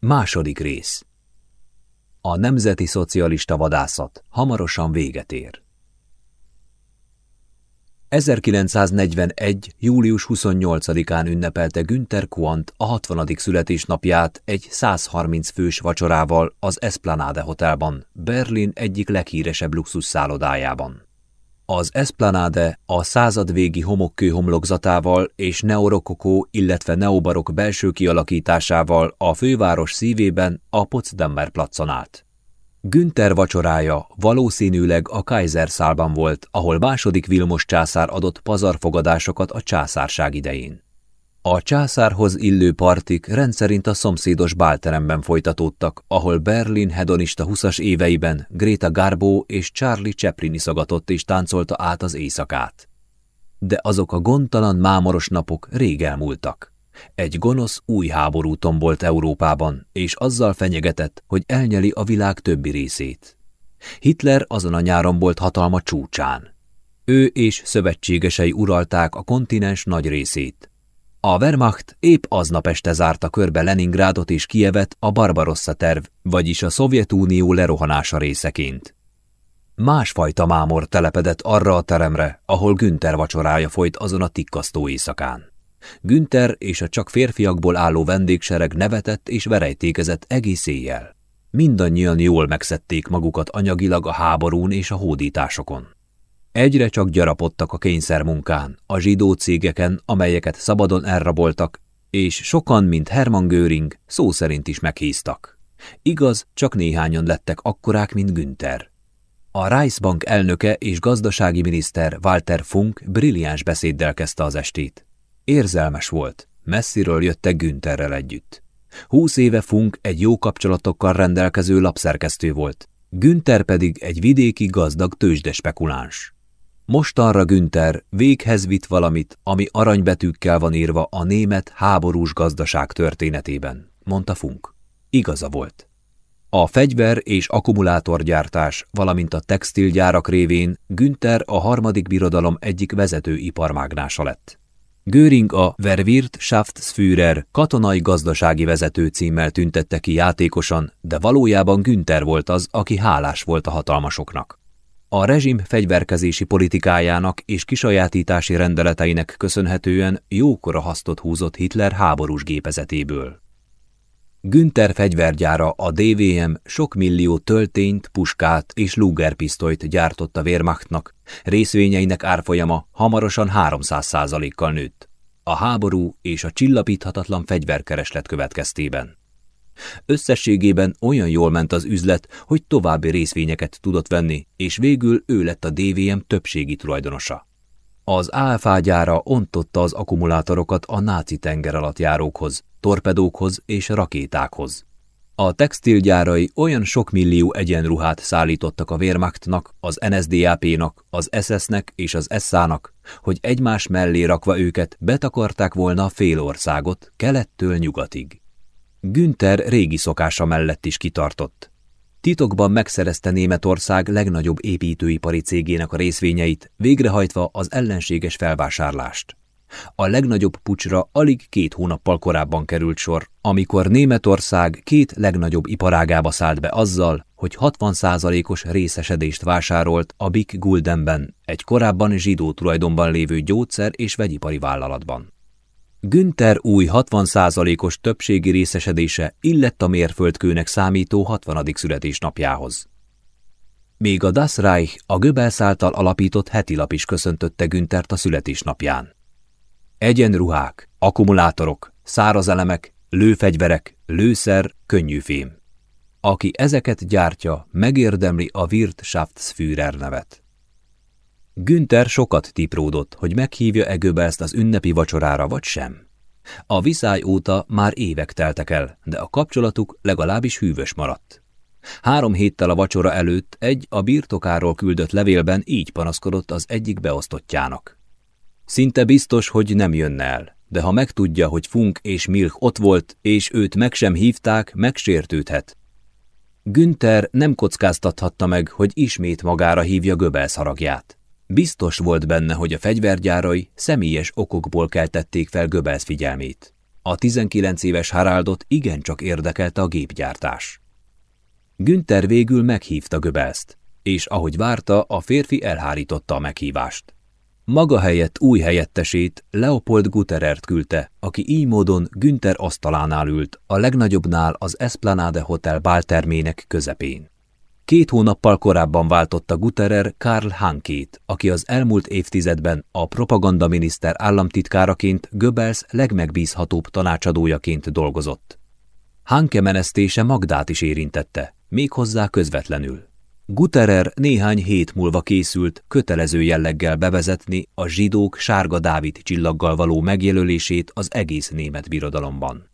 Második rész A nemzeti szocialista vadászat hamarosan véget ér. 1941. július 28-án ünnepelte Günther Quant a 60. születésnapját egy 130 fős vacsorával az Esplanade Hotelban, Berlin egyik leghíresebb luxus szállodájában. Az Esplanade a századvégi homokkő homlokzatával és neorokokó, illetve neobarok belső kialakításával a főváros szívében a Potsdamer placon állt. Günther vacsorája valószínűleg a Kaiser szálban volt, ahol második Vilmos császár adott pazarfogadásokat a császárság idején. A császárhoz illő partik rendszerint a szomszédos bálteremben folytatódtak, ahol Berlin hedonista 20-as éveiben Greta Garbo és Charlie Chaplin iszagatott és táncolta át az éjszakát. De azok a gondtalan mámoros napok rég elmúltak. Egy gonosz új háború tombolt Európában, és azzal fenyegetett, hogy elnyeli a világ többi részét. Hitler azon a nyáron volt hatalma csúcsán. Ő és szövetségesei uralták a kontinens nagy részét. A Wehrmacht épp aznap este zárta körbe Leningrádot és Kievet a Barbarossa terv, vagyis a Szovjetunió lerohanása részeként. Másfajta mámor telepedett arra a teremre, ahol Günther vacsorája folyt azon a tikkasztó éjszakán. Günther és a csak férfiakból álló vendégsereg nevetett és verejtékezett egész éjjel. Mindannyian jól megszedték magukat anyagilag a háborún és a hódításokon. Egyre csak gyarapodtak a kényszermunkán, a zsidó cégeken, amelyeket szabadon elraboltak, és sokan, mint Hermann Göring, szó szerint is meghíztak. Igaz, csak néhányan lettek akkorák, mint Günther. A Reichsbank elnöke és gazdasági miniszter Walter Funk brilliáns beszéddel kezdte az estét. Érzelmes volt, messziről jöttek Güntherrel együtt. Húsz éve Funk egy jó kapcsolatokkal rendelkező lapszerkesztő volt, Günther pedig egy vidéki gazdag tőzsdespekuláns. Mostanra Günther véghez vitt valamit, ami aranybetűkkel van írva a német háborús gazdaság történetében, mondta Funk. Igaza volt. A fegyver és akkumulátorgyártás, valamint a textilgyárak révén Günther a harmadik birodalom egyik vezető iparmágnása lett. Göring a Verwirtschaftsführer katonai gazdasági vezető címmel tüntette ki játékosan, de valójában Günther volt az, aki hálás volt a hatalmasoknak. A rezsim fegyverkezési politikájának és kisajátítási rendeleteinek köszönhetően jókora hasztot húzott Hitler háborús gépezetéből. Günther fegyvergyára a DVM sok millió töltényt, puskát és Luger-pisztolyt gyártott a Wehrmachtnak, részvényeinek árfolyama hamarosan 300%-kal nőtt. A háború és a csillapíthatatlan fegyverkereslet következtében. Összességében olyan jól ment az üzlet, hogy további részvényeket tudott venni, és végül ő lett a DVM többségi tulajdonosa. Az AFA gyára ontotta az akkumulátorokat a náci tengeralattjárókhoz, torpedókhoz és rakétákhoz. A textilgyárai olyan sok millió egyenruhát szállítottak a Wehrmachtnak, az NSDAP-nak, az SS-nek és az SA-nak, hogy egymás mellé rakva őket betakarták volna fél országot, kelettől nyugatig. Günther régi szokása mellett is kitartott. Titokban megszerezte Németország legnagyobb építőipari cégének a részvényeit, végrehajtva az ellenséges felvásárlást. A legnagyobb pucsra alig két hónappal korábban került sor, amikor Németország két legnagyobb iparágába szállt be azzal, hogy 60%-os részesedést vásárolt a Big Guldenben, egy korábban zsidó tulajdonban lévő gyógyszer- és vegyipari vállalatban. Günther új 60%-os többségi részesedése illett a mérföldkőnek számító 60. születésnapjához. Még a Das Reich, a Göbels által alapított heti lap is köszöntötte Günthert a születésnapján. Egyenruhák, akkumulátorok, szárazelemek, lőfegyverek, lőszer, könnyűfém. Aki ezeket gyártja, megérdemli a Wirtschaftsführer nevet. Günther sokat tipródott, hogy meghívja Egöbelszt az ünnepi vacsorára, vagy sem. A viszály óta már évek teltek el, de a kapcsolatuk legalábbis hűvös maradt. Három héttel a vacsora előtt egy a birtokáról küldött levélben így panaszkodott az egyik beosztottjának. Szinte biztos, hogy nem jönne el, de ha megtudja, hogy Funk és Milch ott volt, és őt meg sem hívták, megsértődhet. Günther nem kockáztathatta meg, hogy ismét magára hívja Göbels haragját. Biztos volt benne, hogy a fegyvergyárai személyes okokból keltették fel Göbels figyelmét. A 19 éves Haraldot igencsak érdekelte a gépgyártás. Günther végül meghívta Göbelszt, és ahogy várta, a férfi elhárította a meghívást. Maga helyett új helyettesét, Leopold Guterert küldte, aki így módon Günther asztalánál ült, a legnagyobbnál az Esplanade Hotel báltermének közepén. Két hónappal korábban váltotta Guterer Karl Hankét, aki az elmúlt évtizedben a propagandaminiszter államtitkáraként Goebbels legmegbízhatóbb tanácsadójaként dolgozott. Hanke menesztése Magdát is érintette, méghozzá közvetlenül. Guterer néhány hét múlva készült kötelező jelleggel bevezetni a zsidók sárga Dávid csillaggal való megjelölését az egész német birodalomban.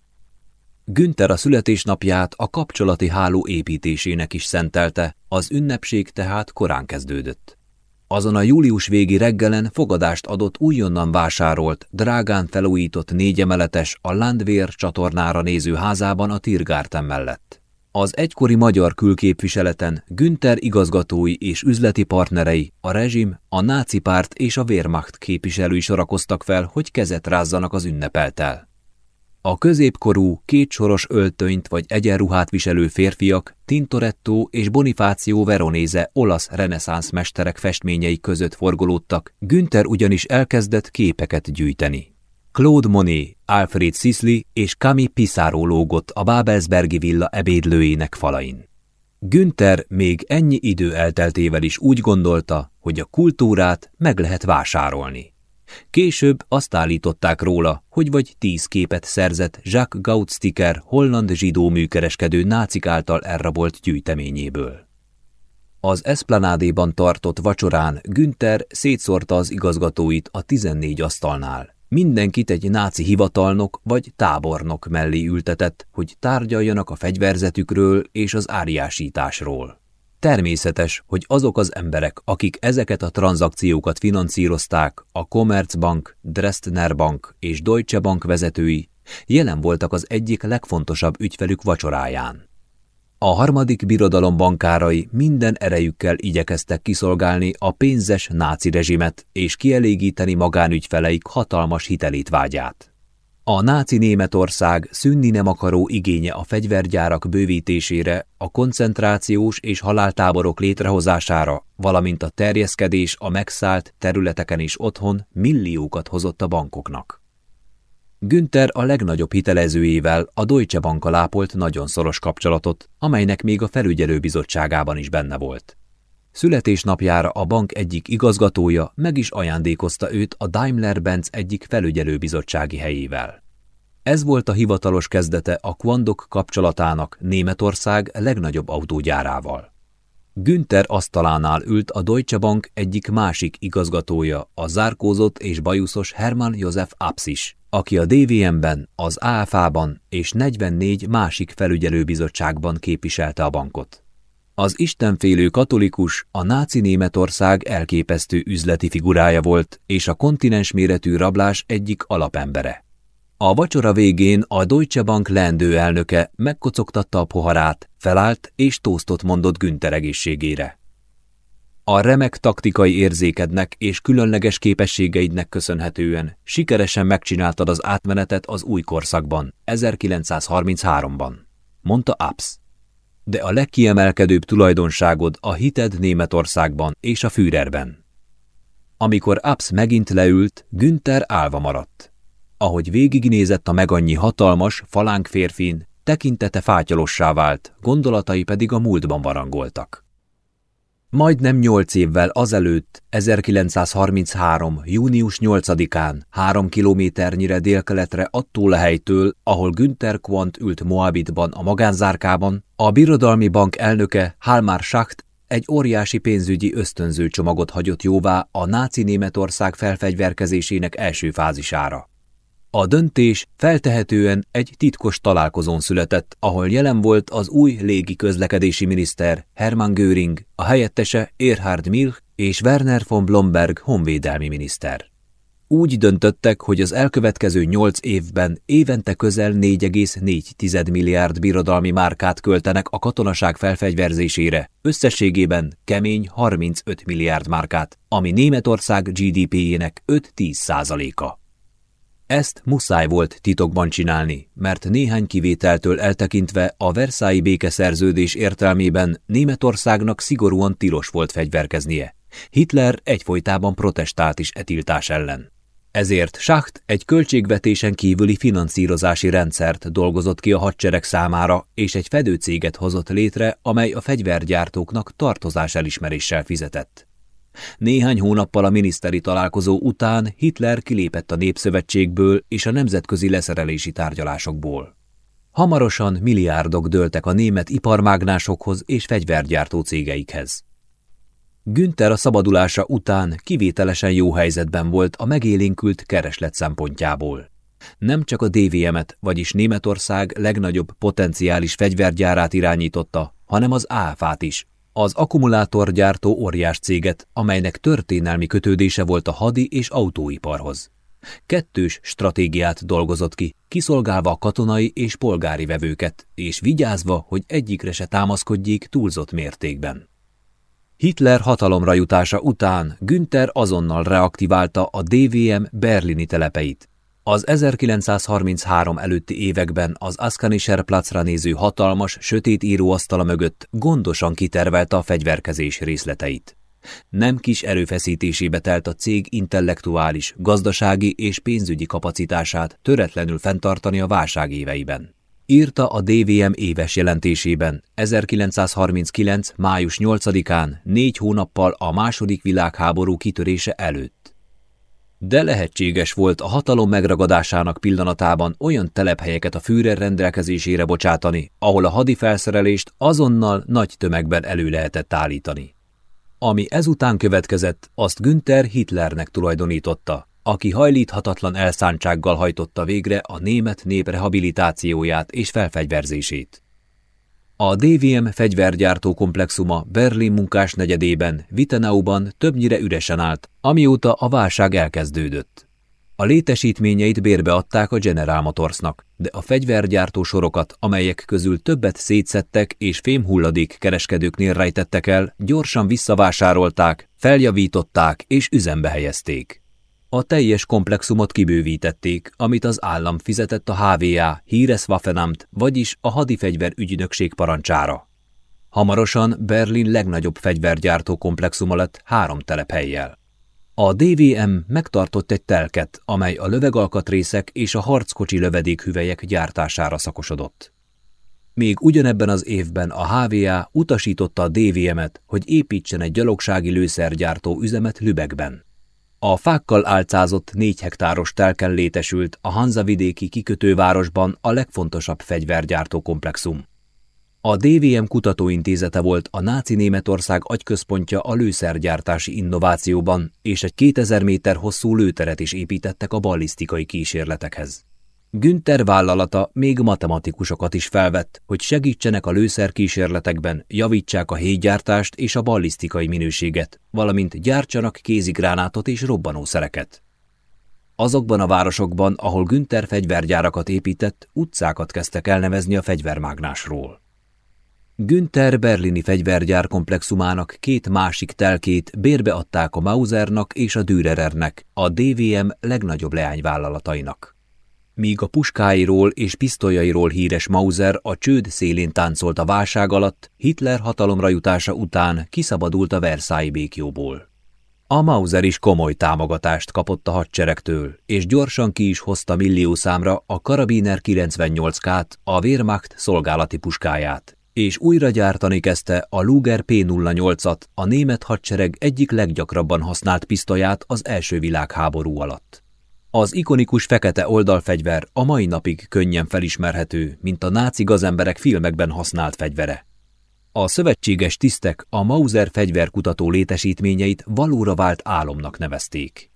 Günther a születésnapját a kapcsolati háló építésének is szentelte, az ünnepség tehát korán kezdődött. Azon a július végi reggelen fogadást adott újonnan vásárolt, drágán felújított négyemeletes a Landwehr csatornára néző házában a Tirgárten mellett. Az egykori magyar külképviseleten Günther igazgatói és üzleti partnerei, a rezsim, a náci párt és a Wehrmacht képviselői sorakoztak fel, hogy kezet rázzanak az ünnepeltel. A középkorú, kétsoros öltönyt vagy egyenruhát viselő férfiak Tintoretto és Bonifácio Veronéze olasz reneszánsz mesterek festményei között forgolódtak, Günther ugyanis elkezdett képeket gyűjteni. Claude Monet, Alfred Sisley és Camille Pissarro lógott a Babelsbergi villa ebédlőjének falain. Günther még ennyi idő elteltével is úgy gondolta, hogy a kultúrát meg lehet vásárolni. Később azt állították róla, hogy vagy tíz képet szerzett Jacques Gautsticker holland zsidó műkereskedő nácik által elrabolt gyűjteményéből. Az eszplanádéban tartott vacsorán Günther szétszórta az igazgatóit a 14 asztalnál. Mindenkit egy náci hivatalnok vagy tábornok mellé ültetett, hogy tárgyaljanak a fegyverzetükről és az áriásításról. Természetes, hogy azok az emberek, akik ezeket a tranzakciókat financírozták, a Commerzbank, Dresdner Bank és Deutsche Bank vezetői, jelen voltak az egyik legfontosabb ügyfelük vacsoráján. A harmadik birodalom bankárai minden erejükkel igyekeztek kiszolgálni a pénzes náci rezsimet és kielégíteni magánügyfeleik hatalmas hitelét vágyát. A náci Németország szűnni nem akaró igénye a fegyvergyárak bővítésére, a koncentrációs és haláltáborok létrehozására, valamint a terjeszkedés a megszállt területeken is otthon milliókat hozott a bankoknak. Günther a legnagyobb hitelezőjével, a Deutsche Bankkal ápolt nagyon szoros kapcsolatot, amelynek még a felügyelőbizottságában is benne volt. Születésnapjára a bank egyik igazgatója meg is ajándékozta őt a Daimler-Benz egyik felügyelőbizottsági helyével. Ez volt a hivatalos kezdete a Quandok kapcsolatának Németország legnagyobb autógyárával. Günther asztalánál ült a Deutsche Bank egyik másik igazgatója, a zárkózott és bajuszos Hermann Josef Apsis, aki a DVM-ben, az AFA-ban és 44 másik felügyelőbizottságban képviselte a bankot. Az istenfélő katolikus a náci Németország elképesztő üzleti figurája volt, és a kontinens méretű rablás egyik alapembere. A vacsora végén a Deutsche Bank leendő elnöke megkocogtatta a poharát, felállt és tóztot mondott Günther egészségére. A remek taktikai érzékednek és különleges képességeidnek köszönhetően sikeresen megcsináltad az átmenetet az új korszakban, 1933-ban, mondta Apps. De a legkiemelkedőbb tulajdonságod a hited Németországban és a Führerben. Amikor Apps megint leült, Günther álva maradt. Ahogy végignézett a megannyi hatalmas, falánk férfin, tekintete fátyolossá vált, gondolatai pedig a múltban barangoltak. Majdnem nyolc évvel azelőtt, 1933. június 8-án, három kilométernyire délkeletre attól a helytől, ahol Günther Quant ült Moabitban a magánzárkában, a Birodalmi Bank elnöke Halmar Schacht egy óriási pénzügyi ösztönző csomagot hagyott jóvá a náci Németország felfegyverkezésének első fázisára. A döntés feltehetően egy titkos találkozón született, ahol jelen volt az új légi közlekedési miniszter Hermann Göring, a helyettese Erhard Milch és Werner von Blomberg honvédelmi miniszter. Úgy döntöttek, hogy az elkövetkező nyolc évben évente közel 4,4 milliárd birodalmi márkát költenek a katonaság felfegyverzésére, összességében kemény 35 milliárd márkát, ami Németország GDP-jének 5-10 százaléka. Ezt muszáj volt titokban csinálni, mert néhány kivételtől eltekintve a Versailles békeszerződés értelmében Németországnak szigorúan tilos volt fegyverkeznie. Hitler egyfolytában protestált is etiltás ellen. Ezért Schacht egy költségvetésen kívüli finanszírozási rendszert dolgozott ki a hadsereg számára, és egy fedőcéget hozott létre, amely a fegyvergyártóknak tartozás elismeréssel fizetett. Néhány hónappal a miniszteri találkozó után Hitler kilépett a Népszövetségből és a nemzetközi leszerelési tárgyalásokból. Hamarosan milliárdok dőltek a német iparmágnásokhoz és fegyvergyártó cégeikhez. Günther a szabadulása után kivételesen jó helyzetben volt a megélénkült kereslet szempontjából. Nem csak a DVM-et, vagyis Németország legnagyobb potenciális fegyvergyárát irányította, hanem az AFA-t is, az akkumulátorgyártó óriás céget, amelynek történelmi kötődése volt a hadi és autóiparhoz. Kettős stratégiát dolgozott ki, kiszolgálva a katonai és polgári vevőket, és vigyázva, hogy egyikre se támaszkodjék túlzott mértékben. Hitler hatalomra jutása után Günther azonnal reaktiválta a DVM berlini telepeit. Az 1933 előtti években az Askanischer Platzra néző hatalmas, sötét íróasztala mögött gondosan kitervelte a fegyverkezés részleteit. Nem kis erőfeszítésébe telt a cég intellektuális, gazdasági és pénzügyi kapacitását töretlenül fenntartani a válság éveiben írta a DVM éves jelentésében 1939. május 8-án, négy hónappal a második világháború kitörése előtt. De lehetséges volt a hatalom megragadásának pillanatában olyan telephelyeket a Führer rendelkezésére bocsátani, ahol a hadi felszerelést azonnal nagy tömegben elő lehetett állítani. Ami ezután következett, azt Günther Hitlernek tulajdonította, aki hajlíthatatlan elszántsággal hajtotta végre a német nép rehabilitációját és felfegyverzését. A DVM fegyvergyártó komplexuma Berlin munkás negyedében, Wittenauban többnyire üresen állt, amióta a válság elkezdődött. A létesítményeit bérbeadták a General Motorsnak, de a fegyvergyártó sorokat, amelyek közül többet szétszettek és fémhulladék kereskedőknél rejtettek el, gyorsan visszavásárolták, feljavították és üzembe helyezték. A teljes komplexumot kibővítették, amit az állam fizetett a HVA Híreswaffenamt, vagyis a hadifegyver ügynökség parancsára. Hamarosan Berlin legnagyobb fegyvergyártó komplexuma lett három telephelyjel. A DVM megtartott egy telket, amely a lövegalkatrészek és a harckocsi lövedékhüvelyek gyártására szakosodott. Még ugyanebben az évben a HVA utasította a DVM-et, hogy építsen egy gyalogsági lőszergyártó üzemet Lübeckben. A fákkal álcázott négy hektáros telken létesült a Hanzavidéki kikötővárosban a legfontosabb fegyvergyártó komplexum. A DVM kutatóintézete volt a náci Németország agyközpontja a lőszergyártási innovációban, és egy 2000 méter hosszú lőteret is építettek a ballisztikai kísérletekhez. Günther vállalata még matematikusokat is felvett, hogy segítsenek a lőszerkísérletekben, javítsák a hégyártást és a ballisztikai minőséget, valamint gyártsanak kézigránátot és robbanószereket. Azokban a városokban, ahol Günther fegyvergyárakat épített, utcákat kezdtek elnevezni a fegyvermágnásról. Günther berlini fegyvergyár komplexumának két másik telkét bérbeadták a Mausernak és a Dürerernek, a DVM legnagyobb leányvállalatainak. Míg a puskáiról és pisztolyairól híres Mauser a csőd szélén táncolt a válság alatt, Hitler hatalomra jutása után kiszabadult a Versailles békjóból. A Mauser is komoly támogatást kapott a hadseregtől, és gyorsan ki is hozta millió számra a Karabiner 98K-t, a Wehrmacht szolgálati puskáját, és újra gyártani kezdte a Luger P08-at, a német hadsereg egyik leggyakrabban használt pisztolyát az első világháború alatt. Az ikonikus fekete oldalfegyver a mai napig könnyen felismerhető, mint a náci gazemberek filmekben használt fegyvere. A szövetséges tisztek a Mauser fegyverkutató létesítményeit valóra vált álomnak nevezték.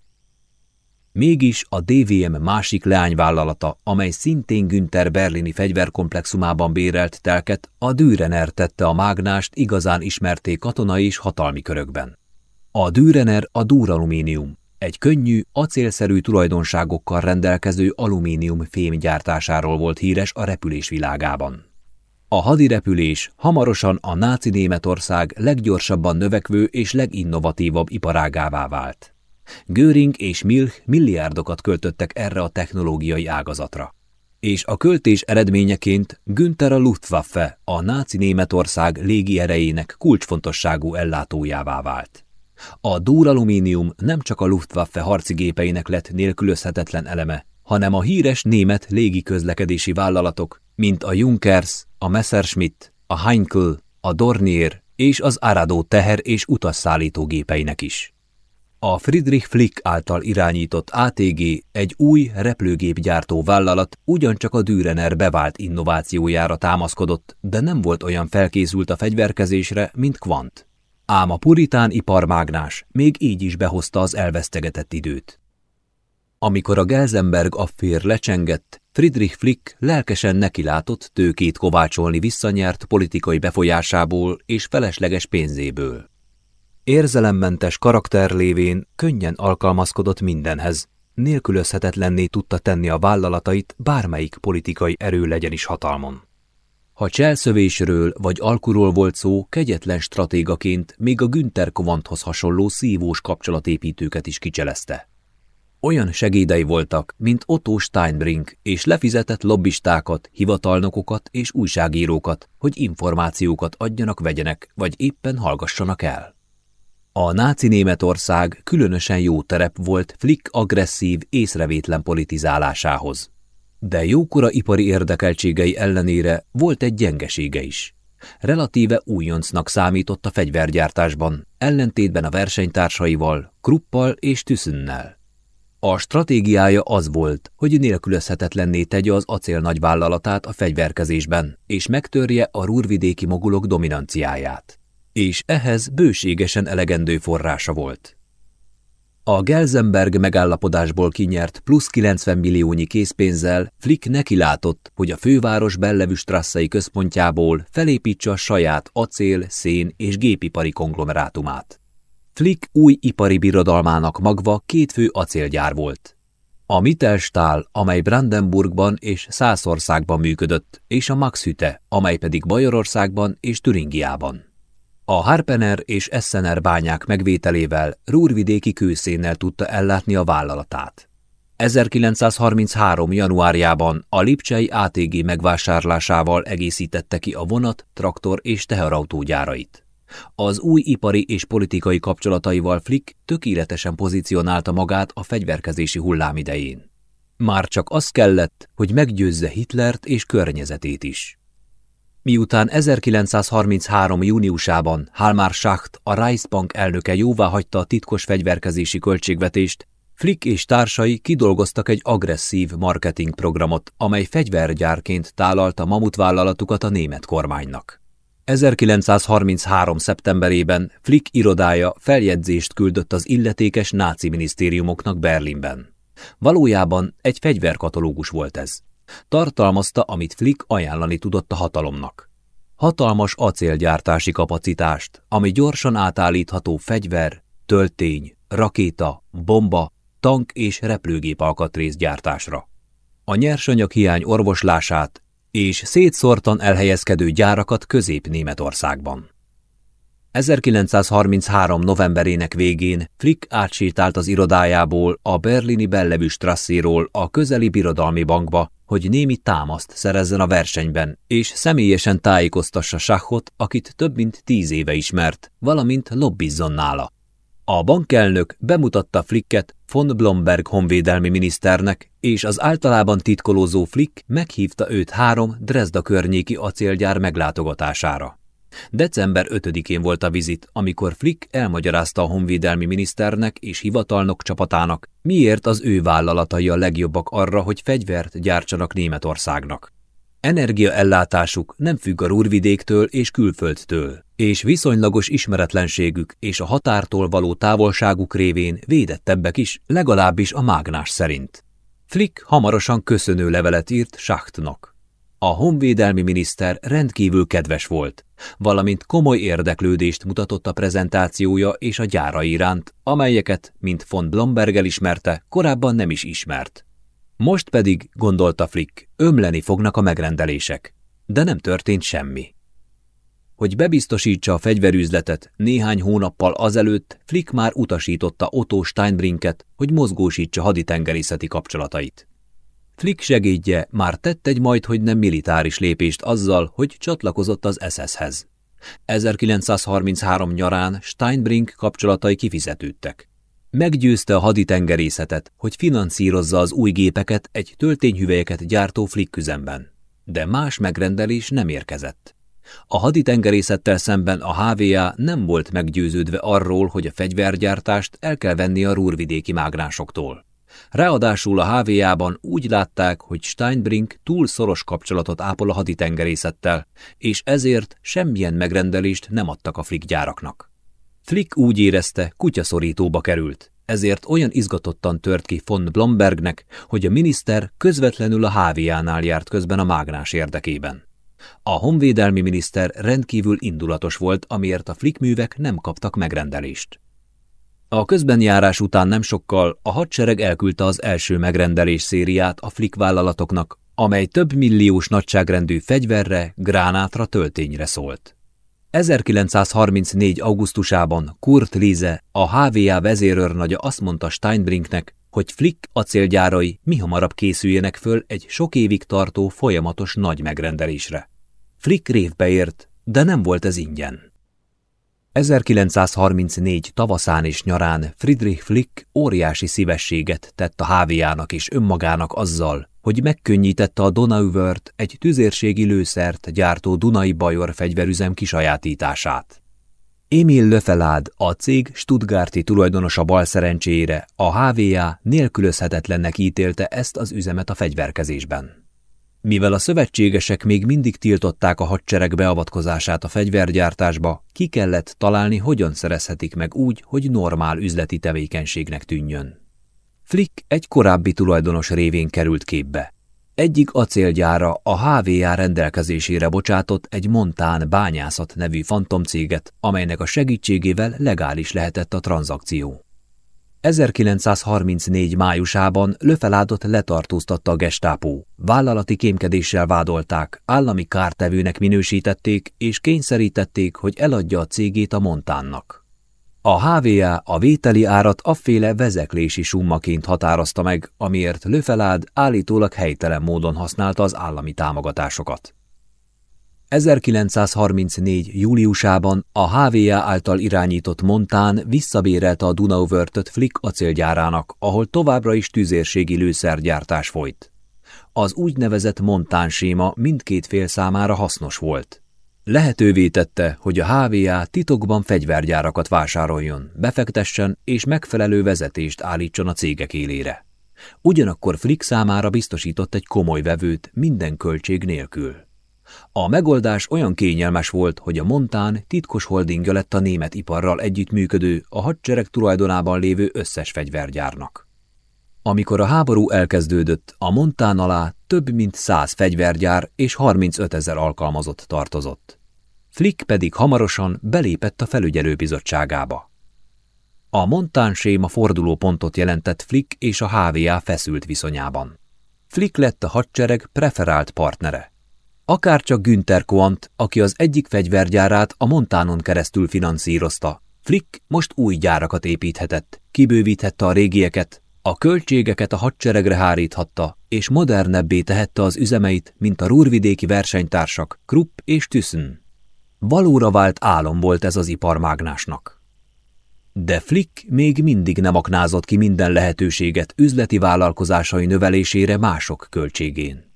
Mégis a DVM másik leányvállalata, amely szintén Günther berlini fegyverkomplexumában bérelt telket, a Dürener tette a mágnást igazán ismerté katonai és hatalmi körökben. A Dürener a duralumínium, egy könnyű, acélszerű tulajdonságokkal rendelkező alumínium fém gyártásáról volt híres a repülés világában. A hadirepülés hamarosan a náci Németország leggyorsabban növekvő és leginnovatívabb iparágává vált. Göring és Milch milliárdokat költöttek erre a technológiai ágazatra. És a költés eredményeként Günther a Luftwaffe, a náci Németország légi erejének kulcsfontosságú ellátójává vált. A duralumínium nem csak a Luftwaffe harci gépeinek lett nélkülözhetetlen eleme, hanem a híres német légiközlekedési vállalatok, mint a Junkers, a Messerschmitt, a Heinkel, a Dornier és az Arado teher- és utasszállító gépeinek is. A Friedrich Flick által irányított ATG egy új repülőgépgyártó vállalat ugyancsak a Dürener bevált innovációjára támaszkodott, de nem volt olyan felkészült a fegyverkezésre, mint Quant. Ám a puritán iparmágnás még így is behozta az elvesztegetett időt. Amikor a Gelsenberg affér lecsengett, Friedrich Flick lelkesen nekilátott tőkét kovácsolni visszanyert politikai befolyásából és felesleges pénzéből. Érzelemmentes karakter lévén könnyen alkalmazkodott mindenhez, nélkülözhetetlenné tudta tenni a vállalatait bármelyik politikai erő legyen is hatalmon. Ha cselszövésről vagy alkuról volt szó, kegyetlen stratégaként még a Günther Kovanthoz hasonló szívós kapcsolatépítőket is kicselezte. Olyan segédei voltak, mint Otto Steinbrink, és lefizetett lobbistákat, hivatalnokokat és újságírókat, hogy információkat adjanak, vegyenek, vagy éppen hallgassanak el. A náci Németország különösen jó terep volt Flick agresszív, észrevétlen politizálásához. De jókora ipari érdekeltségei ellenére volt egy gyengesége is. Relatíve újoncnak számított a fegyvergyártásban, ellentétben a versenytársaival, Kruppal és Tüssennel. A stratégiája az volt, hogy nélkülözhetetlenné tegye az acél nagyvállalatát a fegyverkezésben, és megtörje a rúrvidéki mogulok dominanciáját. És ehhez bőségesen elegendő forrása volt. A Gelsenberg megállapodásból kinyert plusz 90 milliónyi készpénzzel Flick nekilátott, hogy a főváros bellevű strasszai központjából felépítse a saját acél, szén és gépipari konglomerátumát. Flick új ipari birodalmának magva két fő acélgyár volt. A Mittelstahl, amely Brandenburgban és Szászországban működött, és a Max Hütte, amely pedig Bajorországban és Türingiában. A Harpener és Essener bányák megvételével Rúrvidéki kőszénnel tudta ellátni a vállalatát. 1933. januárjában a Lipcsei ATG megvásárlásával egészítette ki a vonat, traktor és teherautógyárait. Az új ipari és politikai kapcsolataival Flick tökéletesen pozícionálta magát a fegyverkezési hullám idején. Már csak az kellett, hogy meggyőzze Hitlert és környezetét is. Miután 1933. júniusában Halmar Schacht, a Reichsbank elnöke jóvá hagyta a titkos fegyverkezési költségvetést, Flick és társai kidolgoztak egy agresszív marketingprogramot, amely fegyvergyárként tálalta mamutvállalatukat a német kormánynak. 1933. szeptemberében Flick irodája feljegyzést küldött az illetékes náci minisztériumoknak Berlinben. Valójában egy fegyverkatalógus volt ez. Tartalmazta, amit Flick ajánlani tudott a hatalomnak. Hatalmas acélgyártási kapacitást, ami gyorsan átállítható fegyver, töltény, rakéta, bomba, tank és repülőgép alkatrészgyártásra. A nyersanyag hiány orvoslását és szétszórtan elhelyezkedő gyárakat Közép-Németországban. 1933. novemberének végén Flick átsétált az irodájából a berlini Bellevű Strasséról a közeli birodalmi bankba, hogy némi támaszt szerezzen a versenyben, és személyesen tájékoztassa Schachot, akit több mint tíz éve ismert, valamint lobbizzon nála. A bankelnök bemutatta Flicket von Blomberg honvédelmi miniszternek, és az általában titkolózó Flick meghívta őt három Dresda környéki acélgyár meglátogatására. December 5-én volt a vizit, amikor Flick elmagyarázta a honvédelmi miniszternek és hivatalnok csapatának, miért az ő vállalatai a legjobbak arra, hogy fegyvert gyártsanak Németországnak. Energiaellátásuk nem függ a Rúrvidéktől és külföldtől, és viszonylagos ismeretlenségük és a határtól való távolságuk révén védettebbek is, legalábbis a mágnás szerint. Flick hamarosan köszönő levelet írt Schachtnak. A honvédelmi miniszter rendkívül kedves volt, valamint komoly érdeklődést mutatott a prezentációja és a gyára iránt, amelyeket, mint von Blomberg ismerte, korábban nem is ismert. Most pedig, gondolta Flick, ömleni fognak a megrendelések. De nem történt semmi. Hogy bebiztosítsa a fegyverüzletet, néhány hónappal azelőtt Flick már utasította Otto Steinbrinket, hogy mozgósítsa haditengerészeti kapcsolatait. Flick segédje már tett egy majd, hogy nem militáris lépést azzal, hogy csatlakozott az SS-hez. 1933 nyarán Steinbrink kapcsolatai kifizetődtek. Meggyőzte a haditengerészetet, hogy finanszírozza az új gépeket egy töltényhüvelyeket gyártó Flick üzemben. De más megrendelés nem érkezett. A haditengerészettel szemben a HVA nem volt meggyőződve arról, hogy a fegyvergyártást el kell venni a rúrvidéki mágnásoktól. Ráadásul a HVA-ban úgy látták, hogy Steinbrink túl szoros kapcsolatot ápol a haditengerészettel, és ezért semmilyen megrendelést nem adtak a Flick gyáraknak. Flick úgy érezte, kutyaszorítóba került, ezért olyan izgatottan tört ki von Blombergnek, hogy a miniszter közvetlenül a HVA-nál járt közben a mágnás érdekében. A honvédelmi miniszter rendkívül indulatos volt, amiért a Flick művek nem kaptak megrendelést. A közbenjárás után nem sokkal a hadsereg elküldte az első megrendelés szériát a Flick vállalatoknak, amely több milliós nagyságrendű fegyverre, gránátra, töltényre szólt. 1934. augusztusában Kurt Liese, a HVA vezérőrnagya azt mondta Steinbrinknek, hogy Flick acélgyárai mihamarabb készüljenek föl egy sok évig tartó folyamatos nagy megrendelésre. Flick révbe ért, de nem volt ez ingyen. 1934 tavaszán és nyarán Friedrich Flick óriási szívességet tett a HVA-nak és önmagának azzal, hogy megkönnyítette a Donauvert egy tüzérségi lőszert gyártó Dunai Bajor fegyverüzem kisajátítását. Emil Löfelád, a cég Stuttgarti tulajdonosa bal szerencsére a HVA nélkülözhetetlennek ítélte ezt az üzemet a fegyverkezésben. Mivel a szövetségesek még mindig tiltották a hadsereg beavatkozását a fegyvergyártásba, ki kellett találni, hogyan szerezhetik meg úgy, hogy normál üzleti tevékenységnek tűnjön. Flick egy korábbi tulajdonos révén került képbe. Egyik acélgyára a HVA rendelkezésére bocsátott egy Montán bányászat nevű fantomcéget, amelynek a segítségével legális lehetett a tranzakció. 1934 májusában Löfeládot letartóztatta a gestápó. Vállalati kémkedéssel vádolták, állami kártevőnek minősítették és kényszerítették, hogy eladja a cégét a Montánnak. A HVA a vételi árat afféle vezeklési summaként határozta meg, amiért Löfelád állítólag helytelen módon használta az állami támogatásokat. 1934. júliusában a HVA által irányított Montán visszabérelte a Dunauvörtöt Flick acélgyárának, ahol továbbra is tüzérségi lőszergyártás folyt. Az úgynevezett Montán séma mindkét fél számára hasznos volt. Lehetővé tette, hogy a HVA titokban fegyvergyárakat vásároljon, befektessen és megfelelő vezetést állítson a cégek élére. Ugyanakkor Flick számára biztosított egy komoly vevőt minden költség nélkül. A megoldás olyan kényelmes volt, hogy a Montán titkos holdingja lett a német iparral együttműködő, a hadsereg tulajdonában lévő összes fegyvergyárnak. Amikor a háború elkezdődött, a Montán alá több mint száz fegyvergyár és 35 ezer alkalmazott tartozott. Flick pedig hamarosan belépett a felügyelőbizottságába. A Montán séma fordulópontot jelentett Flick és a HVA feszült viszonyában. Flick lett a hadsereg preferált partnere. Akárcsak Günther Quant, aki az egyik fegyvergyárát a Montánon keresztül finanszírozta. Flick most új gyárakat építhetett, kibővíthette a régieket, a költségeket a hadseregre háríthatta, és modernebbé tehette az üzemeit, mint a rúrvidéki versenytársak Krupp és Thyssen. Valóra vált álom volt ez az iparmágnásnak. De Flick még mindig nem aknázott ki minden lehetőséget üzleti vállalkozásai növelésére mások költségén.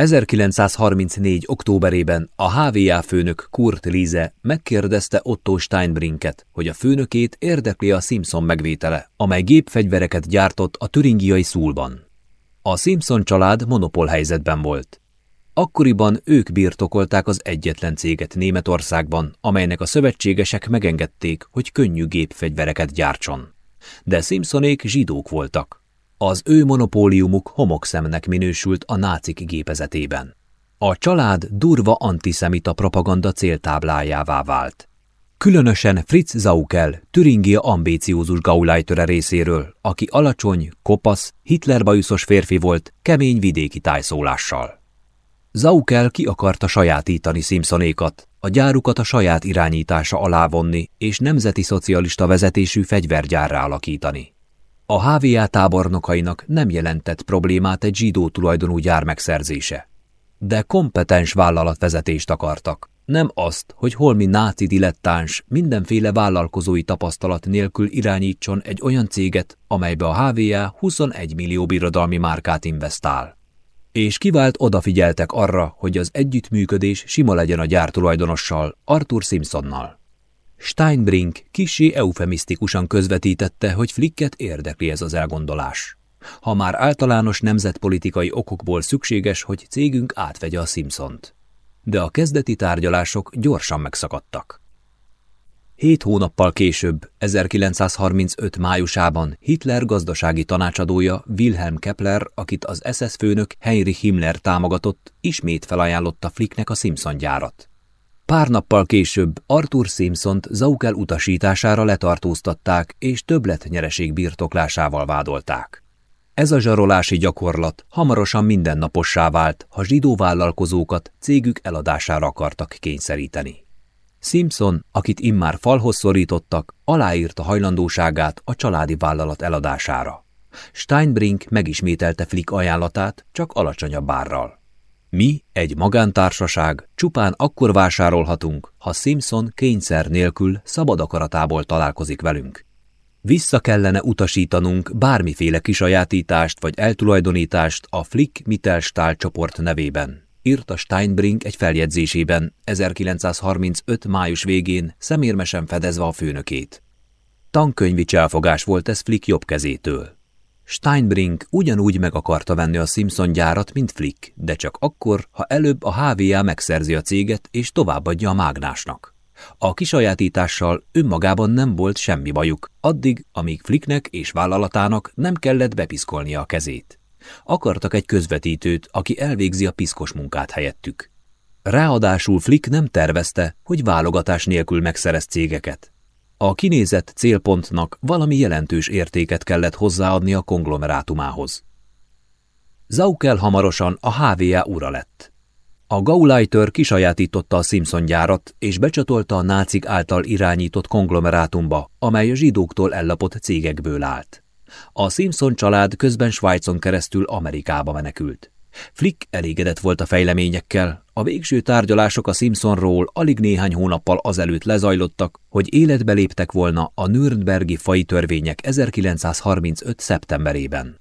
1934. októberében a HVA főnök Kurt Liese megkérdezte Otto Steinbrinket, hogy a főnökét érdekli a Simpson megvétele, amely gépfegyvereket gyártott a türingiai szúlban. A Simpson család monopól helyzetben volt. Akkoriban ők birtokolták az egyetlen céget Németországban, amelynek a szövetségesek megengedték, hogy könnyű gépfegyvereket gyártson. De Simpsonék zsidók voltak. Az ő monopóliumuk homokszemnek minősült a nácik gépezetében. A család durva antiszemita propaganda céltáblájává vált. Különösen Fritz Zaukel, Türingia ambíciózus Gauleiter részéről, aki alacsony, kopasz, Hitlerbajuszos férfi volt, kemény vidéki tájszólással. Zaukel ki akarta sajátítani Simpsonékat, a gyárukat a saját irányítása alá vonni és nemzeti szocialista vezetésű fegyvergyárra alakítani. A HVA tábornokainak nem jelentett problémát egy zsidó tulajdonú gyár megszerzése. De kompetens vállalatvezetést akartak, nem azt, hogy holmi náci dilettáns mindenféle vállalkozói tapasztalat nélkül irányítson egy olyan céget, amelybe a HVA 21 millió birodalmi márkát investál. És kivált odafigyeltek arra, hogy az együttműködés sima legyen a gyártulajdonossal, Arthur Simpsonnal. Steinbrink kisé eufemisztikusan közvetítette, hogy Flicket érdekli ez az elgondolás. Ha már általános nemzetpolitikai okokból szükséges, hogy cégünk átvegye a Simpsont. De a kezdeti tárgyalások gyorsan megszakadtak. Hét hónappal később, 1935 májusában Hitler gazdasági tanácsadója Wilhelm Kepler, akit az SS főnök Heinrich Himmler támogatott, ismét felajánlotta Flicknek a Simpson gyárat. Pár nappal később Arthur Simpsont Zaukel utasítására letartóztatták és többletnyereség birtoklásával vádolták. Ez a zsarolási gyakorlat hamarosan mindennapossá vált, ha zsidó vállalkozókat cégük eladására akartak kényszeríteni. Simpson, akit immár falhoz szorítottak, aláírta hajlandóságát a családi vállalat eladására. Steinbrink megismételte Flick ajánlatát, csak alacsonyabb árral. Mi, egy magántársaság, csupán akkor vásárolhatunk, ha Simpson kényszer nélkül szabad akaratából találkozik velünk. Vissza kellene utasítanunk bármiféle kisajátítást vagy eltulajdonítást a Flick Mittelstahl csoport nevében, írta Steinbrink egy feljegyzésében 1935. május végén szemérmesen fedezve a főnökét. Tankönyvi cselfogás volt ez Flick jobb kezétől. Steinbrink ugyanúgy meg akarta venni a Simpson gyárat, mint Flick, de csak akkor, ha előbb a HVA megszerzi a céget és továbbadja a mágnásnak. A kisajátítással önmagában nem volt semmi bajuk, addig, amíg Flicknek és vállalatának nem kellett bepiszkolnia a kezét. Akartak egy közvetítőt, aki elvégzi a piszkos munkát helyettük. Ráadásul Flick nem tervezte, hogy válogatás nélkül megszerez cégeket. A kinézett célpontnak valami jelentős értéket kellett hozzáadni a konglomerátumához. Zaukel hamarosan a HVA ura lett. A Gauleiter kisajátította a Simpson gyárat, és becsatolta a nácik által irányított konglomerátumba, amely a zsidóktól ellapott cégekből állt. A Simpson család közben Svájcon keresztül Amerikába menekült. Flick elégedett volt a fejleményekkel, a végső tárgyalások a Simpsonról alig néhány hónappal azelőtt lezajlottak, hogy életbe léptek volna a Nürnbergi fai törvények 1935. szeptemberében.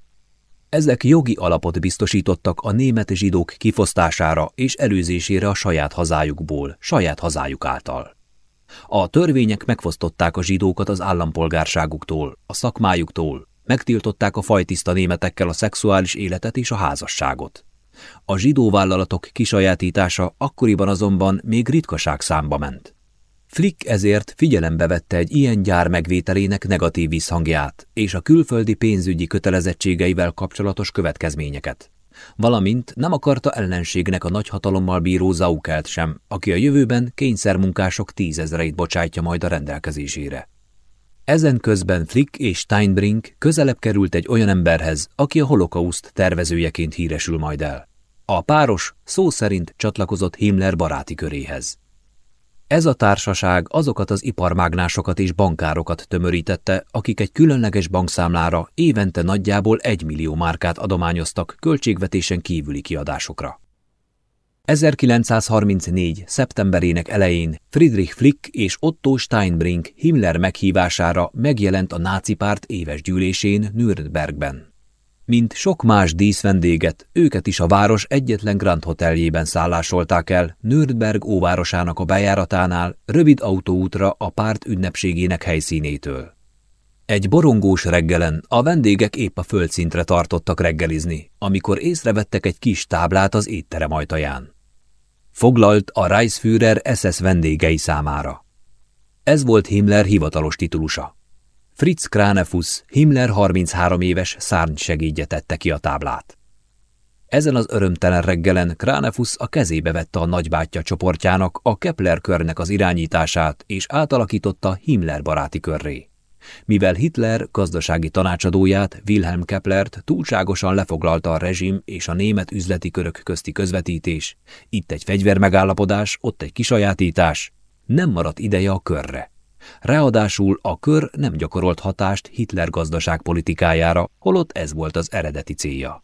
Ezek jogi alapot biztosítottak a német zsidók kifosztására és előzésére a saját hazájukból, saját hazájuk által. A törvények megfosztották a zsidókat az állampolgárságuktól, a szakmájuktól, megtiltották a fajtiszta németekkel a szexuális életet és a házasságot. A zsidó kisajátítása akkoriban azonban még ritkaság számba ment. Flick ezért figyelembe vette egy ilyen gyár megvételének negatív visszhangját és a külföldi pénzügyi kötelezettségeivel kapcsolatos következményeket. Valamint nem akarta ellenségnek a nagyhatalommal bíró Zaukelt sem, aki a jövőben kényszermunkások tízezreit bocsátja majd a rendelkezésére. Ezen közben Flick és Steinbrink közelebb került egy olyan emberhez, aki a holokauszt tervezőjeként híresül majd el. A páros szó szerint csatlakozott Himmler baráti köréhez. Ez a társaság azokat az iparmágnásokat és bankárokat tömörítette, akik egy különleges bankszámlára évente nagyjából egy millió márkát adományoztak költségvetésen kívüli kiadásokra. 1934. szeptemberének elején Friedrich Flick és Otto Steinbrink Himmler meghívására megjelent a náci párt éves gyűlésén Nürnbergben. Mint sok más díszvendéget, őket is a város egyetlen Grand Hoteljében szállásolták el, Nürnberg óvárosának a bejáratánál, rövid autóútra a párt ünnepségének helyszínétől. Egy borongós reggelen a vendégek épp a földszintre tartottak reggelizni, amikor észrevettek egy kis táblát az étterem ajtaján. Foglalt a Reichsführer SS vendégei számára. Ez volt Himmler hivatalos titulusa. Fritz Kranefus, Himmler 33 éves segédje tette ki a táblát. Ezen az örömtelen reggelen Kranefus a kezébe vette a nagybátyja csoportjának a Kepler körnek az irányítását, és átalakította Himmler baráti körré. Mivel Hitler gazdasági tanácsadóját, Wilhelm Keplert túlságosan lefoglalta a rezsim és a német üzleti körök közti közvetítés, itt egy fegyvermegállapodás, ott egy kisajátítás, nem maradt ideje a körre. Ráadásul a kör nem gyakorolt hatást Hitler gazdaságpolitikájára, holott ez volt az eredeti célja.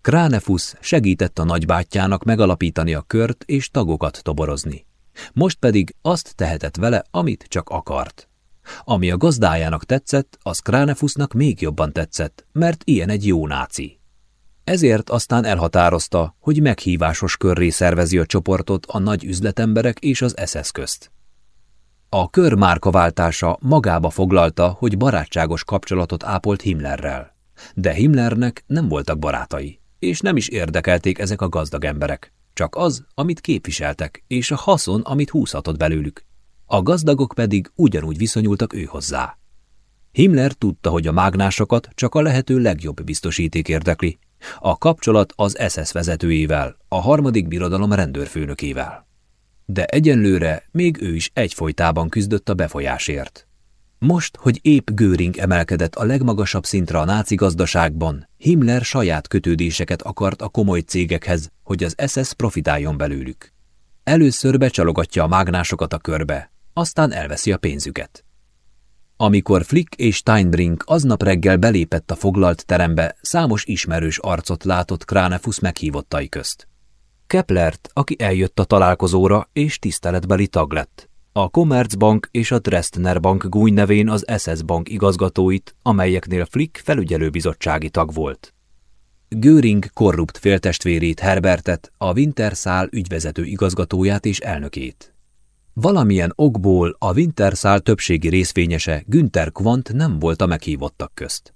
Kránefusz segített a nagybátyjának megalapítani a kört és tagokat toborozni. Most pedig azt tehetett vele, amit csak akart. Ami a gazdájának tetszett, az Kránefusznak még jobban tetszett, mert ilyen egy jó náci. Ezért aztán elhatározta, hogy meghívásos körré szervezi a csoportot a nagy üzletemberek és az SS közt. A kör márkaváltása magába foglalta, hogy barátságos kapcsolatot ápolt Himmlerrel. De Himmlernek nem voltak barátai, és nem is érdekelték ezek a gazdag emberek. Csak az, amit képviseltek, és a haszon, amit húzhatott belőlük. A gazdagok pedig ugyanúgy viszonyultak ő hozzá. Himmler tudta, hogy a mágnásokat csak a lehető legjobb biztosíték érdekli. A kapcsolat az SS vezetőjével, a harmadik birodalom rendőrfőnökével de egyenlőre még ő is egyfolytában küzdött a befolyásért. Most, hogy épp Göring emelkedett a legmagasabb szintre a náci gazdaságban, Himmler saját kötődéseket akart a komoly cégekhez, hogy az SS profitáljon belőlük. Először becsalogatja a mágnásokat a körbe, aztán elveszi a pénzüket. Amikor Flick és Steinbrink aznap reggel belépett a foglalt terembe, számos ismerős arcot látott Kránefusz meghívottai közt. Keplert, aki eljött a találkozóra és tiszteletbeli tag lett. A Commerzbank és a Dresdner Bank gúny nevén az SS Bank igazgatóit, amelyeknél Flick felügyelőbizottsági tag volt. Göring korrupt féltestvérét Herbertet, a Winterszál ügyvezető igazgatóját és elnökét. Valamilyen okból a Winterszál többségi részvényese Günther Quandt nem volt a meghívottak közt.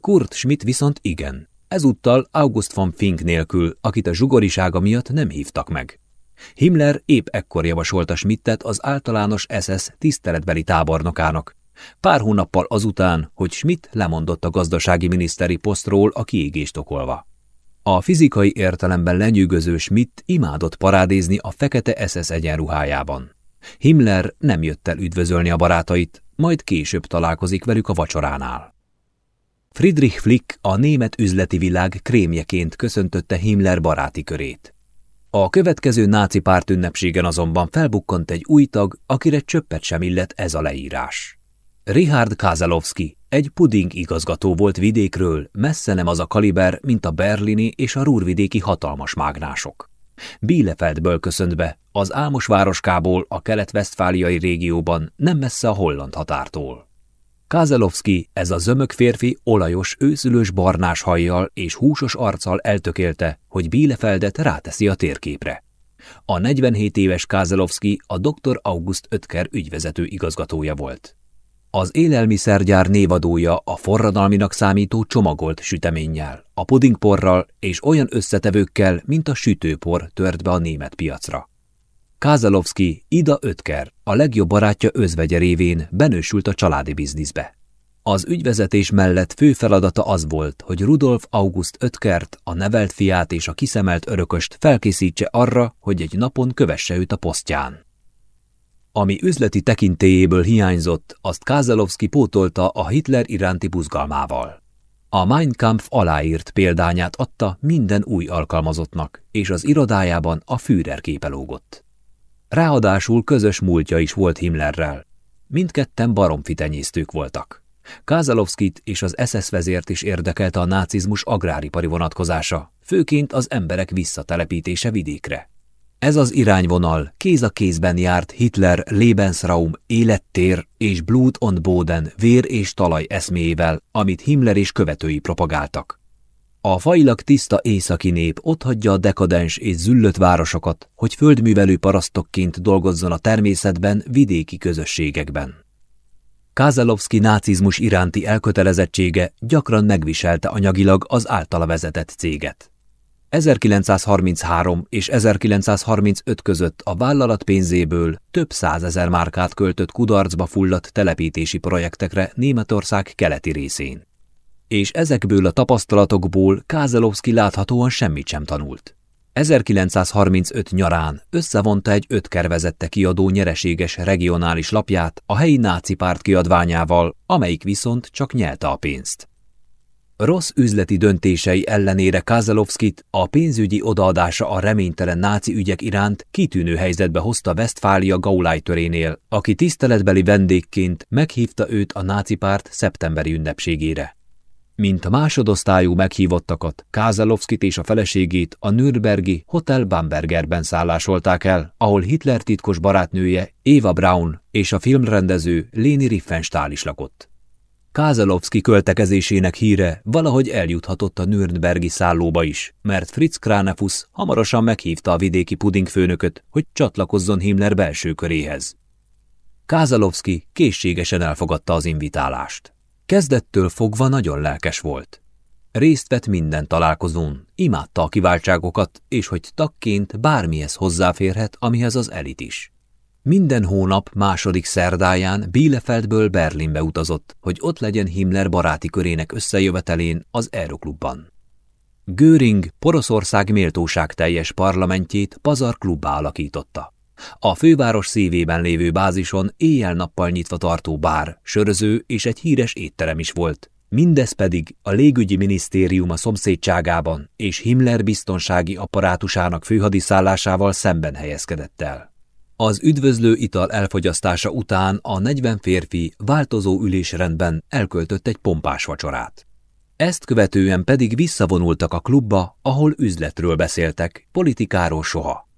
Kurt Schmidt viszont igen, ezúttal August von Fink nélkül, akit a zsugorisága miatt nem hívtak meg. Himmler épp ekkor javasolta Schmidtet az általános SS tiszteletbeli tábornokának. Pár hónappal azután, hogy Schmidt lemondott a gazdasági miniszteri posztról a kiégést okolva. A fizikai értelemben lenyűgöző Schmidt imádott parádézni a fekete SS egyenruhájában. Himmler nem jött el üdvözölni a barátait, majd később találkozik velük a vacsoránál. Friedrich Flick a német üzleti világ krémjeként köszöntötte Himmler baráti körét. A következő náci párt ünnepségen azonban felbukkant egy új tag, akire csöppet sem illett ez a leírás. Richard Kázalowski, egy puding igazgató volt vidékről, messze nem az a kaliber, mint a berlini és a rúrvidéki hatalmas mágnások. Bielefeldből köszönt be, az álmos városkából a kelet-vesztfáliai régióban, nem messze a holland határtól. Kázelovszki, ez a zömök férfi olajos, őszülős barnás hajjal és húsos arccal eltökélte, hogy Bielefeldet ráteszi a térképre. A 47 éves Kázelovszki a dr. August Ötker ügyvezető igazgatója volt. Az élelmiszergyár névadója a forradalminak számító csomagolt süteménnyel, a pudingporral és olyan összetevőkkel, mint a sütőpor tört be a német piacra. Kázalovszki, Ida Ötker, a legjobb barátja özvegye révén benősült a családi bizniszbe. Az ügyvezetés mellett fő feladata az volt, hogy Rudolf August Ötkert, a nevelt fiát és a kiszemelt örököst felkészítse arra, hogy egy napon kövesse őt a posztján. Ami üzleti tekintélyéből hiányzott, azt Kázalovszki pótolta a Hitler iránti buzgalmával. A Mein Kampf aláírt példányát adta minden új alkalmazottnak, és az irodájában a Führer képe lógott. Ráadásul közös múltja is volt Himmlerrel. Mindketten baromfitenyésztők voltak. Kázalovszkit és az SS vezért is érdekelte a nácizmus agráripari vonatkozása, főként az emberek visszatelepítése vidékre. Ez az irányvonal kéz a kézben járt Hitler Lebensraum élettér és Blut und Boden vér és talaj eszméjével, amit Himmler és követői propagáltak. A fajlag tiszta északi nép otthagyja a dekadens és züllött városokat, hogy földművelő parasztokként dolgozzon a természetben, vidéki közösségekben. Kázalovszki nácizmus iránti elkötelezettsége gyakran megviselte anyagilag az általa vezetett céget. 1933 és 1935 között a vállalat pénzéből több százezer márkát költött kudarcba fulladt telepítési projektekre Németország keleti részén és ezekből a tapasztalatokból Kázelovszki láthatóan semmit sem tanult. 1935 nyarán összevonta egy ötkervezette kiadó nyereséges regionális lapját a helyi náci párt kiadványával, amelyik viszont csak nyelte a pénzt. Rossz üzleti döntései ellenére Kázalovszkit a pénzügyi odaadása a reménytelen náci ügyek iránt kitűnő helyzetbe hozta Westfália gaulájtörénél, aki tiszteletbeli vendégként meghívta őt a náci párt szeptemberi ünnepségére. Mint a másodosztályú meghívottakat, Kázalovszkit és a feleségét a Nürnbergi Hotel Bambergerben szállásolták el, ahol Hitler titkos barátnője Eva Braun és a filmrendező Léni Riefenstahl is lakott. Kázalovszki költekezésének híre valahogy eljuthatott a Nürnbergi szállóba is, mert Fritz Kranefus hamarosan meghívta a vidéki pudingfőnököt, hogy csatlakozzon Himmler belső köréhez. Kázalovszki készségesen elfogadta az invitálást. Kezdettől fogva nagyon lelkes volt. Részt vett minden találkozón, imádta a kiváltságokat, és hogy tagként bármihez hozzáférhet, amihez az elit is. Minden hónap második szerdáján Bielefeldből Berlinbe utazott, hogy ott legyen Himmler baráti körének összejövetelén az Aeroklubban. Göring Poroszország méltóság teljes parlamentjét pazar klubbá alakította. A főváros szívében lévő bázison éjjel-nappal nyitva tartó bár, söröző és egy híres étterem is volt. Mindez pedig a légügyi minisztérium a szomszédságában és Himmler biztonsági apparátusának főhadiszállásával szemben helyezkedett el. Az üdvözlő ital elfogyasztása után a 40 férfi változó ülésrendben elköltött egy pompás vacsorát. Ezt követően pedig visszavonultak a klubba, ahol üzletről beszéltek, politikáról soha.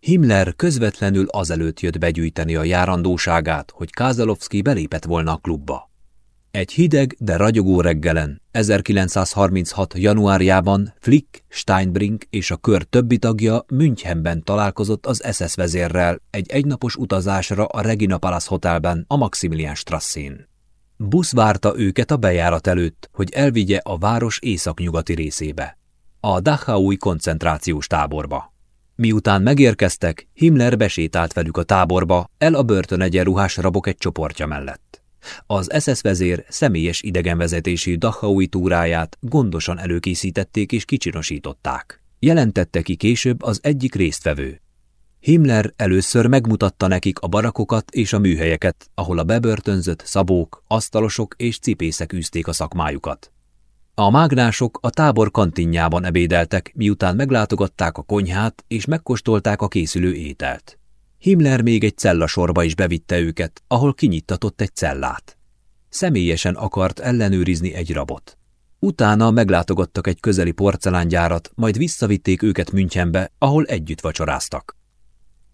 Himmler közvetlenül azelőtt jött begyűjteni a járandóságát, hogy Kázalovszki belépett volna a klubba. Egy hideg, de ragyogó reggelen, 1936. januárjában Flick, Steinbrink és a kör többi tagja Münchenben találkozott az SS vezérrel egy egynapos utazásra a Regina Palace Hotelben a Maximilian Strasszén. Busz várta őket a bejárat előtt, hogy elvigye a város északnyugati részébe, a Dachaui koncentrációs táborba. Miután megérkeztek, Himmler besétált velük a táborba, el a börtön egyenruhás rabok egy csoportja mellett. Az SS vezér személyes idegenvezetési Dachaui túráját gondosan előkészítették és kicsinosították. Jelentette ki később az egyik résztvevő. Himmler először megmutatta nekik a barakokat és a műhelyeket, ahol a bebörtönzött szabók, asztalosok és cipészek űzték a szakmájukat. A mágnások a tábor kantinjában ebédeltek, miután meglátogatták a konyhát és megkóstolták a készülő ételt. Himmler még egy cellasorba is bevitte őket, ahol kinyittatott egy cellát. Személyesen akart ellenőrizni egy rabot. Utána meglátogattak egy közeli porcelángyárat, majd visszavitték őket Münchenbe, ahol együtt vacsoráztak.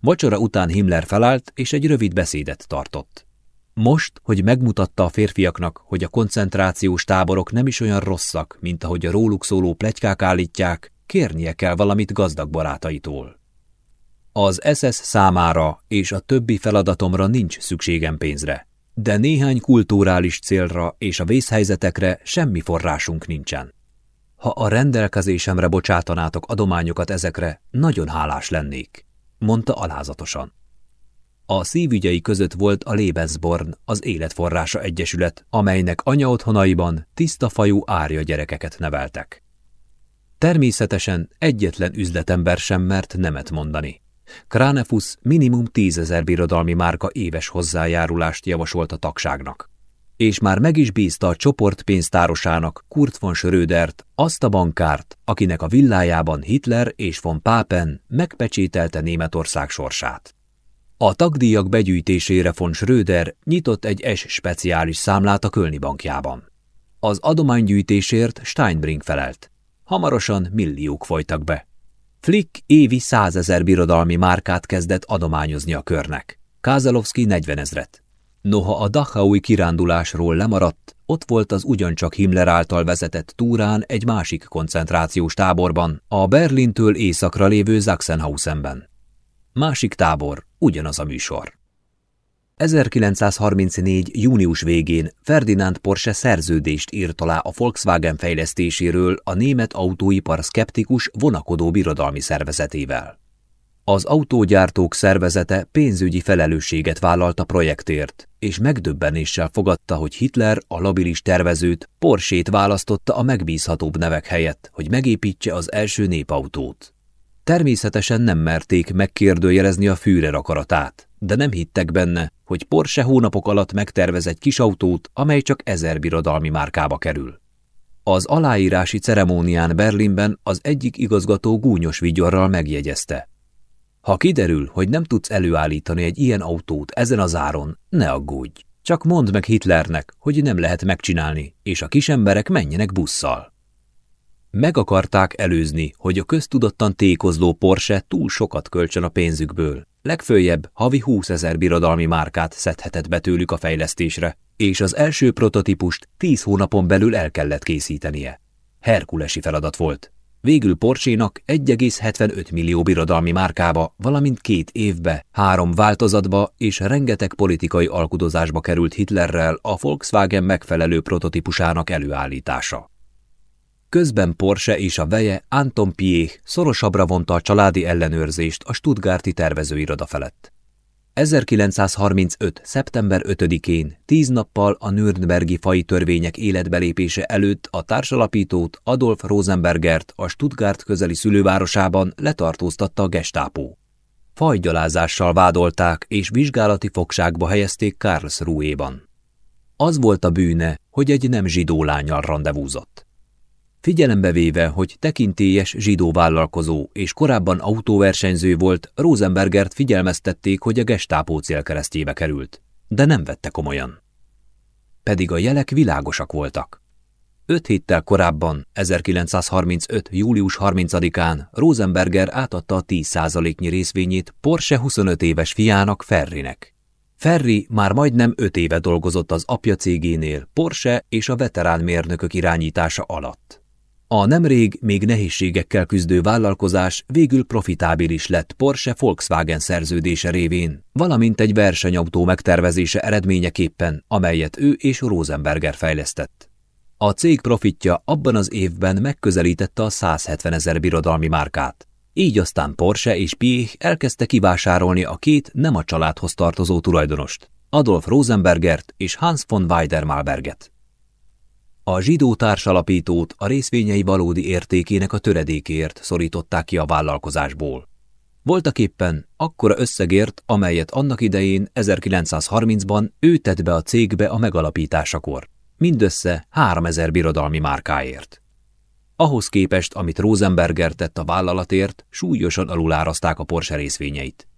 Vacsora után Himmler felállt, és egy rövid beszédet tartott. Most, hogy megmutatta a férfiaknak, hogy a koncentrációs táborok nem is olyan rosszak, mint ahogy a róluk szóló plegykák állítják, kérnie kell valamit gazdag barátaitól. Az SS számára és a többi feladatomra nincs szükségem pénzre, de néhány kulturális célra és a vészhelyzetekre semmi forrásunk nincsen. Ha a rendelkezésemre bocsátanátok adományokat ezekre, nagyon hálás lennék, mondta alázatosan. A szívügyei között volt a Lebensborn, az Életforrása Egyesület, amelynek anyaotthonaiban tiszta fajú árja gyerekeket neveltek. Természetesen egyetlen üzletember sem mert nemet mondani. Kranefus minimum tízezer birodalmi márka éves hozzájárulást javasolt a tagságnak. És már meg is bízta a csoport pénztárosának, Kurt von Schrödert, azt a bankárt, akinek a villájában Hitler és von Papen megpecsételte Németország sorsát. A tagdíjak begyűjtésére von Schröder nyitott egy S speciális számlát a Kölni bankjában. Az adománygyűjtésért Steinbrink felelt. Hamarosan milliók folytak be. Flick évi százezer birodalmi márkát kezdett adományozni a körnek. Kázalovszki 40 ezret. Noha a Dachaui kirándulásról lemaradt, ott volt az ugyancsak Himmler által vezetett túrán egy másik koncentrációs táborban, a Berlintől északra lévő Sachsenhausenben. Másik tábor, ugyanaz a műsor. 1934. június végén Ferdinand Porsche szerződést írt alá a Volkswagen fejlesztéséről a német autóipar szkeptikus, vonakodó birodalmi szervezetével. Az autógyártók szervezete pénzügyi felelősséget vállalt a projektért, és megdöbbenéssel fogadta, hogy Hitler a labilis tervezőt, Porsét választotta a megbízhatóbb nevek helyett, hogy megépítse az első népautót. Természetesen nem merték megkérdőjelezni a Führer akaratát, de nem hittek benne, hogy Porsche hónapok alatt megtervez egy kis autót, amely csak ezer birodalmi márkába kerül. Az aláírási ceremónián Berlinben az egyik igazgató gúnyos vigyorral megjegyezte. Ha kiderül, hogy nem tudsz előállítani egy ilyen autót ezen az áron, ne aggódj. Csak mondd meg Hitlernek, hogy nem lehet megcsinálni, és a kisemberek menjenek busszal. Meg akarták előzni, hogy a köztudottan tékozló Porsche túl sokat kölcsön a pénzükből. Legfőjebb havi 20 ezer birodalmi márkát szedhetett be tőlük a fejlesztésre, és az első prototípust 10 hónapon belül el kellett készítenie. Herkulesi feladat volt. Végül Porsénak 1,75 millió birodalmi márkába, valamint két évbe, három változatba és rengeteg politikai alkudozásba került Hitlerrel a Volkswagen megfelelő prototípusának előállítása. Közben Porsche és a veje Anton Piech szorosabbra vonta a családi ellenőrzést a Stuttgarti tervezőiroda felett. 1935. szeptember 5-én, tíz nappal a Nürnbergi fai törvények életbelépése előtt a társalapítót Adolf Rosenbergert a Stuttgart közeli szülővárosában letartóztatta a gestápó. Fajgyalázással vádolták és vizsgálati fogságba helyezték Karlsruhe-ban. Az volt a bűne, hogy egy nem zsidó lányal rendezvúzott. Figyelembe véve, hogy tekintélyes zsidó vállalkozó és korábban autóversenyző volt, Rosenbergert figyelmeztették, hogy a gestápó célkeresztjébe került, de nem vette komolyan. Pedig a jelek világosak voltak. Öt héttel korábban, 1935. július 30-án Rosenberger átadta a 10%-nyi részvényét Porsche 25 éves fiának Ferrinek. Ferri már majdnem öt éve dolgozott az apja cégénél, Porsche és a veterán mérnökök irányítása alatt. A nemrég még nehézségekkel küzdő vállalkozás végül profitábilis lett Porsche Volkswagen szerződése révén, valamint egy versenyautó megtervezése eredményeképpen, amelyet ő és Rosenberger fejlesztett. A cég profitja abban az évben megközelítette a 170 ezer birodalmi márkát. Így aztán Porsche és Piech elkezdte kivásárolni a két nem a családhoz tartozó tulajdonost, Adolf Rosenbergert és Hans von Weidermalberget. A zsidó társalapítót a részvényei valódi értékének a töredékért szorították ki a vállalkozásból. Voltak éppen akkora összegért, amelyet annak idején 1930-ban ő tett be a cégbe a megalapításakor, mindössze 3000 birodalmi márkáért. Ahhoz képest, amit Rosenberger tett a vállalatért, súlyosan alulárazták a Porsche részvényeit.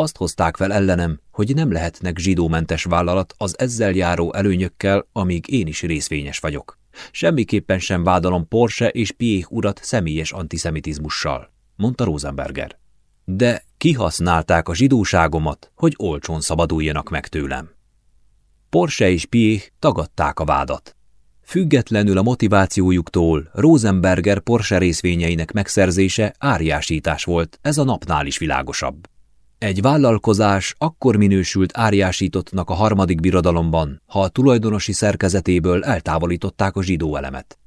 Azt hozták fel ellenem, hogy nem lehetnek zsidómentes vállalat az ezzel járó előnyökkel, amíg én is részvényes vagyok. Semmiképpen sem vádalom Porsche és Piech urat személyes antiszemitizmussal, mondta Rosenberger. De kihasználták a zsidóságomat, hogy olcsón szabaduljanak meg tőlem. Porsche és Piech tagadták a vádat. Függetlenül a motivációjuktól Rosenberger Porsche részvényeinek megszerzése árjásítás volt, ez a napnál is világosabb. Egy vállalkozás akkor minősült árjásítottnak a harmadik birodalomban, ha a tulajdonosi szerkezetéből eltávolították a zsidó elemet.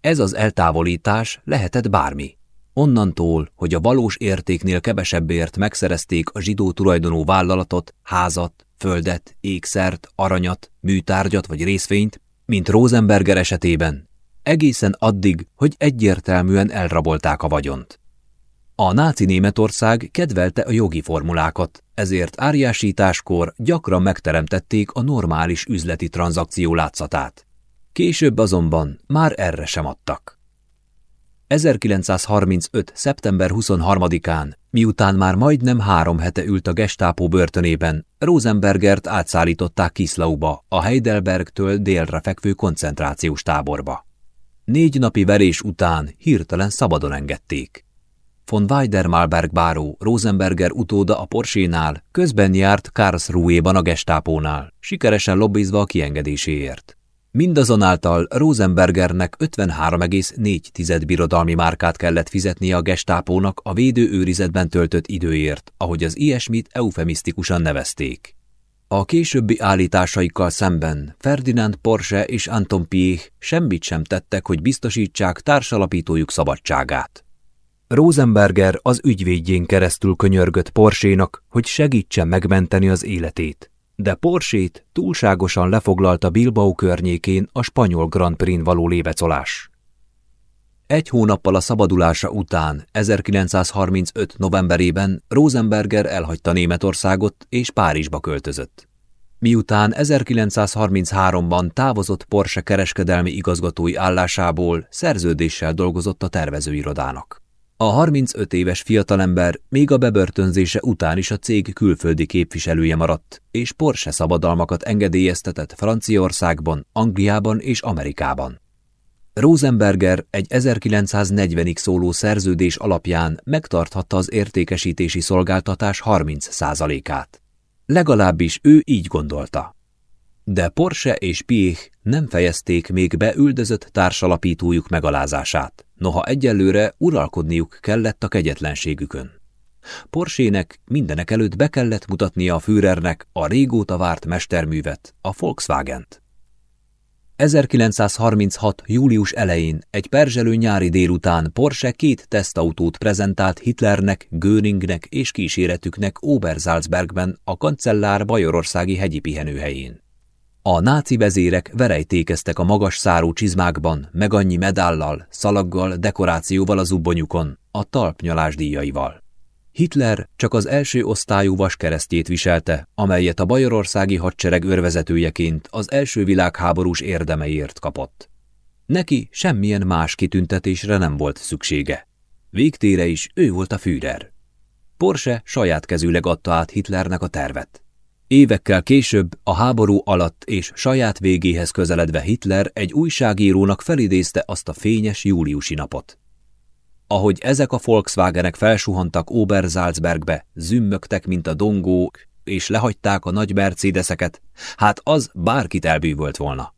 Ez az eltávolítás lehetett bármi. Onnantól, hogy a valós értéknél kevesebbért megszerezték a zsidó tulajdonú vállalatot, házat, földet, ékszert, aranyat, műtárgyat vagy részvényt, mint Rosenberger esetében, egészen addig, hogy egyértelműen elrabolták a vagyont. A náci Németország kedvelte a jogi formulákat, ezért árjásításkor gyakran megteremtették a normális üzleti tranzakció látszatát. Később azonban már erre sem adtak. 1935. szeptember 23-án, miután már majdnem három hete ült a gestápó börtönében, Rosenbergert átszállították Kislauba, a Heidelbergtől délre fekvő koncentrációs táborba. Négy napi verés után hirtelen szabadon engedték. Von Weidermalberg báró, Rosenberger utóda a Porsénál, közben járt Karlsruhe-ban a gestápónál, sikeresen lobbizva a kiengedéséért. Mindazonáltal Rosenbergernek 53,4 birodalmi márkát kellett fizetnie a gestápónak a védőőrizetben töltött időért, ahogy az ilyesmit eufemisztikusan nevezték. A későbbi állításaikkal szemben Ferdinand Porsche és Anton Piech semmit sem tettek, hogy biztosítsák társalapítójuk szabadságát. Rosenberger az ügyvédjén keresztül könyörgött Porsénak, hogy segítsen megmenteni az életét. De Porsét túlságosan lefoglalta Bilbao környékén a spanyol Grand Prix-n való lévecolás. Egy hónappal a szabadulása után, 1935. novemberében Rosenberger elhagyta Németországot és Párizsba költözött. Miután 1933-ban távozott Porsche kereskedelmi igazgatói állásából, szerződéssel dolgozott a tervezőirodának. A 35 éves fiatalember még a bebörtönzése után is a cég külföldi képviselője maradt, és Porsche szabadalmakat engedélyeztetett Franciaországban, Angliában és Amerikában. Rosenberger egy 1940-ig szóló szerződés alapján megtarthatta az értékesítési szolgáltatás 30%-át. Legalábbis ő így gondolta. De Porsche és Piech nem fejezték még be üldözött társalapítójuk megalázását, noha egyelőre uralkodniuk kellett a kegyetlenségükön. Porsének mindenek előtt be kellett mutatnia a Führernek a régóta várt mesterművet, a Volkswagen-t. 1936. július elején egy perzselő nyári délután Porsche két tesztautót prezentált Hitlernek, Göringnek és kíséretüknek Obersalzbergben a kancellár bajorországi hegyi pihenőhelyén. A náci vezérek verejtékeztek a magas szárú csizmákban, meg annyi medállal, szalaggal, dekorációval a zubbonyukon, a talpnyalás díjaival. Hitler csak az első osztályú vaskeresztjét viselte, amelyet a bajorországi hadsereg őrvezetőjeként az első világháborús érdemeiért kapott. Neki semmilyen más kitüntetésre nem volt szüksége. Végtére is ő volt a Führer. Porsche saját kezűleg adta át Hitlernek a tervet. Évekkel később, a háború alatt és saját végéhez közeledve Hitler egy újságírónak felidézte azt a fényes júliusi napot. Ahogy ezek a Volkswagenek felsuhantak Obersalzbergbe, zümmögtek, mint a dongók, és lehagyták a nagy Mercedeseket, hát az bárkit elbűvölt volna.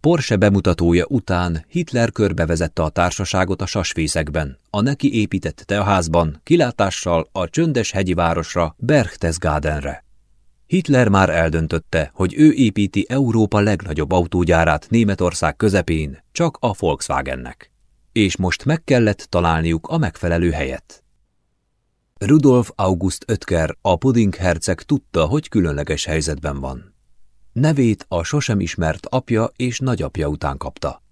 Porsche bemutatója után Hitler körbevezette a társaságot a sasfészekben, a neki épített teaházban, kilátással a csöndes hegyi városra, Berchtesgadenre. Hitler már eldöntötte, hogy ő építi Európa legnagyobb autógyárát Németország közepén, csak a Volkswagennek és most meg kellett találniuk a megfelelő helyet. Rudolf August Ötker, a Pudding herceg tudta, hogy különleges helyzetben van. Nevét a sosem ismert apja és nagyapja után kapta.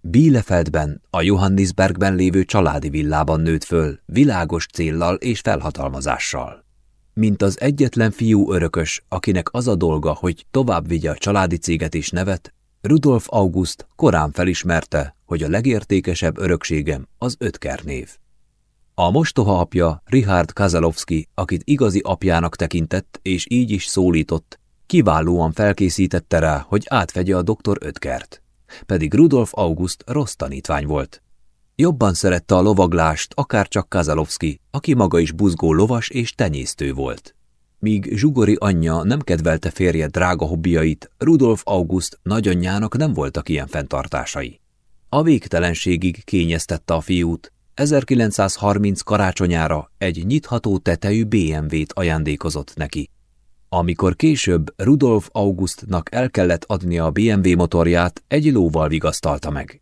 Bielefeldben, a Johannisbergben lévő családi villában nőtt föl, világos céllal és felhatalmazással. Mint az egyetlen fiú örökös, akinek az a dolga, hogy tovább vigye a családi céget és nevet, Rudolf August korán felismerte, hogy a legértékesebb örökségem az Ötker név. A mostoha apja, Richard Kazalowski, akit igazi apjának tekintett és így is szólított, kiválóan felkészítette rá, hogy átvegye a doktor Ötkert. Pedig Rudolf August rossz tanítvány volt. Jobban szerette a lovaglást, akár csak Kazalowski, aki maga is buzgó lovas és tenyésztő volt. Míg Zsugori anyja nem kedvelte férje drága hobbiait, Rudolf August nagyanyjának nem voltak ilyen fenntartásai. A végtelenségig kényeztette a fiút, 1930 karácsonyára egy nyitható tetejű BMW-t ajándékozott neki. Amikor később Rudolf Augustnak el kellett adnia a BMW motorját, egy lóval vigasztalta meg.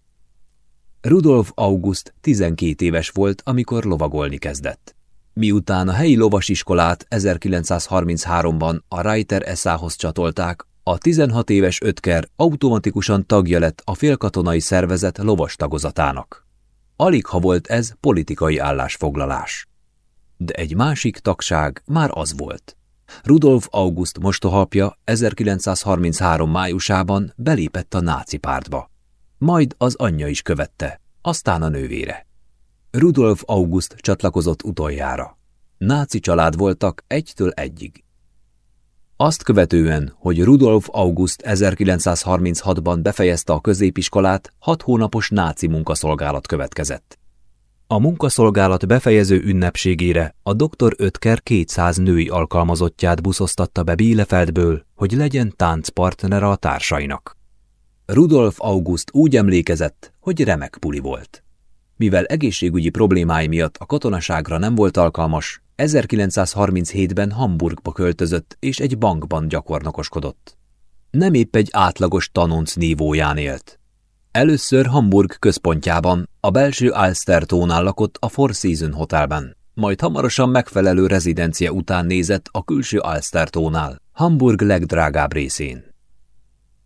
Rudolf August 12 éves volt, amikor lovagolni kezdett. Miután a helyi lovasiskolát 1933-ban a Reiter eszához csatolták, a 16 éves ötker automatikusan tagja lett a félkatonai szervezet lovas tagozatának. Alig ha volt ez politikai állásfoglalás. De egy másik tagság már az volt. Rudolf August mostohapja 1933 májusában belépett a náci pártba. Majd az anyja is követte, aztán a nővére. Rudolf August csatlakozott utoljára. Náci család voltak egytől egyig. Azt követően, hogy Rudolf August 1936-ban befejezte a középiskolát, hat hónapos náci munkaszolgálat következett. A munkaszolgálat befejező ünnepségére a doktor Ötker 200 női alkalmazottját buszoztatta be Bielefeldből, hogy legyen táncpartner a társainak. Rudolf August úgy emlékezett, hogy remek puli volt. Mivel egészségügyi problémái miatt a katonaságra nem volt alkalmas, 1937-ben Hamburgba költözött és egy bankban gyakornokoskodott. Nem épp egy átlagos tanonc nívóján élt. Először Hamburg központjában, a belső Alstertónál lakott a Four Season Hotelben, majd hamarosan megfelelő rezidencia után nézett a külső Alstertónál, Hamburg legdrágább részén.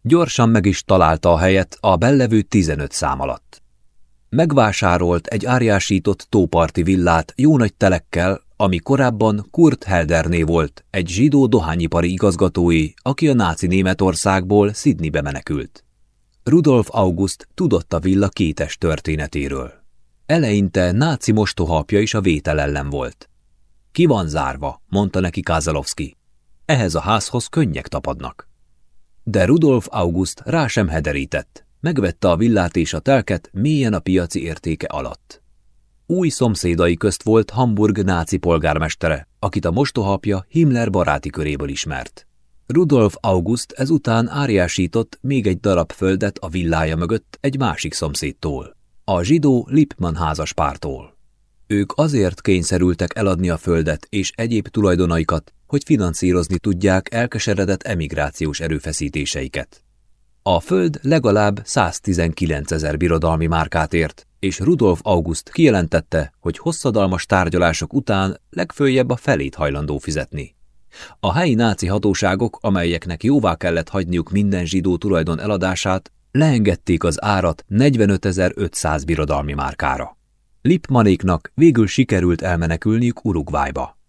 Gyorsan meg is találta a helyet a bellevő 15 szám alatt. Megvásárolt egy árjásított tóparti villát jó nagy telekkel, ami korábban Kurt Helderné volt, egy zsidó dohányipari igazgatói, aki a náci Németországból Sydneybe menekült. Rudolf August tudott a villa kétes történetéről. Eleinte náci mostohapja is a vétel ellen volt. Ki van zárva, mondta neki Kázalovszki. Ehhez a házhoz könnyek tapadnak. De Rudolf August rá sem hederített. Megvette a villát és a telket mélyen a piaci értéke alatt. Új szomszédai közt volt Hamburg náci polgármestere, akit a mostohapja Himmler baráti köréből ismert. Rudolf August ezután áriásított még egy darab földet a villája mögött egy másik szomszédtól, a zsidó Lippmann házaspártól. Ők azért kényszerültek eladni a földet és egyéb tulajdonaikat, hogy finanszírozni tudják elkeseredett emigrációs erőfeszítéseiket. A föld legalább 119 ezer birodalmi márkát ért, és Rudolf August kijelentette, hogy hosszadalmas tárgyalások után legfőjebb a felét hajlandó fizetni. A helyi náci hatóságok, amelyeknek jóvá kellett hagyniuk minden zsidó tulajdon eladását, leengedték az árat 45.500 birodalmi márkára. Lipmanéknak végül sikerült elmenekülniük Uruguayba.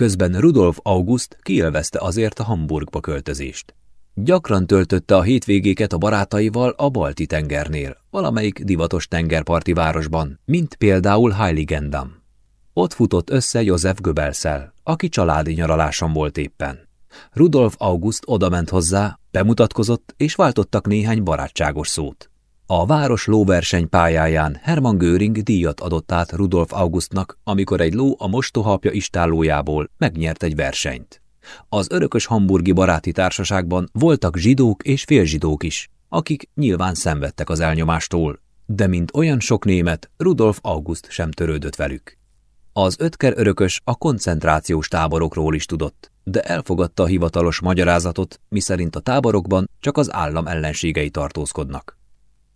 Közben Rudolf August kielvezte azért a Hamburgba költözést. Gyakran töltötte a hétvégéket a barátaival a Balti tengernél, valamelyik divatos tengerparti városban, mint például Heiligendam. Ott futott össze József Göbelszel, aki családi nyaraláson volt éppen. Rudolf August odament hozzá, bemutatkozott, és váltottak néhány barátságos szót. A város lóverseny pályáján Hermann Göring díjat adott át Rudolf Augustnak, amikor egy ló a mostohapja istállójából megnyert egy versenyt. Az örökös hamburgi baráti társaságban voltak zsidók és félzsidók is, akik nyilván szenvedtek az elnyomástól, de mint olyan sok német, Rudolf August sem törődött velük. Az ötker örökös a koncentrációs táborokról is tudott, de elfogadta a hivatalos magyarázatot, miszerint a táborokban csak az állam ellenségei tartózkodnak.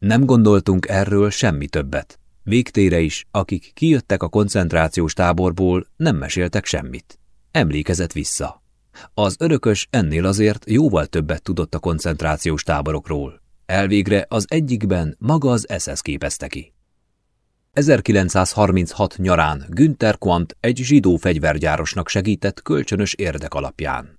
Nem gondoltunk erről semmi többet. Végtére is, akik kijöttek a koncentrációs táborból, nem meséltek semmit. Emlékezett vissza. Az örökös ennél azért jóval többet tudott a koncentrációs táborokról. Elvégre az egyikben maga az SS képezte ki. 1936 nyarán Günther Quandt egy zsidó fegyvergyárosnak segített kölcsönös érdek alapján.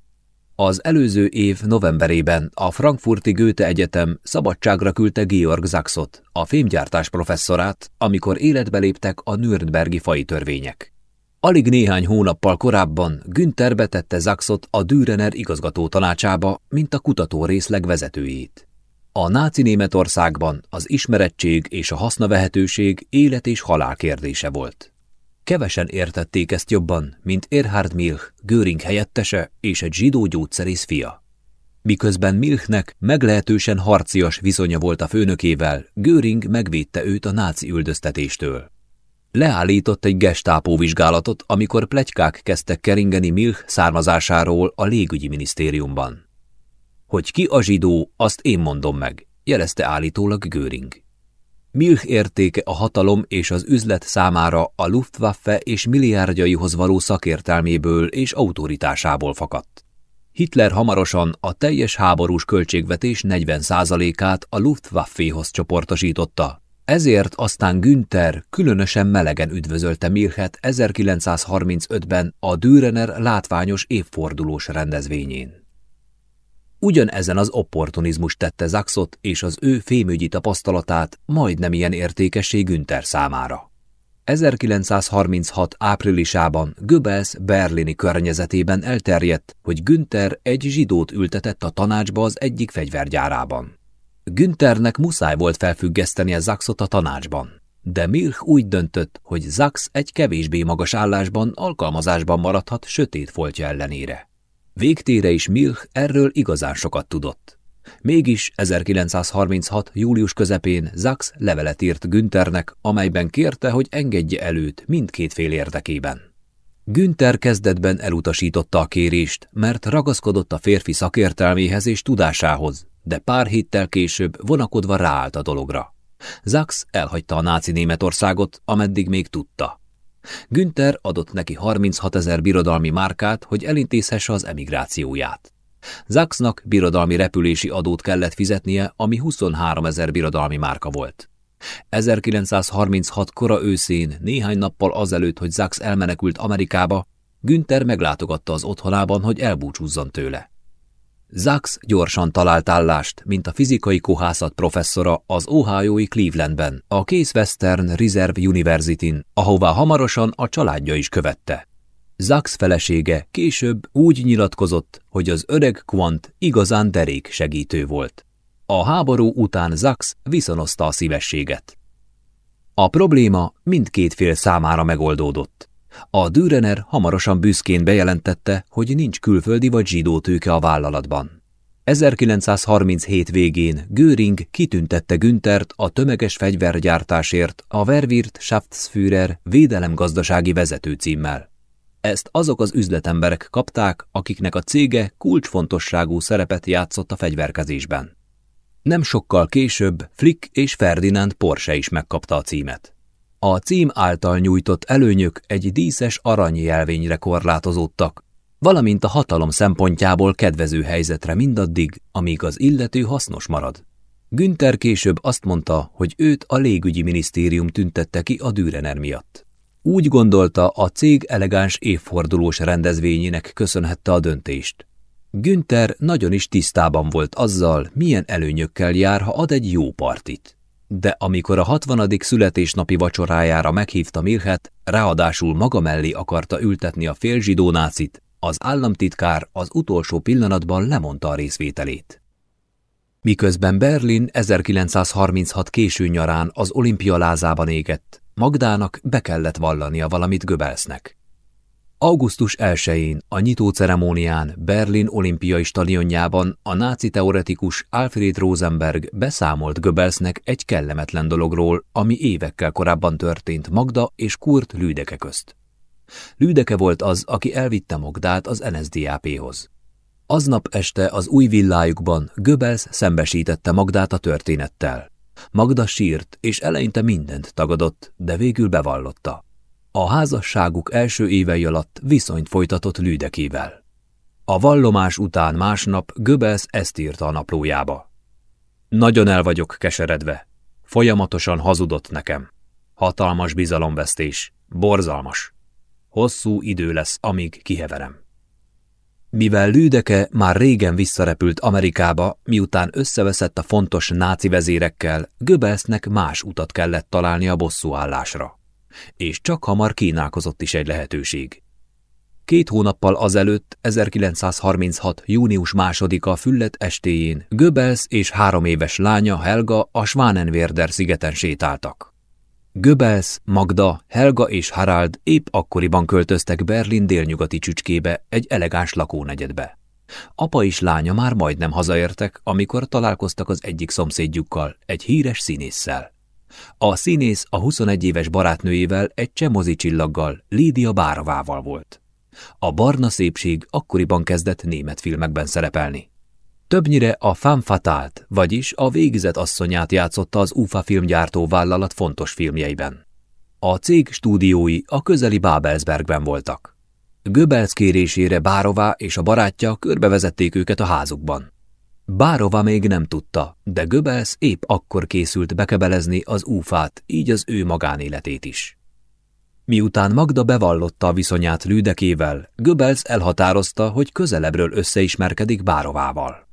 Az előző év novemberében a Frankfurti Goethe Egyetem szabadságra küldte Georg Zaxot, a fémgyártás professzorát, amikor életbe léptek a Nürnbergi fai törvények. Alig néhány hónappal korábban Günther betette Zaxot a Dürener igazgató tanácsába, mint a kutató részleg vezetőjét. A náci Németországban az ismerettség és a hasznavehetőség élet és halál kérdése volt. Kevesen értették ezt jobban, mint Erhard Milch, Göring helyettese és egy zsidó gyógyszerész fia. Miközben Milchnek meglehetősen harcias viszonya volt a főnökével, Göring megvédte őt a náci üldöztetéstől. Leállított egy gestápó vizsgálatot, amikor plegykák kezdtek keringeni Milch származásáról a légügyi minisztériumban. Hogy ki a zsidó, azt én mondom meg, jelezte állítólag Göring. Milch értéke a hatalom és az üzlet számára a Luftwaffe és milliárdjaihoz való szakértelméből és autoritásából fakadt. Hitler hamarosan a teljes háborús költségvetés 40%-át a Luftwaffe-hoz csoportosította, ezért aztán Günther különösen melegen üdvözölte Milchet 1935-ben a Dürener látványos évfordulós rendezvényén. Ugyanezen az opportunizmus tette Zaxot és az ő fémügyi tapasztalatát majdnem ilyen értékessé Günther számára. 1936 áprilisában Goebbels berlini környezetében elterjedt, hogy Günther egy zsidót ültetett a tanácsba az egyik fegyvergyárában. Günthernek muszáj volt felfüggeszteni a Zaxot a tanácsban, de Milch úgy döntött, hogy Zax egy kevésbé magas állásban alkalmazásban maradhat sötét foltja ellenére. Végtére is Milch erről igazán sokat tudott. Mégis 1936. július közepén Zax levelet írt Günthernek, amelyben kérte, hogy engedje előtt mindkét fél érdekében. Günther kezdetben elutasította a kérést, mert ragaszkodott a férfi szakértelméhez és tudásához, de pár héttel később vonakodva ráállt a dologra. Zax elhagyta a náci Németországot, ameddig még tudta. Günther adott neki 36 ezer birodalmi márkát, hogy elintézhesse az emigrációját. Zaxnak birodalmi repülési adót kellett fizetnie, ami 23 ezer birodalmi márka volt. 1936 kora őszén, néhány nappal azelőtt, hogy Zax elmenekült Amerikába, Günther meglátogatta az otthonában, hogy elbúcsúzzon tőle. Zax gyorsan talált állást, mint a fizikai kohászat professzora az Ohioi Clevelandben, a Case Western Reserve University-n, ahová hamarosan a családja is követte. Zax felesége később úgy nyilatkozott, hogy az öreg Quant igazán derék segítő volt. A háború után Zax viszonozta a szívességet. A probléma mindkét fél számára megoldódott. A Dürener hamarosan büszkén bejelentette, hogy nincs külföldi vagy zsidó tőke a vállalatban. 1937 végén Göring kitüntette Güntert a tömeges fegyvergyártásért a Verwirt Schaftsführer védelemgazdasági vezető címmel. Ezt azok az üzletemberek kapták, akiknek a cége kulcsfontosságú szerepet játszott a fegyverkezésben. Nem sokkal később Flick és Ferdinand Porsche is megkapta a címet. A cím által nyújtott előnyök egy díszes aranyjelvényre korlátozódtak, valamint a hatalom szempontjából kedvező helyzetre mindaddig, amíg az illető hasznos marad. Günther később azt mondta, hogy őt a légügyi minisztérium tüntette ki a Dürener miatt. Úgy gondolta, a cég elegáns évfordulós rendezvényének köszönhette a döntést. Günther nagyon is tisztában volt azzal, milyen előnyökkel jár, ha ad egy jó partit de amikor a hatvanadik születésnapi vacsorájára meghívta Mirhet, ráadásul maga mellé akarta ültetni a félzsidó nácit, az államtitkár az utolsó pillanatban lemondta a részvételét. Miközben Berlin 1936 késő nyarán az olimpia lázában égett, Magdának be kellett vallania valamit Göbelsznek. Augusztus 1-én a nyitó ceremónián Berlin olimpiai stadionjában a náci teoretikus Alfred Rosenberg beszámolt Göbelsnek egy kellemetlen dologról, ami évekkel korábban történt Magda és Kurt Lüdeke közt. Lüdeke volt az, aki elvitte Magdát az NSDAP-hoz. Aznap este az új villájukban Göbels szembesítette Magdát a történettel. Magda sírt, és eleinte mindent tagadott, de végül bevallotta. A házasságuk első évei alatt viszonyt folytatott Lüdekével. A vallomás után másnap Göbels ezt írta a naplójába. Nagyon el vagyok keseredve. Folyamatosan hazudott nekem. Hatalmas bizalomvesztés. Borzalmas. Hosszú idő lesz, amíg kiheverem. Mivel Lüdeke már régen visszarepült Amerikába, miután összeveszett a fontos náci vezérekkel, Göbelsnek más utat kellett találni a bosszúállásra és csak hamar kínálkozott is egy lehetőség. Két hónappal azelőtt, 1936. június másodika füllet estéjén Göbels és három éves lánya Helga a Schwanenwerder szigeten sétáltak. Göbels, Magda, Helga és Harald épp akkoriban költöztek Berlin délnyugati csücskébe, egy elegáns lakónegyedbe. Apa és lánya már majdnem hazaértek, amikor találkoztak az egyik szomszédjukkal, egy híres színésszel. A színész a 21 éves barátnőjével egy csemozi csillaggal, Lídia Báravával volt. A barna szépség akkoriban kezdett német filmekben szerepelni. Többnyire a femme vagyis a végzett asszonyát játszotta az UFA filmgyártó vállalat fontos filmjeiben. A cég stúdiói a közeli Babelsbergben voltak. Göbels kérésére Bárová és a barátja körbevezették őket a házukban. Bárova még nem tudta, de Göbels épp akkor készült bekebelezni az úfát, így az ő magánéletét is. Miután Magda bevallotta a viszonyát Lüdekével, Göbels elhatározta, hogy közelebbről összeismerkedik Bárovával.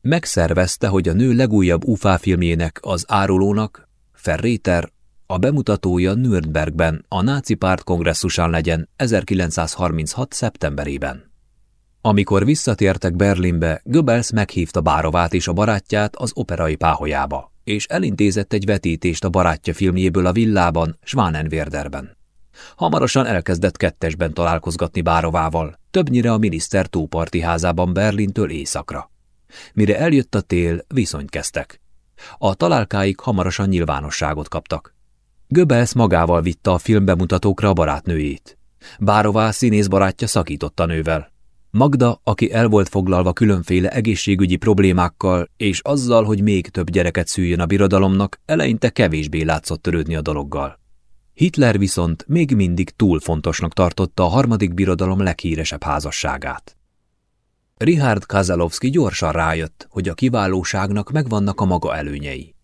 Megszervezte, hogy a nő legújabb UFA filmjének, az árulónak, Ferréter, a bemutatója Nürnbergben, a náci párt kongresszusán legyen 1936. szeptemberében. Amikor visszatértek Berlinbe, Goebbels meghívta Bárovát és a barátját az operai páholyába, és elintézett egy vetítést a barátja filmjéből a villában, Schwanenwerderben. Hamarosan elkezdett kettesben találkozgatni Bárovával, többnyire a miniszter túlparti házában Berlintől északra. Mire eljött a tél, viszonyt kezdtek. A találkáik hamarosan nyilvánosságot kaptak. Goebbels magával vitte a filmbemutatókra a barátnőjét. Bárová színész barátja szakított a nővel. Magda, aki el volt foglalva különféle egészségügyi problémákkal, és azzal, hogy még több gyereket szüljön a birodalomnak, eleinte kevésbé látszott törődni a dologgal. Hitler viszont még mindig túl fontosnak tartotta a harmadik birodalom leghíresebb házasságát. Richard Kazalowski gyorsan rájött, hogy a kiválóságnak megvannak a maga előnyei.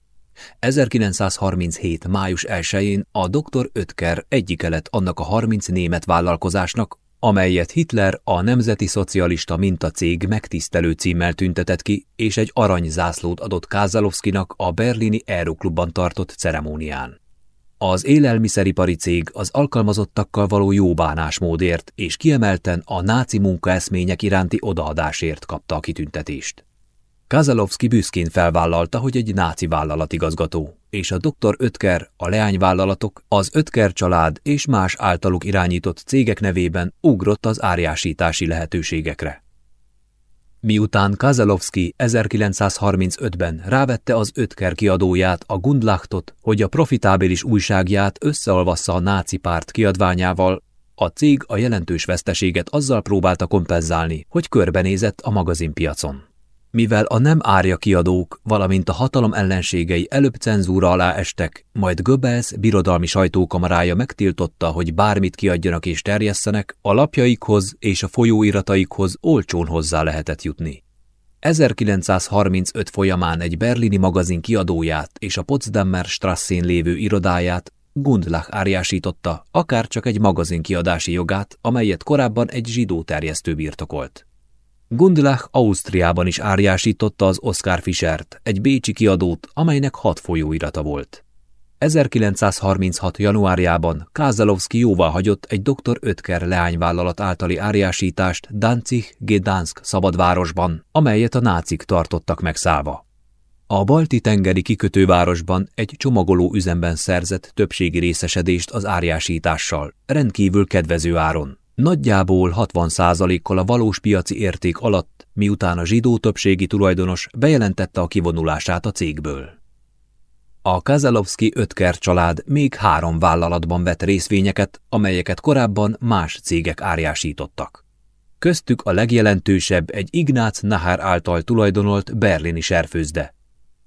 1937. május 1-én a Dr. Ötker egyike lett annak a 30 német vállalkozásnak, amelyet Hitler a Nemzeti Szocialista Mintacég megtisztelő címmel tüntetett ki, és egy aranyzászlót adott Kázalovszkinak a berlini Aeroklubban tartott ceremónián. Az élelmiszeripari cég az alkalmazottakkal való jó bánásmódért és kiemelten a náci munkaeszmények iránti odaadásért kapta a kitüntetést. Kazalovski büszkén felvállalta, hogy egy náci vállalatigazgató, és a dr. Ötker, a leányvállalatok, az Ötker család és más általuk irányított cégek nevében ugrott az árjásítási lehetőségekre. Miután Kazalovski 1935-ben rávette az Ötker kiadóját, a Gundlachtot, hogy a profitábilis újságját összeolvassza a náci párt kiadványával, a cég a jelentős veszteséget azzal próbálta kompenzálni, hogy körbenézett a magazinpiacon mivel a nem árja kiadók, valamint a hatalom ellenségei előbb cenzúra alá estek, majd Goebbels birodalmi sajtókamarája megtiltotta, hogy bármit kiadjanak és terjesszenek, a lapjaikhoz és a folyóirataikhoz olcsón hozzá lehetett jutni. 1935 folyamán egy berlini magazin kiadóját és a Potsdamer Strasszén lévő irodáját Gundlach árjásította, akár csak egy magazin kiadási jogát, amelyet korábban egy zsidó terjesztő birtokolt. Gundlach Ausztriában is árjásította az Oscar Fischert, egy bécsi kiadót, amelynek hat folyóirata volt. 1936. januárjában Kázalovszki jóvá hagyott egy dr. Ötker leányvállalat általi árjásítást Danzig Gdansk szabadvárosban, amelyet a nácik tartottak megszállva. A balti tengeri kikötővárosban egy csomagoló üzemben szerzett többségi részesedést az árjásítással, rendkívül kedvező áron. Nagyjából 60%-kal a valós piaci érték alatt, miután a zsidó többségi tulajdonos bejelentette a kivonulását a cégből. A Kazalovski Ötker család még három vállalatban vett részvényeket, amelyeket korábban más cégek árjásítottak. Köztük a legjelentősebb egy Ignác Nahar által tulajdonolt berlini serfőzde.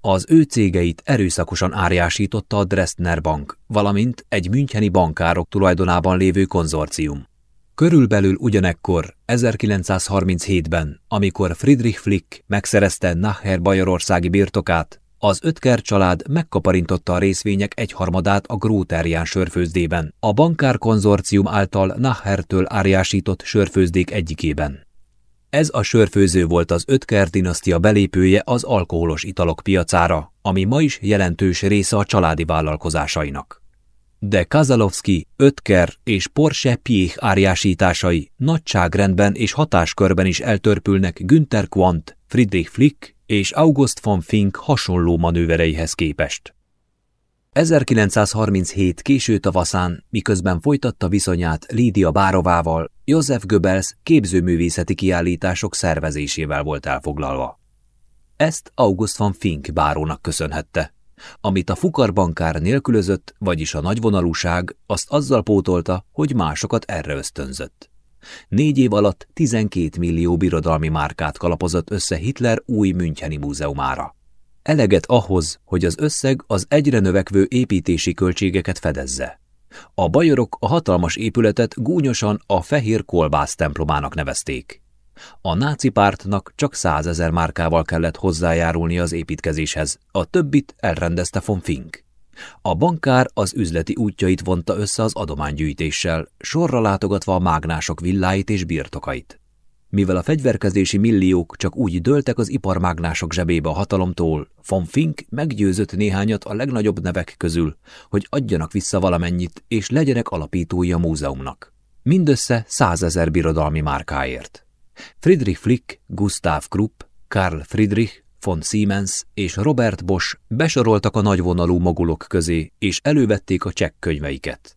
Az ő cégeit erőszakosan árjásította a Dresdner Bank, valamint egy müncheni bankárok tulajdonában lévő konzorcium. Körülbelül ugyanekkor, 1937-ben, amikor Friedrich Flick megszerezte Nacher bajorországi birtokát, az Ötker család megkaparintotta a részvények egyharmadát a Gróterján sörfőzdében, a bankár konzorcium által Nachertől árjásított sörfőzdék egyikében. Ez a sörfőző volt az Ötker dinasztia belépője az alkoholos italok piacára, ami ma is jelentős része a családi vállalkozásainak de Kazalovski, Ötker és Porsche Piech árjásításai nagyságrendben és hatáskörben is eltörpülnek Günther Quandt, Friedrich Flick és August von Fink hasonló manővereihez képest. 1937 késő tavaszán, miközben folytatta viszonyát Lídia Bárovával, József Goebbels képzőművészeti kiállítások szervezésével volt elfoglalva. Ezt August von Fink bárónak köszönhette. Amit a fukarbankár nélkülözött, vagyis a nagyvonalúság, azt azzal pótolta, hogy másokat erre ösztönzött. Négy év alatt 12 millió birodalmi márkát kalapozott össze Hitler új Müncheni múzeumára. Eleget ahhoz, hogy az összeg az egyre növekvő építési költségeket fedezze. A bajorok a hatalmas épületet gúnyosan a Fehér Kolbász templomának nevezték. A náci pártnak csak százezer márkával kellett hozzájárulni az építkezéshez, a többit elrendezte von Fink. A bankár az üzleti útjait vonta össze az adománygyűjtéssel, sorra látogatva a mágnások villáit és birtokait. Mivel a fegyverkezési milliók csak úgy dőltek az iparmágnások zsebébe a hatalomtól, von Fink meggyőzött néhányat a legnagyobb nevek közül, hogy adjanak vissza valamennyit, és legyenek alapítói a múzeumnak. Mindössze százezer birodalmi márkáért. Friedrich Flick, Gustav Krupp, Karl Friedrich, von Siemens és Robert Bosch besoroltak a nagyvonalú mogulok közé, és elővették a csekk könyveiket.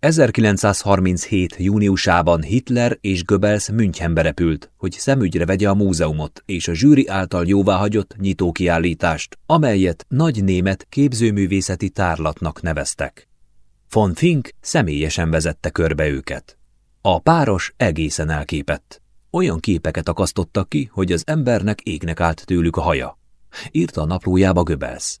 1937. júniusában Hitler és Goebbels Münchenbe repült, hogy szemügyre vegye a múzeumot és a zsűri által jóváhagyott nyitókiállítást, amelyet nagy német képzőművészeti tárlatnak neveztek. Von Fink személyesen vezette körbe őket. A páros egészen elképett. Olyan képeket akasztottak ki, hogy az embernek égnek állt tőlük a haja. Írta a naplójába Göbelsz.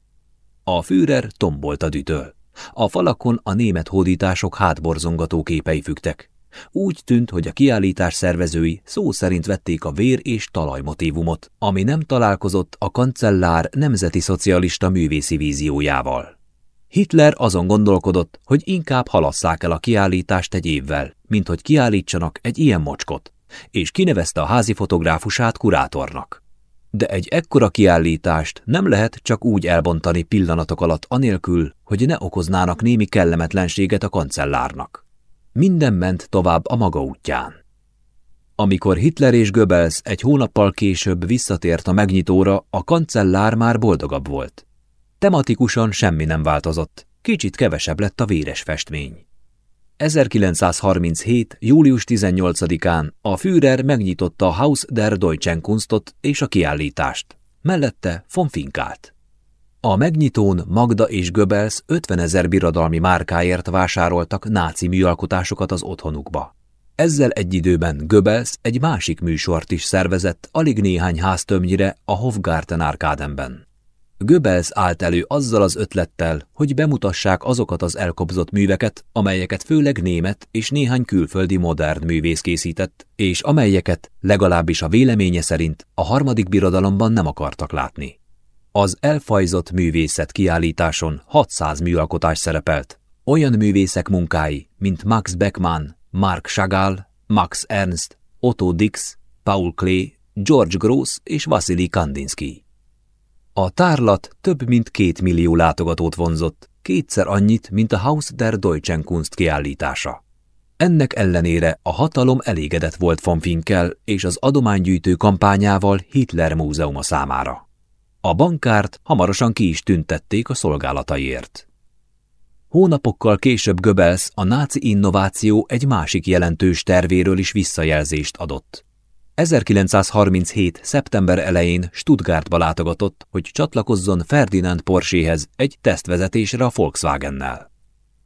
A Führer tombolt a dütől. A falakon a német hódítások hátborzongató képei fügtek. Úgy tűnt, hogy a kiállítás szervezői szó szerint vették a vér és talajmotívumot, ami nem találkozott a kancellár nemzeti szocialista művészi víziójával. Hitler azon gondolkodott, hogy inkább halasszák el a kiállítást egy évvel, mint hogy kiállítsanak egy ilyen mocskot, és kinevezte a házi fotográfusát kurátornak. De egy ekkora kiállítást nem lehet csak úgy elbontani pillanatok alatt anélkül, hogy ne okoznának némi kellemetlenséget a kancellárnak. Minden ment tovább a maga útján. Amikor Hitler és Goebbels egy hónappal később visszatért a megnyitóra, a kancellár már boldogabb volt. Tematikusan semmi nem változott, kicsit kevesebb lett a véres festmény. 1937. július 18-án a Führer megnyitotta a Haus der Deutschen Kunstot és a kiállítást. Mellette von Finkált. A megnyitón Magda és Goebbels 50 ezer birodalmi márkáért vásároltak náci műalkotásokat az otthonukba. Ezzel egy időben Goebbels egy másik műsort is szervezett alig néhány háztömnyire a Hofgarten Arkádenben. Goebbels állt elő azzal az ötlettel, hogy bemutassák azokat az elkobzott műveket, amelyeket főleg német és néhány külföldi modern művész készített, és amelyeket legalábbis a véleménye szerint a harmadik birodalomban nem akartak látni. Az elfajzott művészet kiállításon 600 műalkotás szerepelt, olyan művészek munkái, mint Max Beckmann, Mark Chagall, Max Ernst, Otto Dix, Paul Klee, George Gross és Vasily Kandinsky. A tárlat több mint két millió látogatót vonzott, kétszer annyit, mint a Haus der Deutschen Kunst kiállítása. Ennek ellenére a hatalom elégedett volt von Finkel és az adománygyűjtő kampányával Hitler múzeuma számára. A bankárt hamarosan ki is tüntették a szolgálataiért. Hónapokkal később Goebbels a náci innováció egy másik jelentős tervéről is visszajelzést adott. 1937. szeptember elején Stuttgartba látogatott, hogy csatlakozzon Ferdinand Porséhez egy tesztvezetésre a Volkswagennel.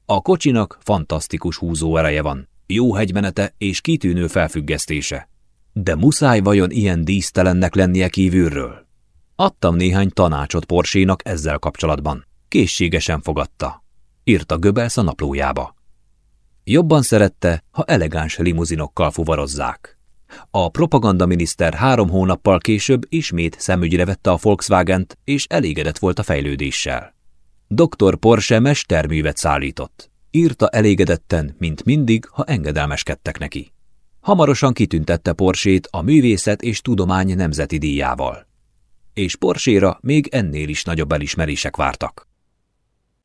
A kocsinak fantasztikus húzóereje van, jó hegymenete és kitűnő felfüggesztése. De muszáj vajon ilyen dísztelennek lennie kívülről? Adtam néhány tanácsot Porsénak ezzel kapcsolatban. Készségesen fogadta. Írta Göbelsz a naplójába. Jobban szerette, ha elegáns limuzinokkal fuvarozzák. A propagandaminiszter három hónappal később ismét szemügyre vette a Volkswagen-t, és elégedett volt a fejlődéssel. Dr. Porsche mesterművet szállított. Írta elégedetten, mint mindig, ha engedelmeskedtek neki. Hamarosan kitüntette Porsét a művészet és tudomány nemzeti díjával. És Porséra még ennél is nagyobb elismerések vártak.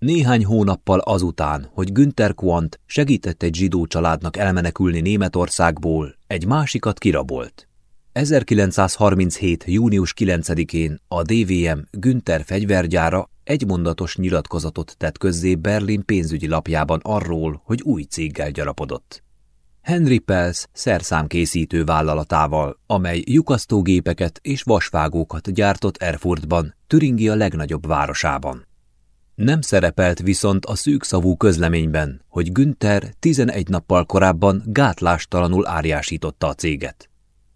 Néhány hónappal azután, hogy Günther Quant segített egy zsidó családnak elmenekülni Németországból, egy másikat kirabolt. 1937. június 9-én a DVM Günther fegyvergyára egymondatos nyilatkozatot tett közzé Berlin pénzügyi lapjában arról, hogy új céggel gyarapodott. Henry Pels szerszámkészítő vállalatával, amely lyukasztógépeket és vasvágókat gyártott Erfurtban, Türingia legnagyobb városában. Nem szerepelt viszont a szűkszavú közleményben, hogy Günther 11 nappal korábban gátlástalanul árjásította a céget.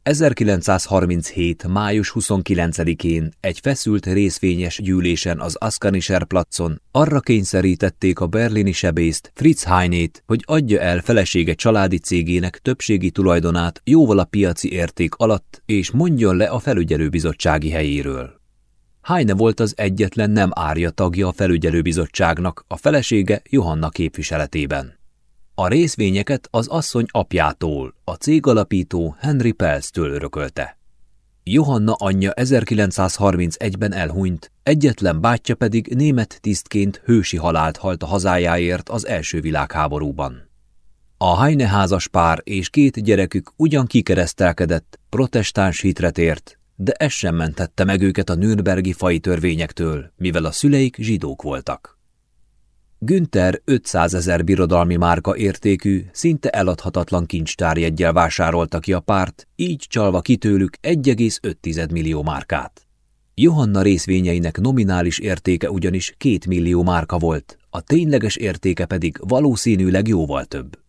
1937. május 29-én egy feszült részvényes gyűlésen az Askanischer placon arra kényszerítették a berlini sebészt Fritz Heinét, hogy adja el felesége családi cégének többségi tulajdonát jóval a piaci érték alatt, és mondjon le a felügyelőbizottsági helyéről. Heine volt az egyetlen nem árja tagja a felügyelőbizottságnak, a felesége Johanna képviseletében. A részvényeket az asszony apjától, a cégalapító Henry Pelsz-től örökölte. Johanna anyja 1931-ben elhunyt, egyetlen bátyja pedig német tisztként hősi halált halt a hazájáért az első világháborúban. A Heine házas pár és két gyerekük ugyan kikeresztelkedett, protestáns hitre tért, de ez sem mentette meg őket a Nürnbergi fai törvényektől, mivel a szüleik zsidók voltak. Günther 500 ezer birodalmi márka értékű, szinte eladhatatlan kincstárjeggyel vásárolta ki a párt, így csalva ki tőlük 1,5 millió márkát. Johanna részvényeinek nominális értéke ugyanis 2 millió márka volt, a tényleges értéke pedig valószínűleg jóval több.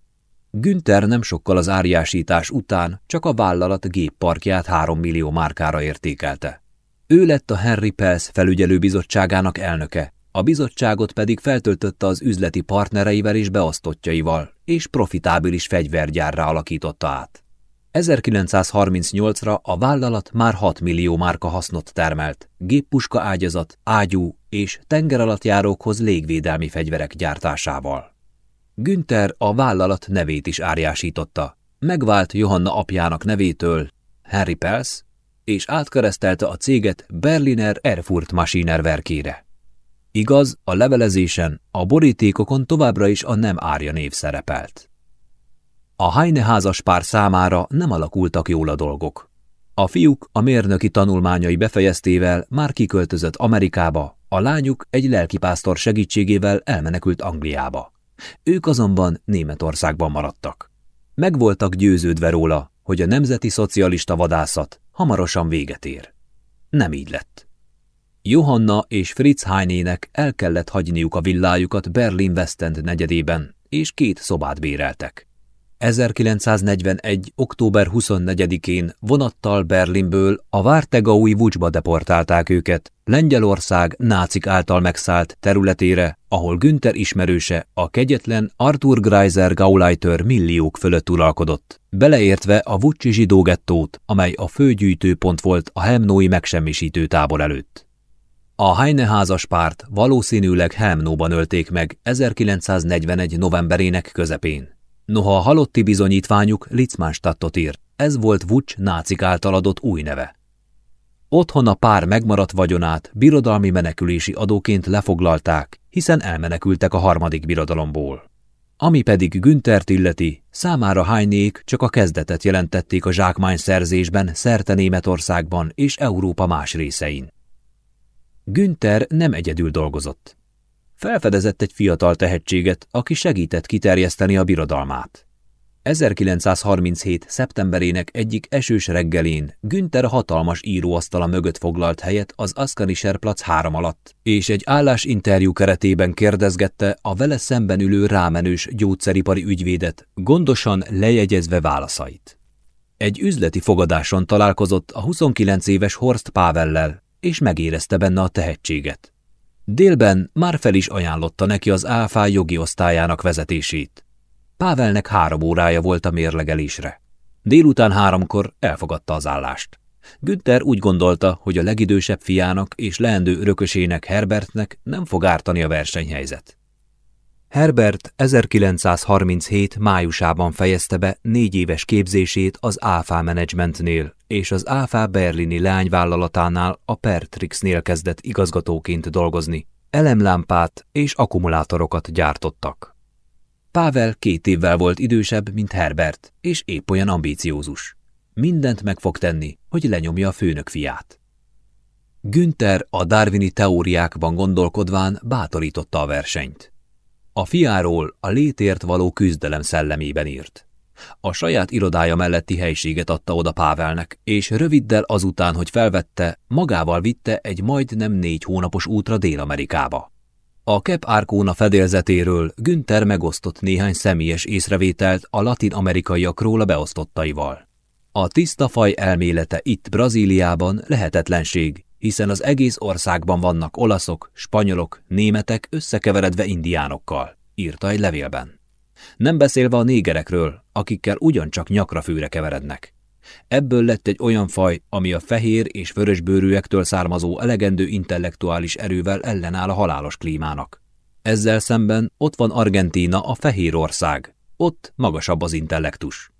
Günther nem sokkal az árjásítás után csak a vállalat gépparkját három millió márkára értékelte. Ő lett a Henry Pels felügyelőbizottságának elnöke, a bizottságot pedig feltöltötte az üzleti partnereivel és beosztottjaival, és profitábilis fegyvergyárra alakította át. 1938-ra a vállalat már 6 millió márka hasznot termelt, géppuska ágyazat, ágyú és tengeralattjárókhoz légvédelmi fegyverek gyártásával. Günther a vállalat nevét is árjásította, megvált Johanna apjának nevétől, Harry Pels, és átkeresztelte a céget Berliner Erfurt Maschiner Igaz, a levelezésen, a borítékokon továbbra is a nem árja név szerepelt. A Heine házas pár számára nem alakultak jól a dolgok. A fiúk a mérnöki tanulmányai befejeztével már kiköltözött Amerikába, a lányuk egy lelkipásztor segítségével elmenekült Angliába. Ők azonban Németországban maradtak. Meg voltak győződve róla, hogy a nemzeti szocialista vadászat hamarosan véget ér. Nem így lett. Johanna és Fritz Heinének el kellett hagyniuk a villájukat Berlin West End negyedében, és két szobát béreltek. 1941. október 24-én vonattal Berlinből a Vártegaui Vucsba deportálták őket, Lengyelország nácik által megszállt területére, ahol Günther ismerőse, a kegyetlen Arthur Greiser Gauleiter milliók fölött uralkodott, beleértve a Vucsi zsidó gettót, amely a főgyűjtőpont volt a Helmnói megsemmisítő tábor előtt. A Heine házas párt valószínűleg Helmnóban ölték meg 1941. novemberének közepén. Noha a halotti bizonyítványuk Litzmannstadtot írt, ez volt Vucs nácik által adott új neve. Otthon a pár megmaradt vagyonát birodalmi menekülési adóként lefoglalták, hiszen elmenekültek a harmadik birodalomból. Ami pedig Günthert illeti, számára hánynék csak a kezdetet jelentették a zsákmány szerzésben szerte Németországban és Európa más részein. Günther nem egyedül dolgozott felfedezett egy fiatal tehetséget, aki segített kiterjeszteni a birodalmát. 1937. szeptemberének egyik esős reggelén Günther hatalmas íróasztala mögött foglalt helyet az Askanischer 3 alatt, és egy állásinterjú keretében kérdezgette a vele szemben ülő rámenős gyógyszeripari ügyvédet, gondosan lejegyezve válaszait. Egy üzleti fogadáson találkozott a 29 éves Horst Pávellel, és megérezte benne a tehetséget. Délben már fel is ajánlotta neki az áfá jogi osztályának vezetését. Pávelnek három órája volt a mérlegelésre. Délután háromkor elfogadta az állást. Günther úgy gondolta, hogy a legidősebb fiának és leendő örökösének Herbertnek nem fog ártani a versenyhelyzet. Herbert 1937 májusában fejezte be négy éves képzését az AFA Managementnél, és az AFA berlini leányvállalatánál a Pertrixnél kezdett igazgatóként dolgozni. Elemlámpát és akkumulátorokat gyártottak. Pável két évvel volt idősebb, mint Herbert, és épp olyan ambíciózus. Mindent meg fog tenni, hogy lenyomja a főnök fiát. Günther a darwini teóriákban gondolkodván bátorította a versenyt. A fiáról a létért való küzdelem szellemében írt. A saját irodája melletti helységet adta oda Pávelnek, és röviddel azután, hogy felvette, magával vitte egy majdnem négy hónapos útra Dél-Amerikába. A Kep Árkóna fedélzetéről Günther megosztott néhány személyes észrevételt a latin-amerikaiakról a beosztottaival. A tiszta faj elmélete itt Brazíliában lehetetlenség, hiszen az egész országban vannak olaszok, spanyolok, németek összekeveredve indiánokkal, írta egy levélben. Nem beszélve a négerekről, akikkel ugyancsak nyakra főre keverednek. Ebből lett egy olyan faj, ami a fehér és vörösbőrűektől származó elegendő intellektuális erővel ellenáll a halálos klímának. Ezzel szemben ott van Argentína, a fehér ország. Ott magasabb az intellektus.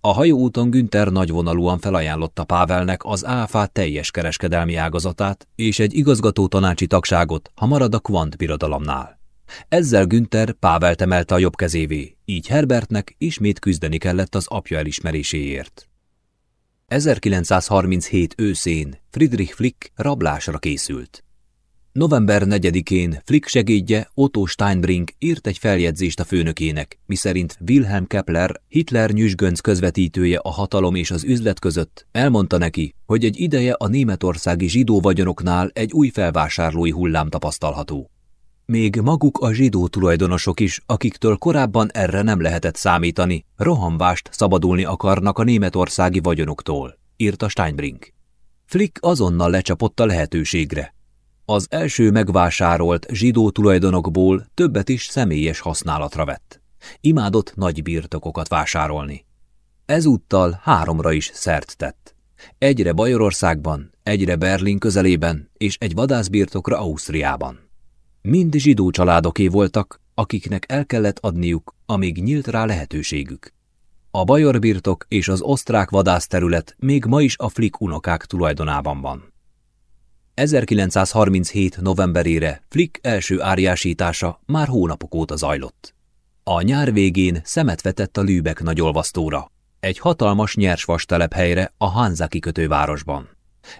A hajóúton Günther nagyvonalúan felajánlotta Pávelnek az ÁFA teljes kereskedelmi ágazatát és egy igazgató tanácsi tagságot, ha marad a Quant birodalomnál. Ezzel Günther Pávelt emelte a jobb kezévé, így Herbertnek ismét küzdeni kellett az apja elismeréséért. 1937 őszén Friedrich Flick rablásra készült. November 4-én Flick segédje Otto Steinbrink írt egy feljegyzést a főnökének, miszerint Wilhelm Kepler, Hitler nyüzsgönc közvetítője a hatalom és az üzlet között, elmondta neki, hogy egy ideje a németországi zsidó vagyonoknál egy új felvásárlói hullám tapasztalható. Még maguk a zsidó tulajdonosok is, akiktől korábban erre nem lehetett számítani, rohamvást szabadulni akarnak a németországi vagyonoktól, írta Steinbrink. Flick azonnal lecsapott a lehetőségre. Az első megvásárolt zsidó tulajdonokból többet is személyes használatra vett. Imádott nagy birtokokat vásárolni. Ezúttal háromra is szert tett. Egyre Bajorországban, egyre Berlin közelében és egy vadászbirtokra Ausztriában. Mind zsidó családoké voltak, akiknek el kellett adniuk, amíg nyílt rá lehetőségük. A Bajor birtok és az osztrák vadászterület még ma is a Flick unokák tulajdonában van. 1937. novemberére Flick első árjásítása már hónapok óta zajlott. A nyár végén szemet vetett a Lübeck nagyolvasztóra, egy hatalmas nyersvas telephelyre a Hanza kikötővárosban.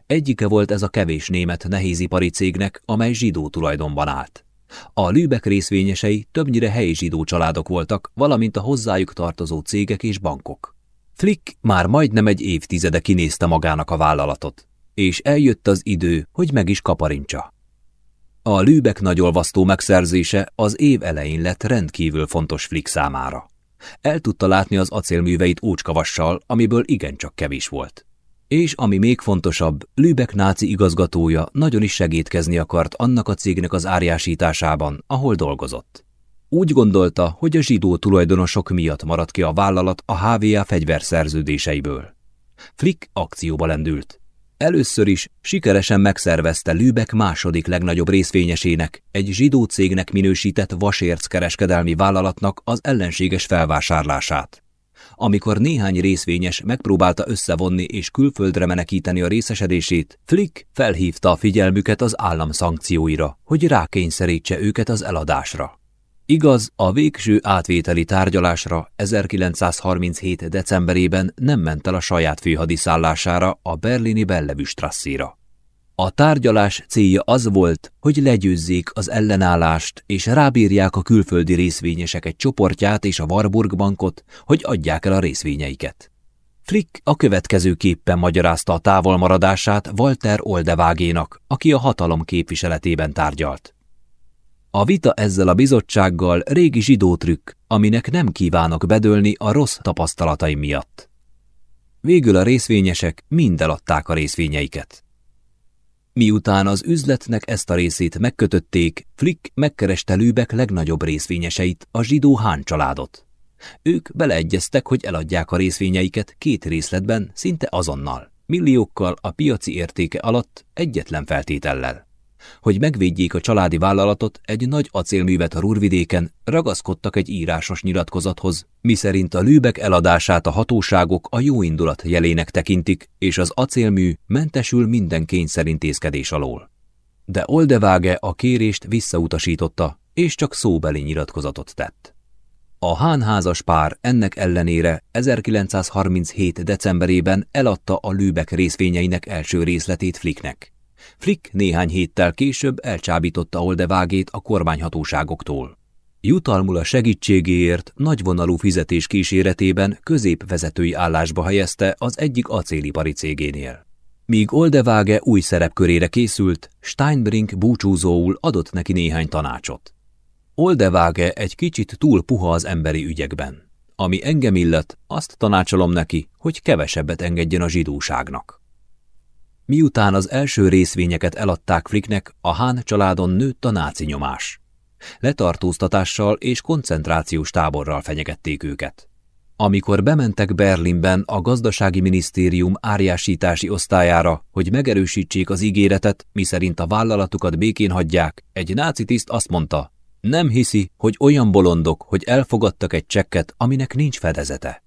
Egyike volt ez a kevés német nehézipari cégnek, amely zsidó tulajdonban állt. A Lübeck részvényesei többnyire helyi zsidó családok voltak, valamint a hozzájuk tartozó cégek és bankok. Flick már majdnem egy évtizede kinézte magának a vállalatot, és eljött az idő, hogy meg is kaparincsa. A Lübeck nagyolvasztó megszerzése az év elején lett rendkívül fontos Flick számára. El tudta látni az acélműveit ócskavassal, amiből igencsak kevés volt. És ami még fontosabb, Lübeck náci igazgatója nagyon is segítkezni akart annak a cégnek az árjásításában, ahol dolgozott. Úgy gondolta, hogy a zsidó tulajdonosok miatt maradt ki a vállalat a HVA fegyverszerződéseiből. Flick akcióba lendült. Először is sikeresen megszervezte Lübeck második legnagyobb részvényesének, egy zsidó cégnek minősített vasérc kereskedelmi vállalatnak az ellenséges felvásárlását. Amikor néhány részvényes megpróbálta összevonni és külföldre menekíteni a részesedését, Flick felhívta a figyelmüket az állam szankcióira, hogy rákényszerítse őket az eladásra. Igaz, a végső átvételi tárgyalásra 1937. decemberében nem ment el a saját főhadiszállására a berlini Bellevüstrasszira. A tárgyalás célja az volt, hogy legyőzzék az ellenállást, és rábírják a külföldi részvényesek csoportját és a Warburg bankot, hogy adják el a részvényeiket. Frick a következőképpen magyarázta a távolmaradását Walter Oldevágénak, aki a hatalom képviseletében tárgyalt. A vita ezzel a bizottsággal régi zsidó trükk, aminek nem kívánok bedölni a rossz tapasztalataim miatt. Végül a részvényesek mind eladták a részvényeiket. Miután az üzletnek ezt a részét megkötötték, Flick megkereste Lübeck legnagyobb részvényeseit, a zsidó Hán családot. Ők beleegyeztek, hogy eladják a részvényeiket két részletben, szinte azonnal, milliókkal a piaci értéke alatt egyetlen feltétellel. Hogy megvédjék a családi vállalatot, egy nagy acélművet a Rurvidéken ragaszkodtak egy írásos nyilatkozathoz, miszerint a lűbek eladását a hatóságok a jóindulat jelének tekintik, és az acélmű mentesül minden kényszerintézkedés alól. De Oldeváge a kérést visszautasította, és csak szóbeli nyilatkozatot tett. A hánházas pár ennek ellenére 1937. decemberében eladta a Lübeck részvényeinek első részletét Flicknek. Flick néhány héttel később elcsábította Oldevágét a kormányhatóságoktól. Jutalmul a segítségéért nagyvonalú fizetés kíséretében középvezetői állásba helyezte az egyik acélipari cégénél. Míg Oldeváge új szerepkörére készült, Steinbrink búcsúzóul adott neki néhány tanácsot. Oldeváge egy kicsit túl puha az emberi ügyekben. Ami engem illet, azt tanácsolom neki, hogy kevesebbet engedjen a zsidóságnak. Miután az első részvényeket eladták Flicknek, a Hán családon nőtt a náci nyomás. Letartóztatással és koncentrációs táborral fenyegették őket. Amikor bementek Berlinben a gazdasági minisztérium árjásítási osztályára, hogy megerősítsék az ígéretet, miszerint a vállalatukat békén hagyják, egy náci tiszt azt mondta, nem hiszi, hogy olyan bolondok, hogy elfogadtak egy csekket, aminek nincs fedezete.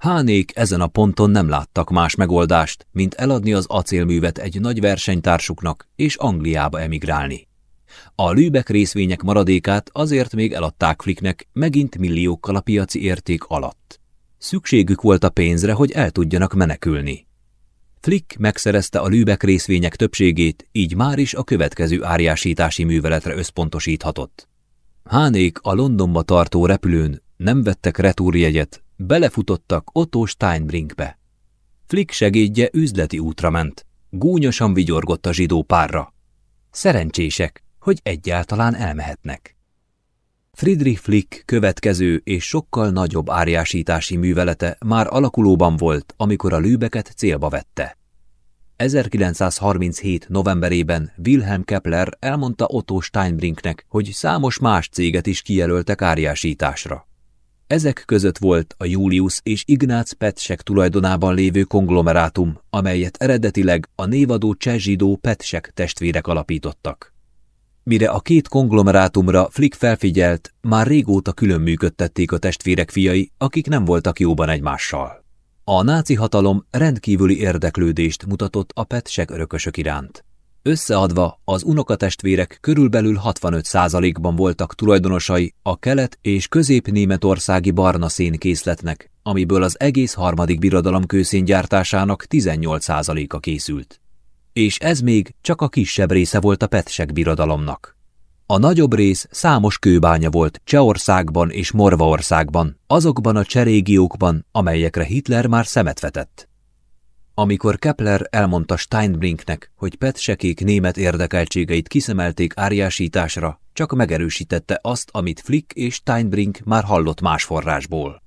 Hánék ezen a ponton nem láttak más megoldást, mint eladni az acélművet egy nagy versenytársuknak és Angliába emigrálni. A Lübeck részvények maradékát azért még eladták Flicknek megint milliókkal a piaci érték alatt. Szükségük volt a pénzre, hogy el tudjanak menekülni. Flick megszerezte a Lübeck részvények többségét, így már is a következő árjásítási műveletre összpontosíthatott. Hánék a Londonba tartó repülőn nem vettek retúrjegyet, belefutottak Otto Steinbrinkbe. Flick segédje üzleti útra ment. Gúnyosan vigyorgott a zsidó párra. Szerencsések, hogy egyáltalán elmehetnek. Friedrich Flick következő és sokkal nagyobb árjásítási művelete már alakulóban volt, amikor a lűbeket célba vette. 1937. novemberében Wilhelm Kepler elmondta Otto Steinbrinknek, hogy számos más céget is kijelöltek áriásításra. Ezek között volt a Julius és Ignác Petsek tulajdonában lévő konglomerátum, amelyet eredetileg a névadó cseh Petsek testvérek alapítottak. Mire a két konglomerátumra Flick felfigyelt, már régóta külön működtették a testvérek fiai, akik nem voltak jóban egymással. A náci hatalom rendkívüli érdeklődést mutatott a Petsek örökösök iránt. Összeadva az unokatestvérek körülbelül 65%-ban voltak tulajdonosai a kelet- és közép-németországi barna szénkészletnek, amiből az egész harmadik birodalom kőszéngyártásának 18%-a készült. És ez még csak a kisebb része volt a Petsek birodalomnak. A nagyobb rész számos kőbánya volt Csehországban és Morvaországban, azokban a cserégiókban, amelyekre Hitler már szemet vetett. Amikor Kepler elmondta Steinbrinknek, hogy petsekék német érdekeltségeit kiszemelték áriásításra, csak megerősítette azt, amit Flick és Steinbrink már hallott más forrásból.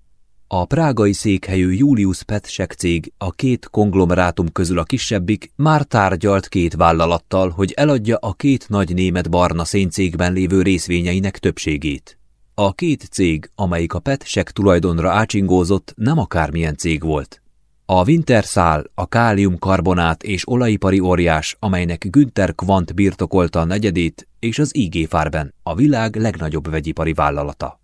A prágai székhelyű Julius Petsek cég, a két konglomerátum közül a kisebbik, már tárgyalt két vállalattal, hogy eladja a két nagy német barna széncégben lévő részvényeinek többségét. A két cég, amelyik a Petsek tulajdonra ácsingózott, nem akármilyen cég volt. A Winterszál, a káliumkarbonát és olajipari óriás, amelynek Günther Quant birtokolta a negyedét, és az IG Farben, a világ legnagyobb vegyipari vállalata.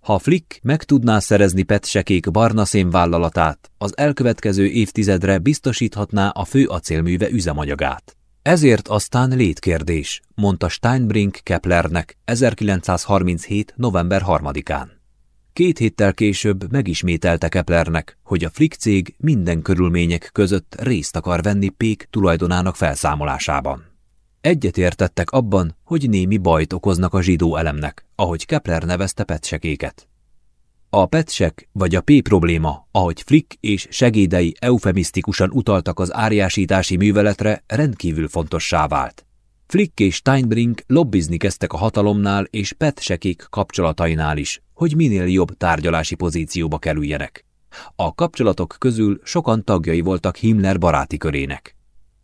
Ha Flick meg tudná szerezni Petsekék barna vállalatát, az elkövetkező évtizedre biztosíthatná a fő acélműve üzemanyagát. Ezért aztán létkérdés, mondta Steinbrink Keplernek 1937. november 3-án. Két héttel később megismételte Keplernek, hogy a Flick cég minden körülmények között részt akar venni Pék tulajdonának felszámolásában. Egyetértettek abban, hogy némi bajt okoznak a zsidó elemnek, ahogy Kepler nevezte petsekéket. A petsek vagy a P probléma, ahogy Flick és segédei eufemisztikusan utaltak az áriásítási műveletre, rendkívül fontossá vált. Flick és Steinbrink lobbizni kezdtek a hatalomnál és petsekék kapcsolatainál is, hogy minél jobb tárgyalási pozícióba kerüljenek. A kapcsolatok közül sokan tagjai voltak Himmler baráti körének.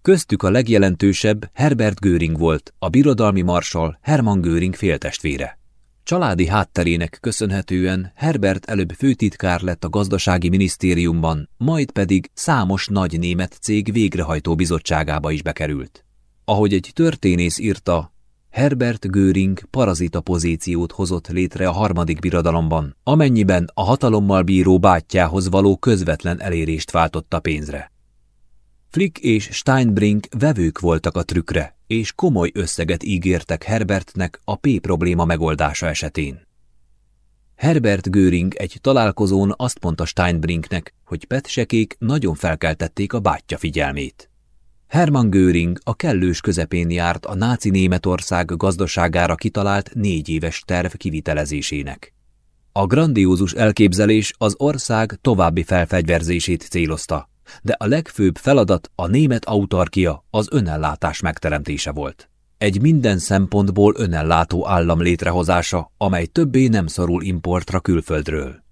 Köztük a legjelentősebb Herbert Göring volt, a birodalmi marsal Hermann Göring féltestvére. Családi hátterének köszönhetően Herbert előbb főtitkár lett a gazdasági minisztériumban, majd pedig számos nagy német cég végrehajtó bizottságába is bekerült. Ahogy egy történész írta, Herbert Göring parazita pozíciót hozott létre a harmadik birodalomban, amennyiben a hatalommal bíró bátyjához való közvetlen elérést váltotta pénzre. Flick és Steinbrink vevők voltak a trükkre, és komoly összeget ígértek Herbertnek a P probléma megoldása esetén. Herbert Göring egy találkozón azt mondta Steinbrinknek, hogy petsekék nagyon felkeltették a bátyja figyelmét. Hermann Göring a kellős közepén járt a náci Németország gazdaságára kitalált négy éves terv kivitelezésének. A grandiózus elképzelés az ország további felfegyverzését célozta, de a legfőbb feladat a német autarkia, az önellátás megteremtése volt. Egy minden szempontból önellátó állam létrehozása, amely többé nem szorul importra külföldről.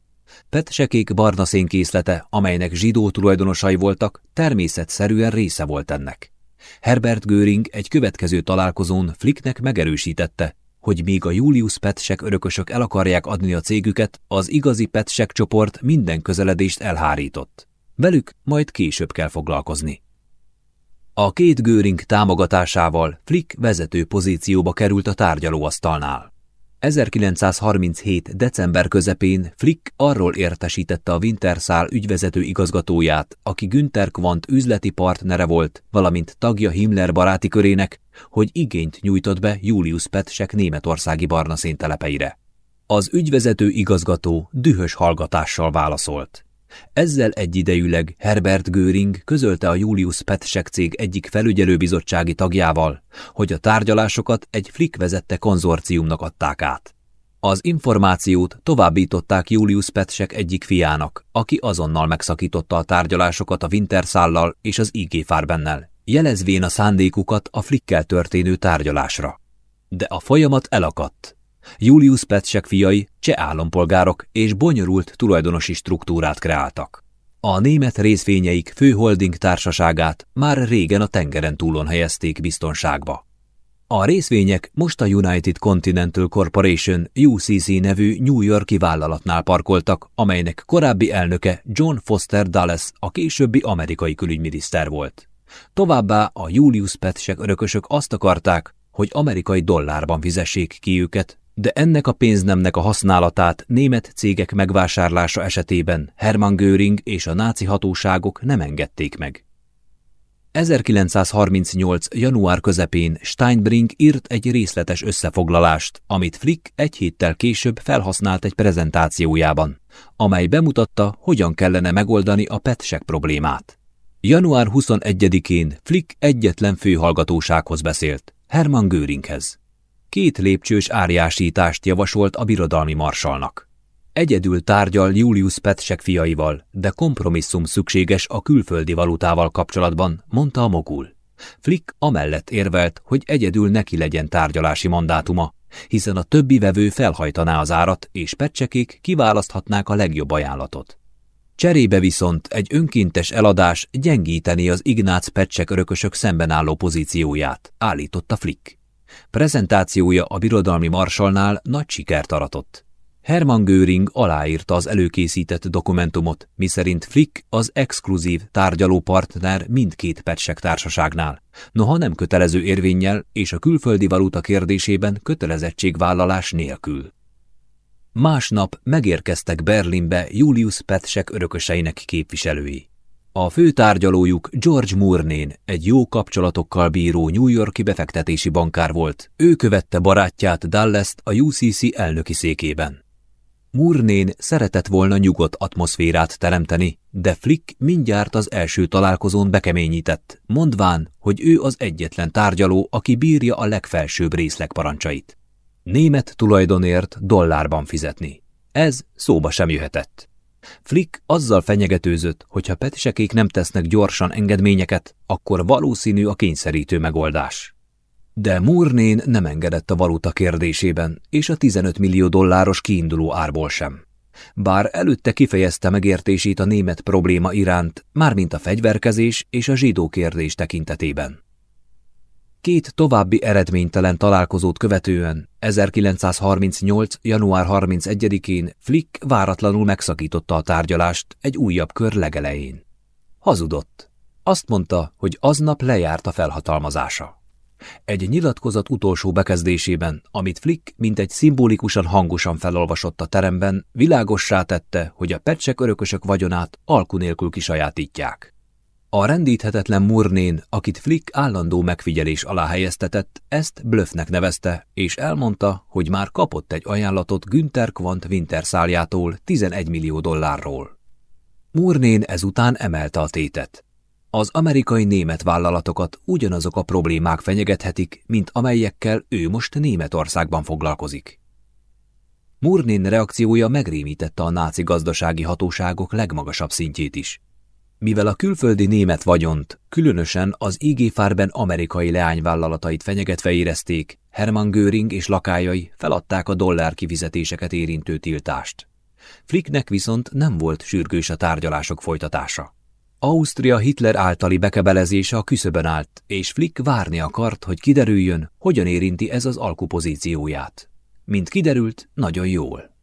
Petsekék barna szénkészlete, amelynek zsidó tulajdonosai voltak, természetszerűen része volt ennek. Herbert Göring egy következő találkozón Flicknek megerősítette, hogy míg a Julius Petsek örökösök el akarják adni a cégüket, az igazi Petsek csoport minden közeledést elhárított. Velük majd később kell foglalkozni. A két Göring támogatásával Flick vezető pozícióba került a tárgyalóasztalnál. 1937. december közepén Flick arról értesítette a Winterszál ügyvezető igazgatóját, aki Günther Quandt üzleti partnere volt, valamint tagja Himmler baráti körének, hogy igényt nyújtott be Julius Petsek németországi barna széntelepeire. Az ügyvezető igazgató dühös hallgatással válaszolt. Ezzel egyidejűleg Herbert Göring közölte a Julius Petsek cég egyik felügyelőbizottsági tagjával, hogy a tárgyalásokat egy Flick vezette konzorciumnak adták át. Az információt továbbították Julius Petsek egyik fiának, aki azonnal megszakította a tárgyalásokat a Winterszállal és az IG Farbennel, jelezvén a szándékukat a Flickkel történő tárgyalásra. De a folyamat elakadt. Julius Petsek fiai cseh állampolgárok és bonyolult tulajdonosi struktúrát kreáltak. A német részvényeik főholding társaságát már régen a tengeren túlon helyezték biztonságba. A részvények most a United Continental Corporation UCC nevű New Yorki vállalatnál parkoltak, amelynek korábbi elnöke John Foster Dulles a későbbi amerikai külügyminiszter volt. Továbbá a Julius Petsek örökösök azt akarták, hogy amerikai dollárban fizessék ki őket, de ennek a pénznemnek a használatát német cégek megvásárlása esetében Hermann Göring és a náci hatóságok nem engedték meg. 1938. január közepén Steinbrink írt egy részletes összefoglalást, amit Flick egy héttel később felhasznált egy prezentációjában, amely bemutatta, hogyan kellene megoldani a PETSEK problémát. Január 21-én Flick egyetlen főhallgatósághoz beszélt, Hermann Göringhez. Két lépcsős árjásítást javasolt a birodalmi marsalnak. Egyedül tárgyal Julius Petsek fiaival, de kompromisszum szükséges a külföldi valutával kapcsolatban, mondta a mogul. Flick amellett érvelt, hogy egyedül neki legyen tárgyalási mandátuma, hiszen a többi vevő felhajtaná az árat, és Petsekék kiválaszthatnák a legjobb ajánlatot. Cserébe viszont egy önkéntes eladás gyengíteni az Ignác Petsek örökösök szemben álló pozícióját, állította Flick. Prezentációja a birodalmi marsalnál nagy sikert aratott. Hermann Göring aláírta az előkészített dokumentumot, miszerint Flick az exkluzív tárgyalópartner mindkét Petsek társaságnál, noha nem kötelező érvényel és a külföldi valuta kérdésében kötelezettségvállalás nélkül. Másnap megérkeztek Berlinbe Julius Petsek örököseinek képviselői. A főtárgyalójuk George Mournén, egy jó kapcsolatokkal bíró New Yorki befektetési bankár volt. Ő követte barátját Dulles-t a UCC elnöki székében. Mournén szeretett volna nyugodt atmoszférát teremteni, de Flick mindjárt az első találkozón bekeményített, mondván, hogy ő az egyetlen tárgyaló, aki bírja a legfelsőbb részleg parancsait. Német tulajdonért dollárban fizetni. Ez szóba sem jöhetett. Flick azzal fenyegetőzött, hogy ha petisekék nem tesznek gyorsan engedményeket, akkor valószínű a kényszerítő megoldás. De Mournén nem engedett a valuta kérdésében, és a 15 millió dolláros kiinduló árból sem. Bár előtte kifejezte megértését a német probléma iránt, mármint a fegyverkezés és a zsidó kérdés tekintetében. Két további eredménytelen találkozót követően 1938. január 31-én Flick váratlanul megszakította a tárgyalást egy újabb kör legelején. Hazudott. Azt mondta, hogy aznap lejárt a felhatalmazása. Egy nyilatkozat utolsó bekezdésében, amit Flick mint egy szimbolikusan hangosan felolvasott a teremben, világossá tette, hogy a pecsek örökösök vagyonát alku nélkül kisajátítják. A rendíthetetlen Murnén, akit Flick állandó megfigyelés alá helyeztetett, ezt blöffnek nevezte, és elmondta, hogy már kapott egy ajánlatot Günther Quant Winterszáljától 11 millió dollárról. Murnén ezután emelte a tétet. Az amerikai német vállalatokat ugyanazok a problémák fenyegethetik, mint amelyekkel ő most Németországban foglalkozik. Murnén reakciója megrémítette a náci gazdasági hatóságok legmagasabb szintjét is. Mivel a külföldi német vagyont, különösen az IG Farben amerikai leányvállalatait fenyegetve érezték, Hermann Göring és lakájai feladták a dollár kifizetéseket érintő tiltást. Flicknek viszont nem volt sürgős a tárgyalások folytatása. Ausztria Hitler általi bekebelezése a küszöbön állt, és Flick várni akart, hogy kiderüljön, hogyan érinti ez az alkupozícióját. Mint kiderült, nagyon jól.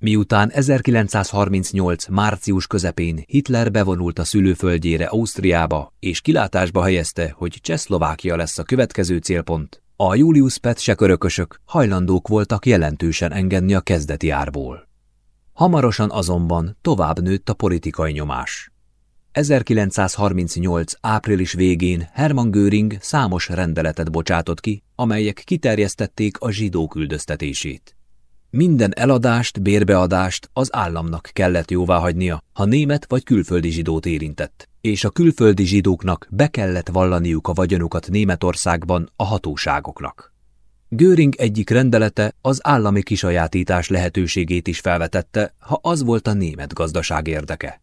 Miután 1938. március közepén Hitler bevonult a szülőföldjére Ausztriába, és kilátásba helyezte, hogy Csehszlovákia lesz a következő célpont, a Julius Petsek örökösök hajlandók voltak jelentősen engedni a kezdeti árból. Hamarosan azonban tovább nőtt a politikai nyomás. 1938. április végén Hermann Göring számos rendeletet bocsátott ki, amelyek kiterjesztették a zsidó küldöztetését. Minden eladást, bérbeadást az államnak kellett jóváhagynia, ha német vagy külföldi zsidót érintett, és a külföldi zsidóknak be kellett vallaniuk a vagyonukat Németországban a hatóságoknak. Göring egyik rendelete az állami kisajátítás lehetőségét is felvetette, ha az volt a német gazdaság érdeke.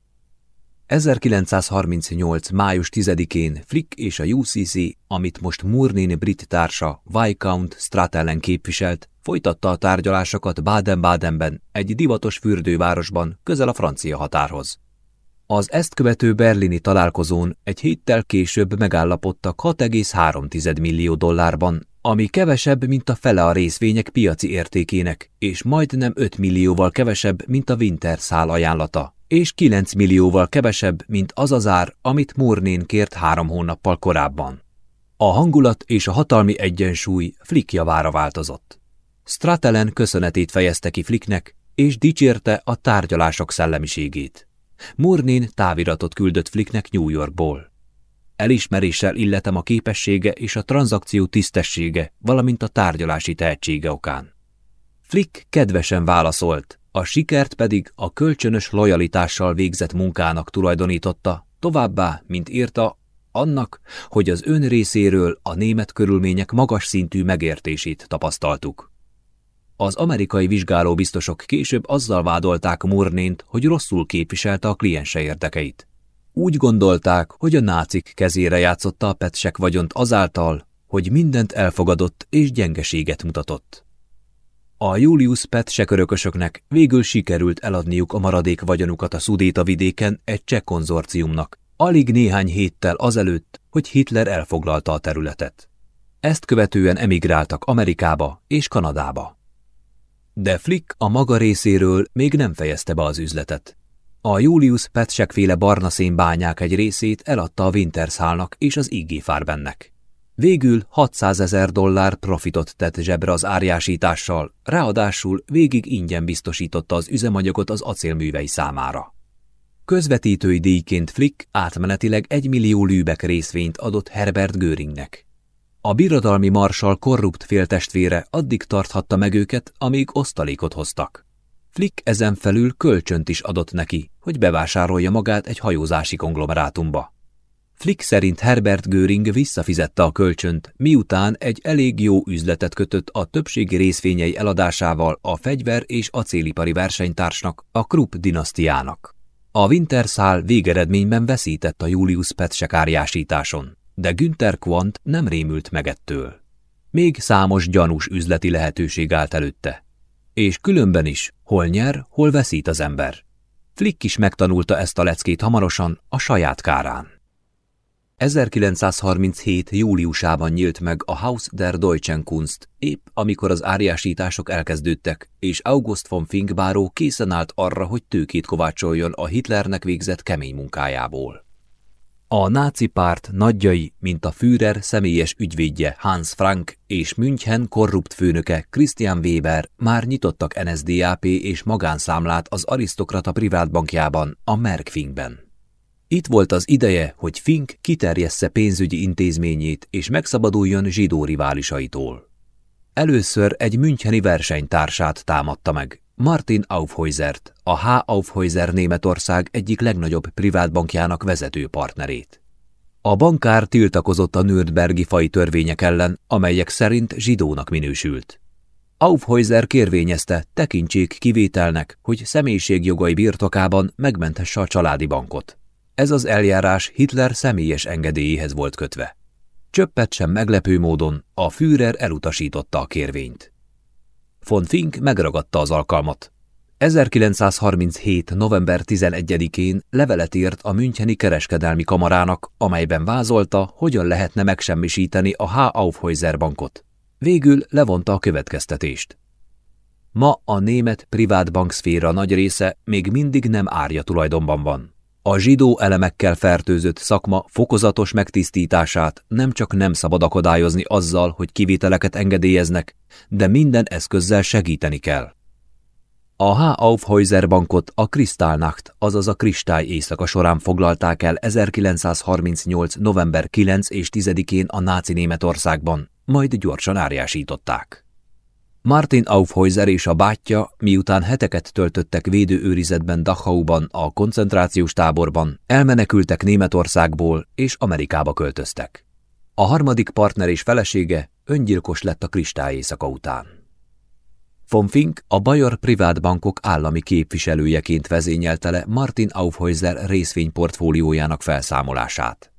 1938. május 10-én Flick és a UCC, amit most Murnini brit társa Viscount Stratellen képviselt, folytatta a tárgyalásokat Baden-Badenben, egy divatos fürdővárosban, közel a francia határhoz. Az ezt követő berlini találkozón egy héttel később megállapodtak 6,3 millió dollárban, ami kevesebb, mint a fele a részvények piaci értékének, és majdnem 5 millióval kevesebb, mint a Winter szál ajánlata, és 9 millióval kevesebb, mint az az ár, amit Murnén kért három hónappal korábban. A hangulat és a hatalmi egyensúly Flick javára változott. Stratelen köszönetét fejezte ki Flicknek, és dicsérte a tárgyalások szellemiségét. Murnén táviratot küldött Flicknek New Yorkból. Elismeréssel illetem a képessége és a tranzakció tisztessége, valamint a tárgyalási tehetsége okán. Flick kedvesen válaszolt, a sikert pedig a kölcsönös lojalitással végzett munkának tulajdonította, továbbá, mint írta, annak, hogy az ön részéről a német körülmények magas szintű megértését tapasztaltuk. Az amerikai vizsgálóbiztosok később azzal vádolták Murnént, hogy rosszul képviselte a kliense érdekeit. Úgy gondolták, hogy a nácik kezére játszotta a petsek vagyont azáltal, hogy mindent elfogadott és gyengeséget mutatott. A Julius Petsek örökösöknek végül sikerült eladniuk a maradék vagyonukat a Szudéta vidéken egy cseh konzorciumnak, alig néhány héttel azelőtt, hogy Hitler elfoglalta a területet. Ezt követően emigráltak Amerikába és Kanadába. De Flick a maga részéről még nem fejezte be az üzletet. A Julius Petsek féle barna bányák egy részét eladta a Wintershallnak és az IG Farbennek. Végül 600 ezer dollár profitot tett zsebre az árjásítással, ráadásul végig ingyen biztosította az üzemanyagot az acélművei számára. Közvetítői díjként Flick átmenetileg egy millió lűbek részvényt adott Herbert Göringnek. A birodalmi marsal korrupt féltestvére addig tarthatta meg őket, amíg osztalékot hoztak. Flick ezen felül kölcsönt is adott neki, hogy bevásárolja magát egy hajózási konglomerátumba. Flick szerint Herbert Göring visszafizette a kölcsönt, miután egy elég jó üzletet kötött a többségi részvényei eladásával a fegyver- és acélipari versenytársnak, a Krupp dinasztiának. A Winterszál végeredményben veszített a Julius Petsek árjásításon, de Günther Quant nem rémült meg ettől. Még számos gyanús üzleti lehetőség állt előtte. És különben is, hol nyer, hol veszít az ember. Flick is megtanulta ezt a leckét hamarosan a saját kárán. 1937. júliusában nyílt meg a Haus der Deutschen Kunst, épp amikor az áriásítások elkezdődtek, és August von Finkbáró készen állt arra, hogy tőkét kovácsoljon a Hitlernek végzett kemény munkájából. A náci párt nagyjai, mint a Führer személyes ügyvédje Hans Frank és München korrupt főnöke Christian Weber már nyitottak NSDAP és magánszámlát az arisztokrata privátbankjában, a Merkfinkben. Itt volt az ideje, hogy Fink kiterjessze pénzügyi intézményét és megszabaduljon zsidó riválisaitól. Először egy müncheni versenytársát támadta meg, Martin Aufhäusert, a H. Aufhäuser Németország egyik legnagyobb privátbankjának vezető partnerét. A bankár tiltakozott a Nürnbergi fai törvények ellen, amelyek szerint zsidónak minősült. Aufhäuser kérvényezte, tekintsék kivételnek, hogy személyiségjogai birtokában megmentesse a családi bankot. Ez az eljárás Hitler személyes engedélyéhez volt kötve. Csöppet sem meglepő módon a Führer elutasította a kérvényt. Von Fink megragadta az alkalmat. 1937. november 11-én levelet írt a Müncheni Kereskedelmi Kamarának, amelyben vázolta, hogyan lehetne megsemmisíteni a H. Aufhäuser bankot. Végül levonta a következtetést. Ma a német privát bankszféra nagy része még mindig nem árja tulajdonban van. A zsidó elemekkel fertőzött szakma fokozatos megtisztítását nem csak nem szabad akadályozni azzal, hogy kiviteleket engedélyeznek, de minden eszközzel segíteni kell. A H. Aufhäuser bankot a Kristallnacht, azaz a kristály éjszaka során foglalták el 1938. november 9 és 10-én a náci Németországban, majd gyorsan árjásították. Martin Aufhäuser és a bátyja, miután heteket töltöttek védőőrizetben Dachauban, a koncentrációs táborban, elmenekültek Németországból és Amerikába költöztek. A harmadik partner és felesége öngyilkos lett a kristály éjszaka után. Von Fink a Bayer privátbankok állami képviselőjeként vezényelte le Martin Aufhäuser részvényportfóliójának felszámolását.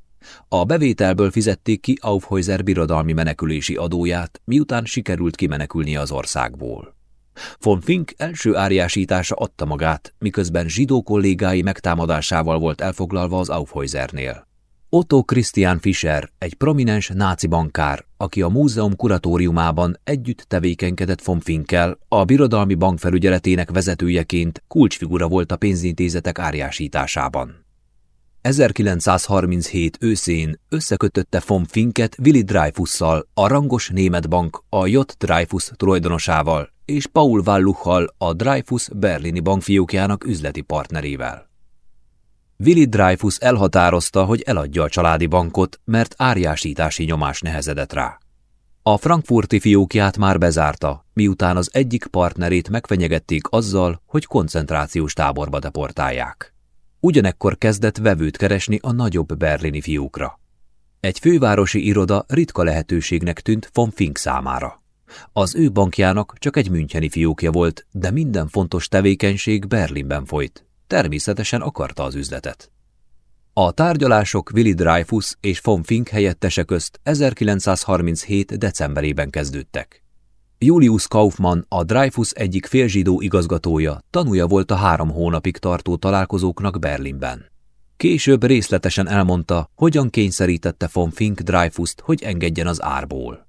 A bevételből fizették ki Aufhäuser birodalmi menekülési adóját, miután sikerült kimenekülni az országból. Von Fink első áriásítása adta magát, miközben zsidó kollégái megtámadásával volt elfoglalva az Aufhäusernél. Otto Christian Fischer, egy prominens náci bankár, aki a múzeum kuratóriumában együtt tevékenykedett von Finkkel, a birodalmi bank felügyeletének vezetőjeként kulcsfigura volt a pénzintézetek áriásításában. 1937 őszén összekötötte von Finket Willy Dreyfusszal, a rangos német bank a J. Dreyfus tulajdonosával, és Paul Walluchal, a Dreyfus berlini bankfiókjának üzleti partnerével. Willy Dreyfus elhatározta, hogy eladja a családi bankot, mert árjásítási nyomás nehezedett rá. A frankfurti fiókját már bezárta, miután az egyik partnerét megfenyegették azzal, hogy koncentrációs táborba deportálják. Ugyanekkor kezdett vevőt keresni a nagyobb berlini fiókra. Egy fővárosi iroda ritka lehetőségnek tűnt von Fink számára. Az ő bankjának csak egy müncheni fiókja volt, de minden fontos tevékenység Berlinben folyt. Természetesen akarta az üzletet. A tárgyalások Willy Dreyfus és von Fink helyettese közt 1937. decemberében kezdődtek. Julius Kaufmann, a Dreyfus egyik félzsidó igazgatója, tanúja volt a három hónapig tartó találkozóknak Berlinben. Később részletesen elmondta, hogyan kényszerítette von Fink Dreyfust, hogy engedjen az árból.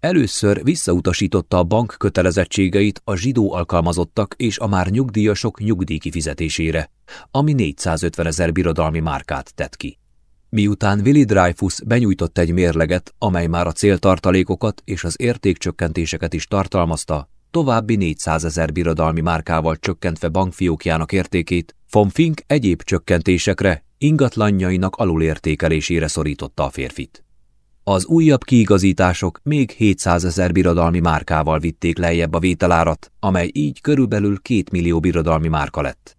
Először visszautasította a bank kötelezettségeit a zsidó alkalmazottak és a már nyugdíjasok nyugdíj kifizetésére, ami 450 ezer birodalmi márkát tett ki. Miután Willy Dreyfus benyújtott egy mérleget, amely már a céltartalékokat és az értékcsökkentéseket is tartalmazta, további 400 ezer birodalmi márkával csökkentve bankfiókjának értékét, von Fink egyéb csökkentésekre, ingatlanjainak alulértékelésére szorította a férfit. Az újabb kiigazítások még 700 ezer birodalmi márkával vitték lejjebb a vételárat, amely így körülbelül 2 millió birodalmi márka lett.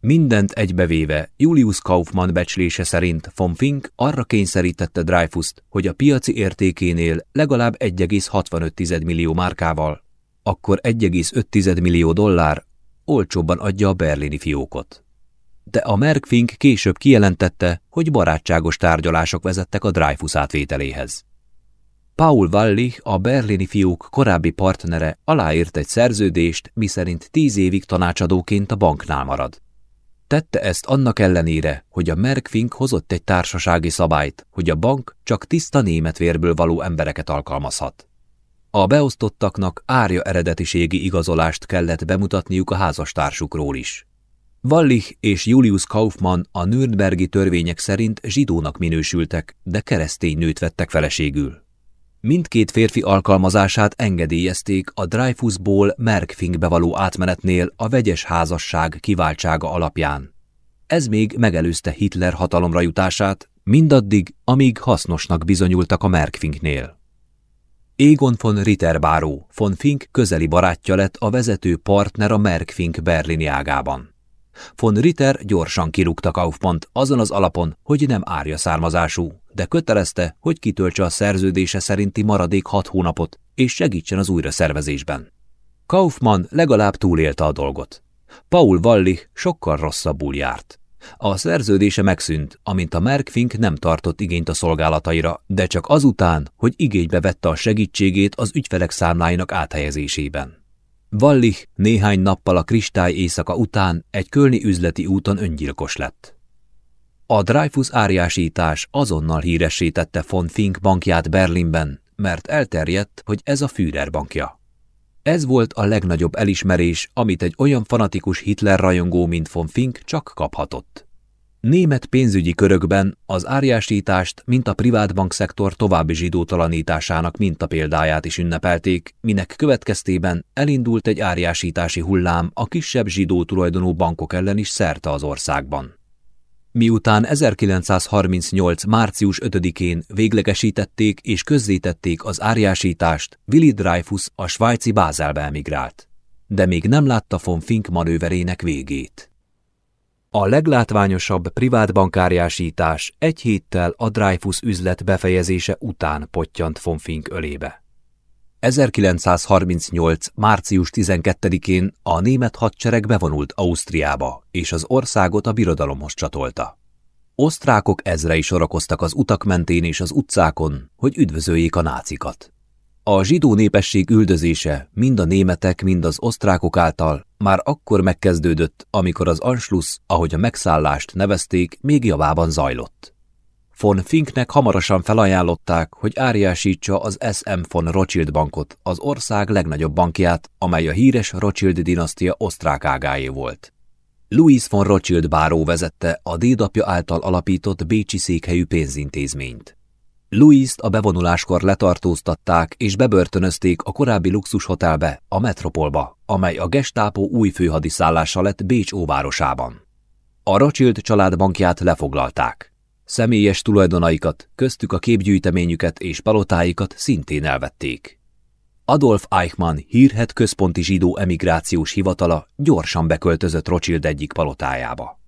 Mindent egybevéve Julius Kaufmann becslése szerint von Fink arra kényszerítette Dreyfust, hogy a piaci értékénél legalább 1,65 millió márkával, akkor 1,5 millió dollár olcsóbban adja a berlini fiókot. De a Merkfink később kijelentette, hogy barátságos tárgyalások vezettek a Dreyfus átvételéhez. Paul Wallich, a berlini fiúk korábbi partnere aláírt egy szerződést, miszerint tíz évig tanácsadóként a banknál marad. Tette ezt annak ellenére, hogy a Merkfink hozott egy társasági szabályt, hogy a bank csak tiszta német vérből való embereket alkalmazhat. A beosztottaknak árja eredetiségi igazolást kellett bemutatniuk a házastársukról is. Wallich és Julius Kaufmann a Nürnbergi törvények szerint zsidónak minősültek, de keresztény nőt vettek feleségül. Mindkét férfi alkalmazását engedélyezték a Dreyfusból Merkfinkbe való átmenetnél a vegyes házasság kiváltsága alapján. Ez még megelőzte Hitler hatalomra jutását, mindaddig, amíg hasznosnak bizonyultak a Merkfinknél. Egon von Ritterbáró, von Fink közeli barátja lett a vezető partner a Merkfink berlini ágában. Von Ritter gyorsan kirúgta Kaufmann azon az alapon, hogy nem árja származású, de kötelezte, hogy kitöltse a szerződése szerinti maradék hat hónapot, és segítsen az újraszervezésben. Kaufmann legalább túlélte a dolgot. Paul Wallich sokkal rosszabbul járt. A szerződése megszűnt, amint a Merkfink nem tartott igényt a szolgálataira, de csak azután, hogy igénybe vette a segítségét az ügyfelek számláinak áthelyezésében. Wallich néhány nappal a kristály éjszaka után egy kölni üzleti úton öngyilkos lett. A Dreyfus áriásítás azonnal híresítette von Fink bankját Berlinben, mert elterjedt, hogy ez a Führer bankja. Ez volt a legnagyobb elismerés, amit egy olyan fanatikus Hitler rajongó, mint von Fink csak kaphatott. Német pénzügyi körökben az áriásítást, mint a privátbankszektor további zsidótalanításának mintapéldáját is ünnepelték, minek következtében elindult egy áriásítási hullám a kisebb zsidó tulajdonú bankok ellen is szerte az országban. Miután 1938. március 5-én véglegesítették és közzétették az árjásítást, Willy Dreyfus a svájci Bázelbe emigrált. De még nem látta von Fink manőverének végét. A leglátványosabb privát bankárjásítás egy héttel a Dreyfus üzlet befejezése után pottyant von Fink ölébe. 1938. március 12-én a német hadsereg bevonult Ausztriába, és az országot a birodalomhoz csatolta. Osztrákok ezrei sorakoztak az utak mentén és az utcákon, hogy üdvözöljék a nácikat. A zsidó népesség üldözése mind a németek, mind az osztrákok által már akkor megkezdődött, amikor az Anschluss, ahogy a megszállást nevezték, még javában zajlott. Von Finknek hamarosan felajánlották, hogy áriásítsa az SM von Rothschild bankot, az ország legnagyobb bankját, amely a híres Rothschild dinasztia osztrák ágáé volt. Louis von Rothschild báró vezette a dédapja által alapított bécsi székhelyű pénzintézményt. Louis-t a bevonuláskor letartóztatták és bebörtönözték a korábbi luxushotelbe, a Metropolba, amely a gestápó új főhadiszállása lett Bécs óvárosában. A Rothschild család bankját lefoglalták. Személyes tulajdonaikat, köztük a képgyűjteményüket és palotáikat szintén elvették. Adolf Eichmann hírhet központi zsidó emigrációs hivatala gyorsan beköltözött Rothschild egyik palotájába.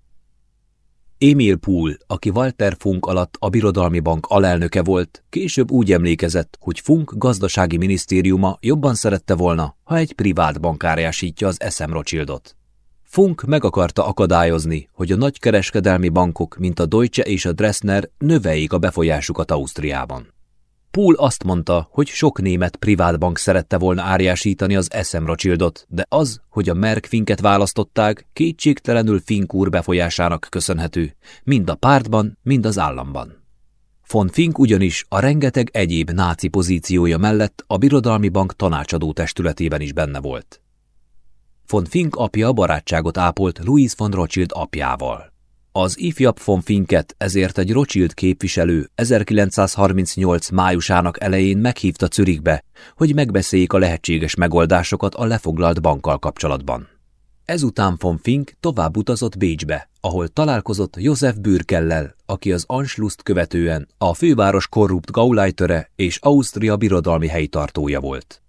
Emil Pool, aki Walter Funk alatt a Birodalmi Bank alelnöke volt, később úgy emlékezett, hogy Funk gazdasági minisztériuma jobban szerette volna, ha egy privát bankárjásítja az SM Rothschildot. Funk meg akarta akadályozni, hogy a nagy kereskedelmi bankok, mint a Deutsche és a Dressner növeljék a befolyásukat Ausztriában. Pool azt mondta, hogy sok német privátbank szerette volna árjásítani az SM Rothschildot, de az, hogy a Merck Finket választották, kétségtelenül Fink úr befolyásának köszönhető, mind a pártban, mind az államban. Von Fink ugyanis a rengeteg egyéb náci pozíciója mellett a Birodalmi Bank tanácsadó testületében is benne volt. Von Fink apja barátságot ápolt Louis von Rothschild apjával. Az ifjabb von Finket ezért egy Rothschild képviselő 1938 májusának elején meghívta Zürichbe, hogy megbeszéljék a lehetséges megoldásokat a lefoglalt bankkal kapcsolatban. Ezután von Fink tovább utazott Bécsbe, ahol találkozott József Bürkellel, aki az Anschlusst követően a főváros korrupt Gauleitere és Ausztria birodalmi helytartója volt.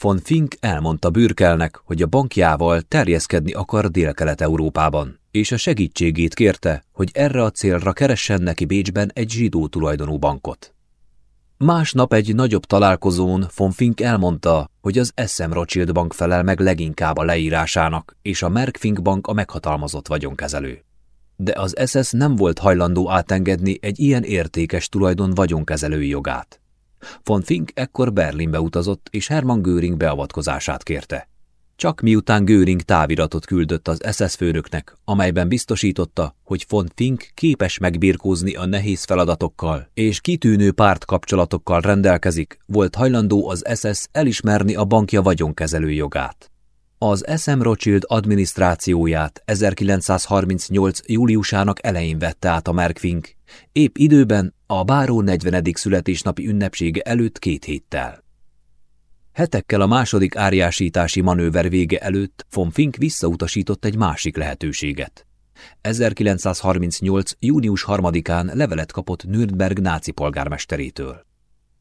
Von Fink elmondta Bürkelnek, hogy a bankjával terjeszkedni akar Dél-Kelet-Európában, és a segítségét kérte, hogy erre a célra keressen neki Bécsben egy zsidó tulajdonú bankot. Másnap egy nagyobb találkozón von Fink elmondta, hogy az SM Rothschild Bank felel meg leginkább a leírásának, és a Merkfink Bank a meghatalmazott vagyonkezelő. De az SS nem volt hajlandó átengedni egy ilyen értékes tulajdon vagyonkezelői jogát. Von Fink ekkor Berlinbe utazott, és Hermann Göring beavatkozását kérte. Csak miután Göring táviratot küldött az SS főnöknek, amelyben biztosította, hogy von Fink képes megbirkózni a nehéz feladatokkal, és kitűnő pártkapcsolatokkal rendelkezik, volt hajlandó az SS elismerni a bankja vagyonkezelő jogát. Az SM Rothschild adminisztrációját 1938. júliusának elején vette át a Merkfink, épp időben a báró 40. születésnapi ünnepsége előtt két héttel. Hetekkel a második árjásítási manőver vége előtt von Fink visszautasított egy másik lehetőséget. 1938. június 3-án levelet kapott Nürnberg náci polgármesterétől.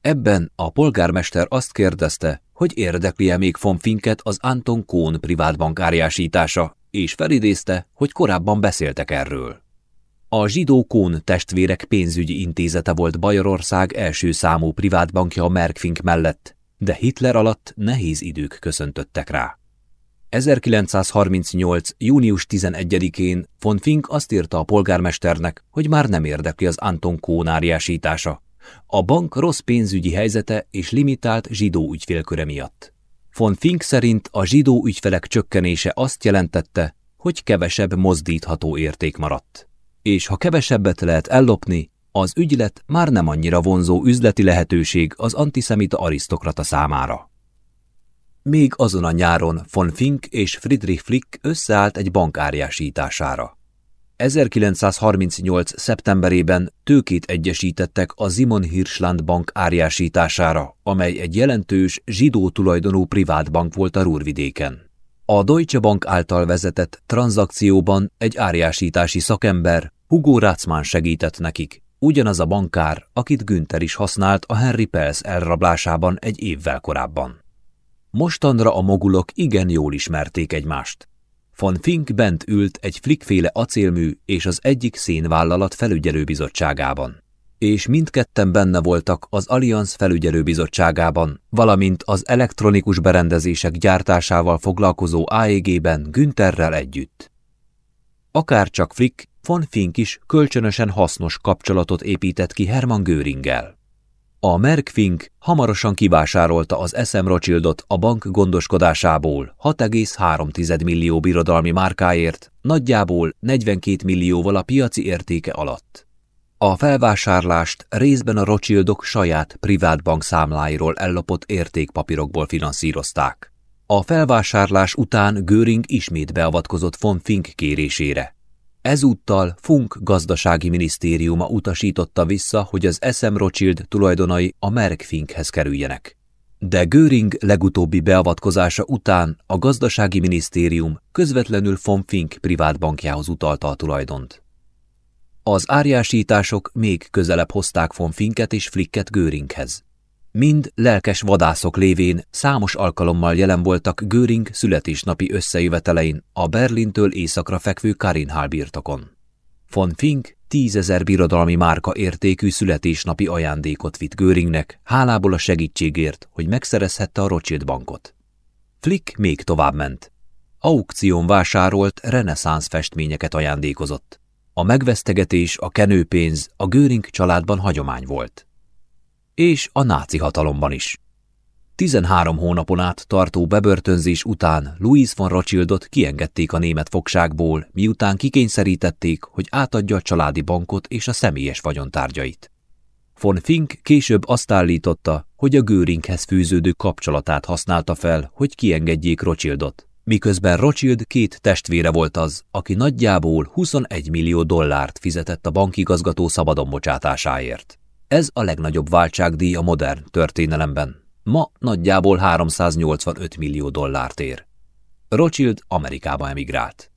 Ebben a polgármester azt kérdezte, hogy érdekli-e még von Finket az Anton Kohn privátbank árjásítása, és felidézte, hogy korábban beszéltek erről. A zsidó Kohn testvérek pénzügyi intézete volt Bajorország első számú privátbankja a Merkfink mellett, de Hitler alatt nehéz idők köszöntöttek rá. 1938. június 11-én von Fink azt írta a polgármesternek, hogy már nem érdekli az Anton Kohn árjásítása, a bank rossz pénzügyi helyzete és limitált zsidó ügyfélköre miatt. Von Fink szerint a zsidó ügyfelek csökkenése azt jelentette, hogy kevesebb mozdítható érték maradt. És ha kevesebbet lehet ellopni, az ügylet már nem annyira vonzó üzleti lehetőség az antiszemita arisztokrata számára. Még azon a nyáron von Fink és Friedrich Flick összeállt egy bank árjásítására. 1938. szeptemberében tőkét egyesítettek a Simon Hirschland Bank árjásítására, amely egy jelentős zsidó tulajdonú privátbank volt a Rúrvidéken. A Deutsche Bank által vezetett tranzakcióban egy árjásítási szakember, Hugo Ratzmann segített nekik, ugyanaz a bankár, akit Günther is használt a Henry Pels elrablásában egy évvel korábban. Mostanra a mogulok igen jól ismerték egymást. Von Fink bent ült egy flikféle acélmű és az egyik szénvállalat felügyelőbizottságában. És mindketten benne voltak az Allianz felügyelőbizottságában, valamint az elektronikus berendezések gyártásával foglalkozó AEG-ben Güntherrel együtt. Akárcsak Flick, von Fink is kölcsönösen hasznos kapcsolatot épített ki Hermann Göringgel. A Merck Fink hamarosan kivásárolta az SM Rothschildot a bank gondoskodásából 6,3 millió birodalmi márkáért, nagyjából 42 millióval a piaci értéke alatt. A felvásárlást részben a Rothschildok saját privát bank számláiról ellopott értékpapírokból finanszírozták. A felvásárlás után Göring ismét beavatkozott von Fink kérésére. Ezúttal Funk gazdasági minisztériuma utasította vissza, hogy az SM Rothschild tulajdonai a Merck Finkhez kerüljenek. De Göring legutóbbi beavatkozása után a gazdasági minisztérium közvetlenül von Fink privátbankjához utalta a tulajdont. Az árjásítások még közelebb hozták von Finket és Flicket Göringhez. Mind lelkes vadászok lévén számos alkalommal jelen voltak Göring születésnapi összejövetelein a Berlintől északra fekvő Karinhál birtokon. Von Fink tízezer birodalmi márka értékű születésnapi ajándékot vitt Göringnek, hálából a segítségért, hogy megszerezhette a Rothschild bankot. Flick még tovább ment. Aukción vásárolt reneszánsz festményeket ajándékozott. A megvesztegetés, a kenőpénz a Göring családban hagyomány volt és a náci hatalomban is. 13 hónapon át tartó bebörtönzés után Louis von Rothschildot kiengedték a német fogságból, miután kikényszerítették, hogy átadja a családi bankot és a személyes vagyontárgyait. Von Fink később azt állította, hogy a Göringhez fűződő kapcsolatát használta fel, hogy kiengedjék Rothschildot, miközben Rothschild két testvére volt az, aki nagyjából 21 millió dollárt fizetett a bankigazgató szabadonbocsátásáért. Ez a legnagyobb váltságdíj a modern történelemben. Ma nagyjából 385 millió dollárt ér. Rothschild Amerikába emigrált.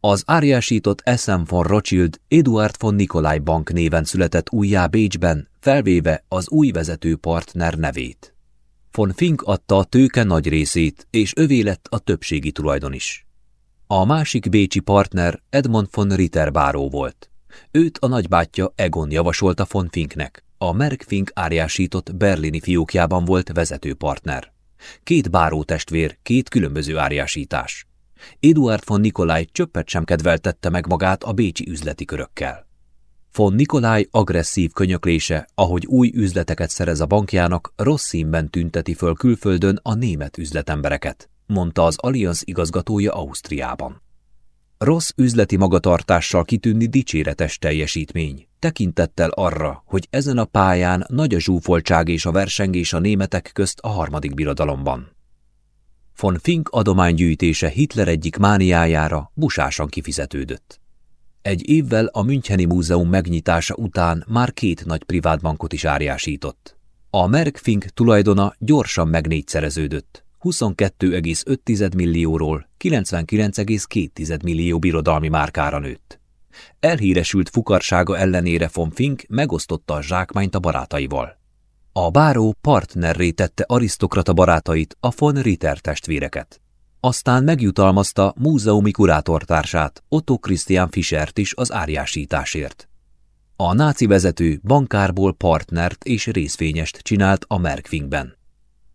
Az árjásított SM von Rothschild Eduard von Nikolai Bank néven született újjá Bécsben, felvéve az új vezető partner nevét. Von Fink adta a tőke nagy részét, és övé lett a többségi tulajdon is. A másik bécsi partner Edmond von Ritterbáró volt. Őt a nagybátyja Egon javasolta von Finknek. A Merck Fink árjásított berlini fiókjában volt vezetőpartner. Két báró testvér, két különböző árjásítás. Eduard von Nikolaj csöppet sem kedveltette meg magát a bécsi üzleti körökkel. Von Nikolaj agresszív könyöklése, ahogy új üzleteket szerez a bankjának, rossz színben tünteti föl külföldön a német üzletembereket, mondta az Allianz igazgatója Ausztriában. Rossz üzleti magatartással kitűnni dicséretes teljesítmény, tekintettel arra, hogy ezen a pályán nagy a zsúfoltság és a versengés a németek közt a harmadik birodalomban. Von Fink adománygyűjtése Hitler egyik mániájára busásan kifizetődött. Egy évvel a Müncheni Múzeum megnyitása után már két nagy privátbankot is árjásított. A Merck Fink tulajdona gyorsan megnégyszereződött, 22,5 millióról 99,2 millió birodalmi márkára nőtt. Elhíresült fukarsága ellenére von Fink megosztotta a zsákmányt a barátaival. A báró partnerré tette arisztokrata barátait, a von Ritter testvéreket. Aztán megjutalmazta múzeumi kurátortársát, Otto Christian Fischert is az árjásításért. A náci vezető bankárból partnert és részvényest csinált a Merkfinkben.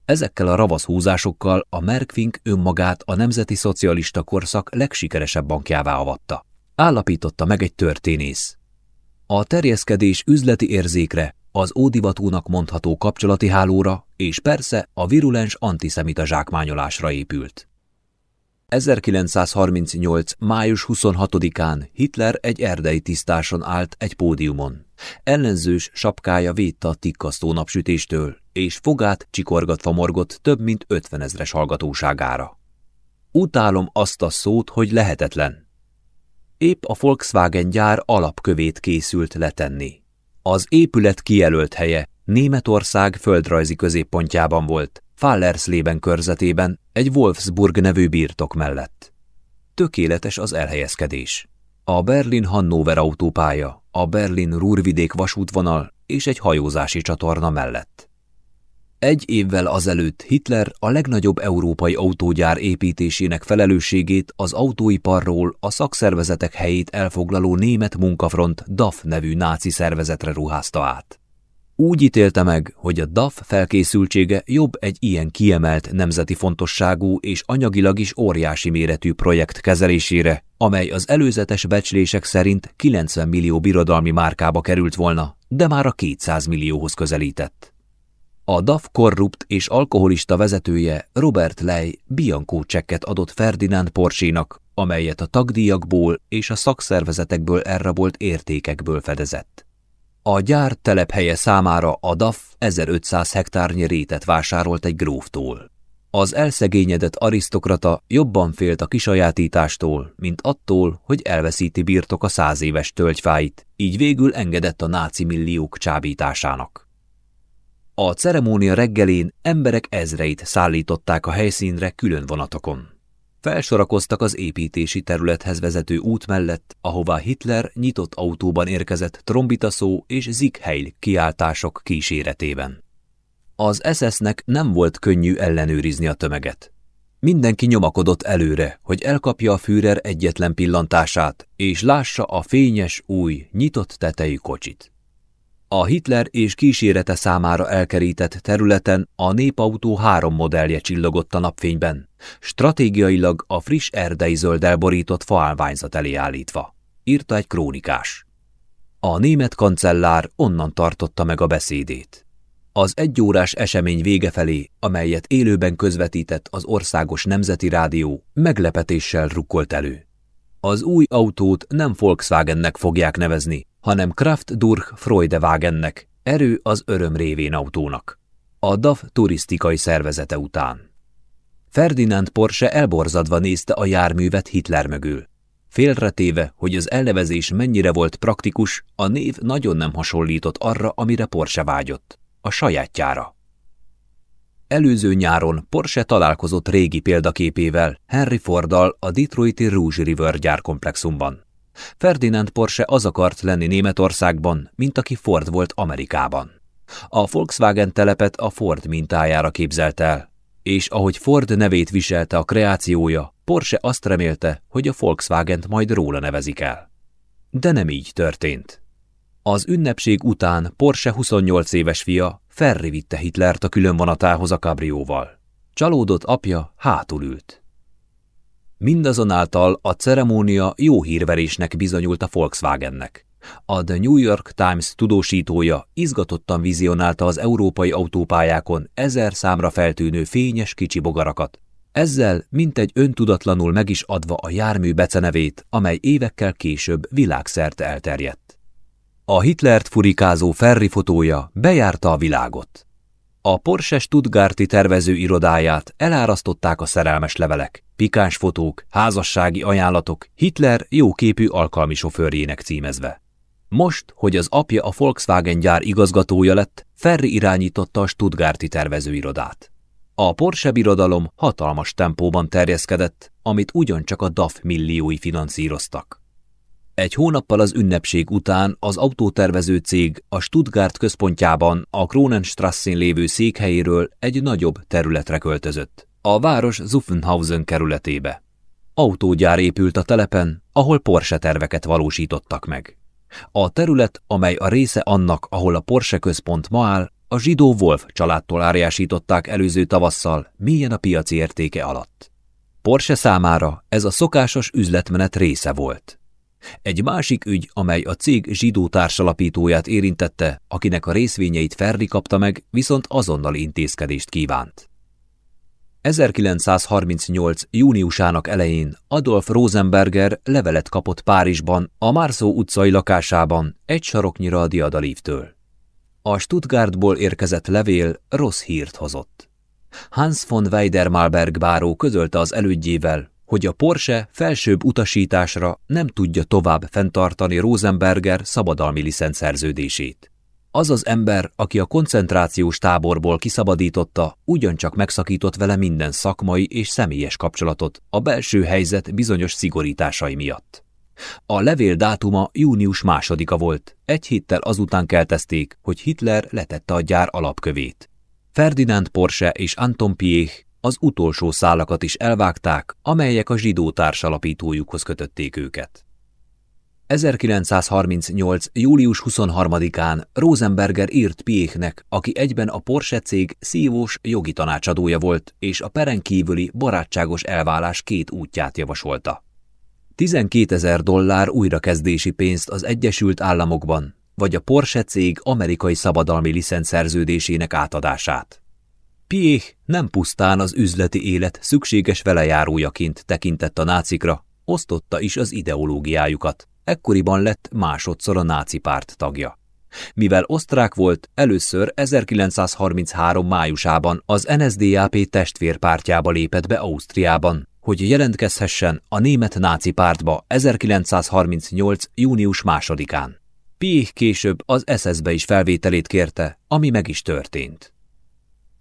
Ezekkel a ravasz húzásokkal a Merkfink önmagát a nemzeti szocialista korszak legsikeresebb bankjává avatta. Állapította meg egy történész. A terjeszkedés üzleti érzékre, az ódivatúnak mondható kapcsolati hálóra és persze a virulens antiszemita zsákmányolásra épült. 1938. május 26-án Hitler egy erdei tisztáson állt egy pódiumon. Ellenzős sapkája védte a tikkasztó napsütéstől, és fogát csikorgatva morgott több mint ötvenezres hallgatóságára. Utálom azt a szót, hogy lehetetlen. Épp a Volkswagen gyár alapkövét készült letenni. Az épület kijelölt helye Németország földrajzi középpontjában volt, Fallersleben körzetében, egy Wolfsburg nevű birtok mellett. Tökéletes az elhelyezkedés. A Berlin-Hannover autópálya, a Berlin-Rúrvidék vasútvonal és egy hajózási csatorna mellett. Egy évvel azelőtt Hitler a legnagyobb európai autógyár építésének felelősségét az autóiparról a szakszervezetek helyét elfoglaló német munkafront DAF nevű náci szervezetre ruházta át. Úgy ítélte meg, hogy a DAF felkészültsége jobb egy ilyen kiemelt nemzeti fontosságú és anyagilag is óriási méretű projekt kezelésére, amely az előzetes becslések szerint 90 millió birodalmi márkába került volna, de már a 200 millióhoz közelített. A DAF korrupt és alkoholista vezetője Robert Ley Bianco csekket adott Ferdinand Porsénak, amelyet a tagdíjakból és a szakszervezetekből elrabolt értékekből fedezett. A gyár telephelye számára a DAF 1500 hektárnyi rétet vásárolt egy gróftól. Az elszegényedett arisztokrata jobban félt a kisajátítástól, mint attól, hogy elveszíti birtok a száz éves tölgyfáit, így végül engedett a náci milliók csábításának. A ceremónia reggelén emberek ezreit szállították a helyszínre külön vonatokon. Felsorakoztak az építési területhez vezető út mellett, ahová Hitler nyitott autóban érkezett trombitaszó és Zigheil kiáltások kíséretében. Az SS-nek nem volt könnyű ellenőrizni a tömeget. Mindenki nyomakodott előre, hogy elkapja a Führer egyetlen pillantását, és lássa a fényes, új, nyitott tetejű kocsit. A Hitler és kísérete számára elkerített területen a népautó három modellje csillogott a napfényben, stratégiailag a friss erdei zölddel borított faálványzat elé állítva, írta egy krónikás. A német kancellár onnan tartotta meg a beszédét. Az egyórás esemény vége felé, amelyet élőben közvetített az országos nemzeti rádió, meglepetéssel rukkolt elő. Az új autót nem Volkswagennek fogják nevezni, hanem Kraft durch Freudewagennek, erő az öröm révén autónak. A DAF turisztikai szervezete után. Ferdinand Porsche elborzadva nézte a járművet Hitler mögül. Félretéve, hogy az elnevezés mennyire volt praktikus, a név nagyon nem hasonlított arra, amire Porsche vágyott a sajátjára. Előző nyáron Porsche találkozott régi példaképével, Henry Forddal a Detroiti Rouge River gyárkomplexumban. Ferdinand Porsche az akart lenni Németországban, mint aki Ford volt Amerikában. A Volkswagen telepet a Ford mintájára képzelt el, és ahogy Ford nevét viselte a kreációja, Porsche azt remélte, hogy a Volkswagen-t majd róla nevezik el. De nem így történt. Az ünnepség után Porsche 28 éves fia Ferri vitte Hitlert a különvonatához a kabrióval. Csalódott apja hátul ült. Mindazonáltal a ceremónia jó hírverésnek bizonyult a Volkswagennek. A The New York Times tudósítója izgatottan vizionálta az európai autópályákon ezer számra feltűnő fényes kicsi bogarakat. Ezzel mintegy öntudatlanul meg is adva a jármű becenevét, amely évekkel később világszerte elterjedt. A Hitlert furikázó Ferri fotója bejárta a világot. A Porsche Stuttgarti tervező irodáját elárasztották a szerelmes levelek, pikáns fotók, házassági ajánlatok, Hitler jóképű alkalmi sofőrjének címezve. Most, hogy az apja a Volkswagen gyár igazgatója lett, Ferri irányította a Stuttgarti tervezőirodát. A Porsche birodalom hatalmas tempóban terjeszkedett, amit ugyancsak a DAF milliói finanszíroztak. Egy hónappal az ünnepség után az autótervező cég a Stuttgart központjában a Kronenstrasszén lévő székhelyéről egy nagyobb területre költözött, a város Zuffenhausen kerületébe. Autógyár épült a telepen, ahol Porsche terveket valósítottak meg. A terület, amely a része annak, ahol a Porsche központ ma áll, a zsidó Wolf családtól árjásították előző tavasszal, mélyen a piaci értéke alatt. Porsche számára ez a szokásos üzletmenet része volt. Egy másik ügy, amely a cég zsidó társalapítóját érintette, akinek a részvényeit Ferri kapta meg, viszont azonnali intézkedést kívánt. 1938. júniusának elején Adolf Rosenberger levelet kapott Párizsban, a Marceau utcai lakásában, egy saroknyira a diadalívtől. A Stuttgartból érkezett levél rossz hírt hozott. Hans von Weider-Malberg báró közölte az elődjével, hogy a Porsche felsőbb utasításra nem tudja tovább fenntartani Rosenberger szabadalmi licenszerződését. Az az ember, aki a koncentrációs táborból kiszabadította, ugyancsak megszakított vele minden szakmai és személyes kapcsolatot a belső helyzet bizonyos szigorításai miatt. A levél dátuma június másodika volt, egy héttel azután keltezték, hogy Hitler letette a gyár alapkövét. Ferdinand Porsche és Anton Piech az utolsó szálakat is elvágták, amelyek a zsidó társalapítójukhoz kötötték őket. 1938. július 23-án Rosenberger írt Piechnek, aki egyben a Porsche cég szívós jogi tanácsadója volt, és a peren kívüli barátságos elválás két útját javasolta. 12 ezer dollár újrakezdési pénzt az Egyesült Államokban, vagy a Porsche cég amerikai szabadalmi licenszerződésének átadását. Piech nem pusztán az üzleti élet szükséges velejárójaként tekintett a nácikra, osztotta is az ideológiájukat. Ekkoriban lett másodszor a náci párt tagja. Mivel osztrák volt, először 1933. májusában az NSDAP testvérpártjába lépett be Ausztriában, hogy jelentkezhessen a német náci pártba 1938. június másodikán. Piech később az SS-be is felvételét kérte, ami meg is történt.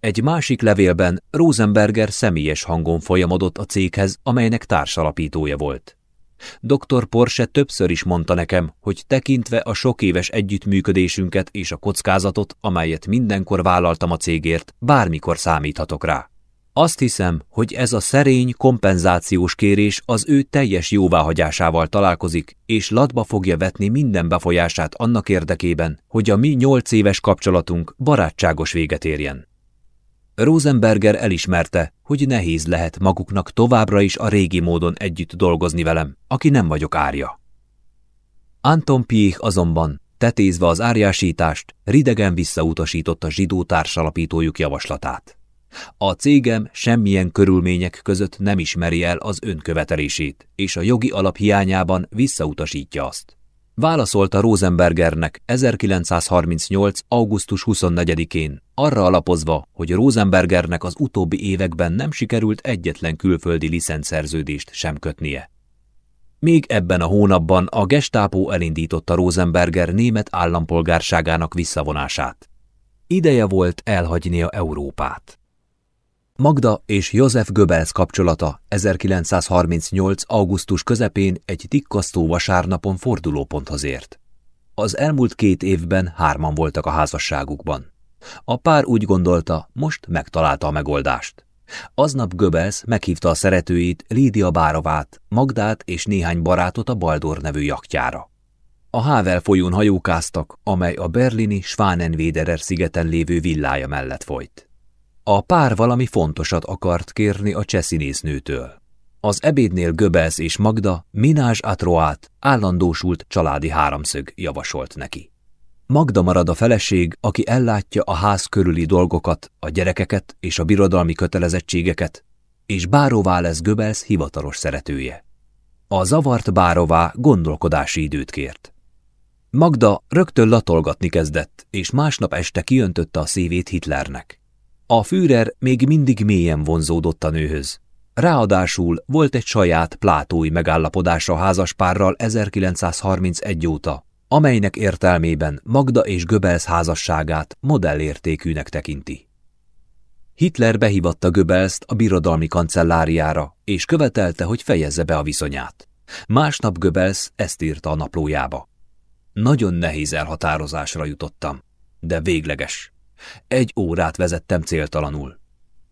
Egy másik levélben Rosenberger személyes hangon folyamodott a céghez, amelynek társalapítója volt. Dr. Porsche többször is mondta nekem, hogy tekintve a sok éves együttműködésünket és a kockázatot, amelyet mindenkor vállaltam a cégért, bármikor számíthatok rá. Azt hiszem, hogy ez a szerény, kompenzációs kérés az ő teljes jóváhagyásával találkozik, és latba fogja vetni minden befolyását annak érdekében, hogy a mi nyolc éves kapcsolatunk barátságos véget érjen. Rosenberger elismerte, hogy nehéz lehet maguknak továbbra is a régi módon együtt dolgozni velem, aki nem vagyok árja. Anton Piech azonban, tetézve az árjásítást, ridegen visszautasította zsidó társalapítójuk javaslatát. A cégem semmilyen körülmények között nem ismeri el az önkövetelését, és a jogi alap hiányában visszautasítja azt. Válaszolta Rosenbergernek 1938. augusztus 24-én, arra alapozva, hogy Rosenbergernek az utóbbi években nem sikerült egyetlen külföldi licenszerződést sem kötnie. Még ebben a hónapban a gestápó elindította Rosenberger német állampolgárságának visszavonását. Ideje volt elhagynia Európát. Magda és József Goebbels kapcsolata 1938. augusztus közepén egy tikkasztó vasárnapon fordulóponthoz ért. Az elmúlt két évben hárman voltak a házasságukban. A pár úgy gondolta, most megtalálta a megoldást. Aznap Goebbels meghívta a szeretőit, Lídia Bárovát, Magdát és néhány barátot a Baldor nevű jachtjára. A Havel folyón hajókáztak, amely a berlini Schwanenwederer szigeten lévő villája mellett folyt. A pár valami fontosat akart kérni a cseszínésznőtől. Az ebédnél Göbels és Magda Minás Atroát állandósult családi háromszög javasolt neki. Magda marad a feleség, aki ellátja a ház körüli dolgokat, a gyerekeket és a birodalmi kötelezettségeket, és Bárová lesz Göbels hivatalos szeretője. A zavart Bárová gondolkodási időt kért. Magda rögtön latolgatni kezdett, és másnap este kiöntötte a szívét Hitlernek. A Führer még mindig mélyen vonzódott a nőhöz. Ráadásul volt egy saját plátói megállapodása házaspárral 1931 óta, amelynek értelmében Magda és Göbels házasságát modellértékűnek tekinti. Hitler behívatta Göbelszt a birodalmi kancelláriára, és követelte, hogy fejezze be a viszonyát. Másnap Göbels ezt írta a naplójába. Nagyon nehéz elhatározásra jutottam, de végleges. Egy órát vezettem céltalanul.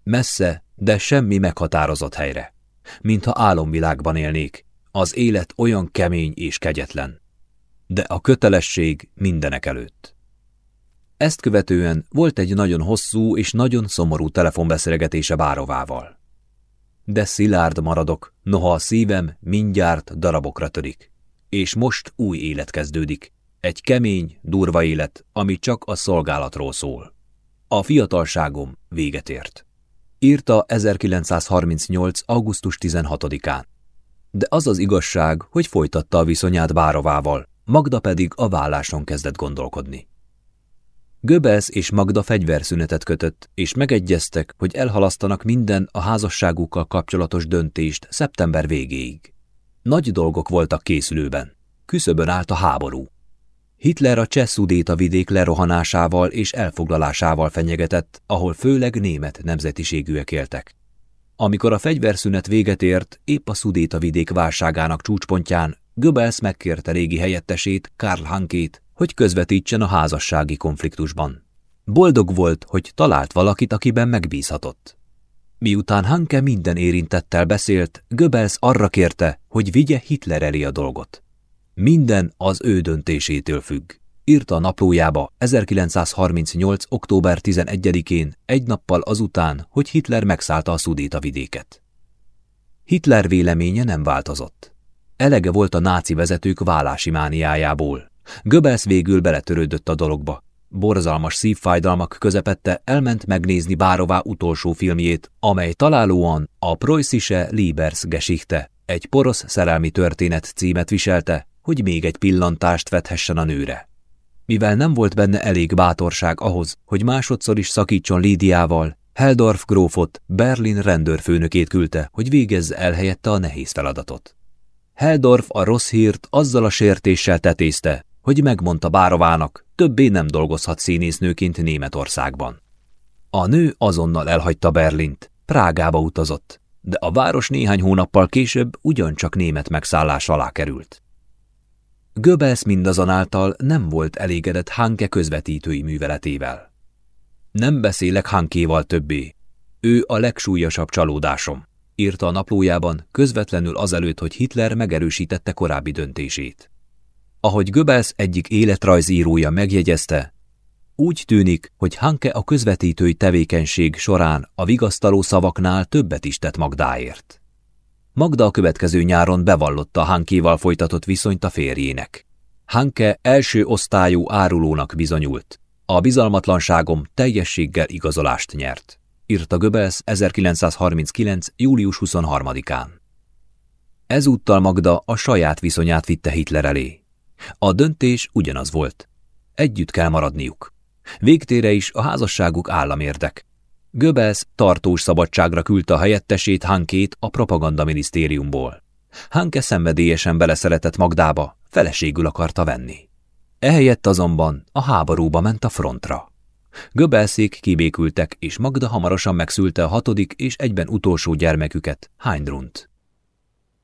Messze, de semmi meghatározott helyre. Mintha álomvilágban élnék, az élet olyan kemény és kegyetlen. De a kötelesség mindenek előtt. Ezt követően volt egy nagyon hosszú és nagyon szomorú telefonbeszélgetése Bárovával. De szilárd maradok, noha a szívem mindjárt darabokra törik. És most új élet kezdődik. Egy kemény, durva élet, ami csak a szolgálatról szól. A fiatalságom véget ért. Írta 1938. augusztus 16-án. De az az igazság, hogy folytatta a viszonyát Bárovával, Magda pedig a válláson kezdett gondolkodni. Göbels és Magda fegyverszünetet kötött, és megegyeztek, hogy elhalasztanak minden a házasságukkal kapcsolatos döntést szeptember végéig. Nagy dolgok voltak készülőben. Küszöbön állt a háború. Hitler a Cseh vidék lerohanásával és elfoglalásával fenyegetett, ahol főleg német nemzetiségűek éltek. Amikor a fegyverszünet véget ért, épp a Szudéta vidék válságának csúcspontján Goebbels megkérte régi helyettesét, Karl Hankét, hogy közvetítsen a házassági konfliktusban. Boldog volt, hogy talált valakit, akiben megbízhatott. Miután Hanke minden érintettel beszélt, Goebbels arra kérte, hogy vigye Hitler elé a dolgot. Minden az ő döntésétől függ. Írta a naplójába 1938. október 11-én, egy nappal azután, hogy Hitler megszállta a Szudéta vidéket. Hitler véleménye nem változott. Elege volt a náci vezetők vállási mániájából, Göbels végül beletörődött a dologba. Borzalmas szívfájdalmak közepette elment megnézni Bárová utolsó filmjét, amely találóan a Preußische Liebesgeschichte, egy porosz szerelmi történet címet viselte, hogy még egy pillantást vethessen a nőre. Mivel nem volt benne elég bátorság ahhoz, hogy másodszor is szakítson Lídiával, Heldorf grófot Berlin rendőrfőnökét küldte, hogy végezze el helyette a nehéz feladatot. Heldorf a rossz hírt azzal a sértéssel tetézte, hogy megmondta Bárovának, többé nem dolgozhat színésznőként Németországban. A nő azonnal elhagyta Berlint, Prágába utazott, de a város néhány hónappal később ugyancsak német megszállás alá került. Göbels mindazonáltal nem volt elégedett Hanke közvetítői műveletével. Nem beszélek Hankéval többé. Ő a legsúlyosabb csalódásom, írta a naplójában közvetlenül azelőtt, hogy Hitler megerősítette korábbi döntését. Ahogy Göbels egyik életrajzírója megjegyezte, úgy tűnik, hogy Hanke a közvetítői tevékenység során a vigasztaló szavaknál többet is tett Magdáért. Magda a következő nyáron bevallotta Hankéval folytatott viszonyt a férjének. Hanke első osztályú árulónak bizonyult. A bizalmatlanságom teljességgel igazolást nyert, írta Göbels 1939. július 23-án. Ezúttal Magda a saját viszonyát vitte Hitler elé. A döntés ugyanaz volt. Együtt kell maradniuk. Végtére is a házasságuk államérdek. Göbels tartós szabadságra küldte a helyettesét Hankét a propagandaminisztériumból. Hanke szenvedélyesen beleszeretett Magdába, feleségül akarta venni. Ehelyett azonban a háborúba ment a frontra. Göbelszék kibékültek, és Magda hamarosan megszülte a hatodik és egyben utolsó gyermeküket, Heindrunt.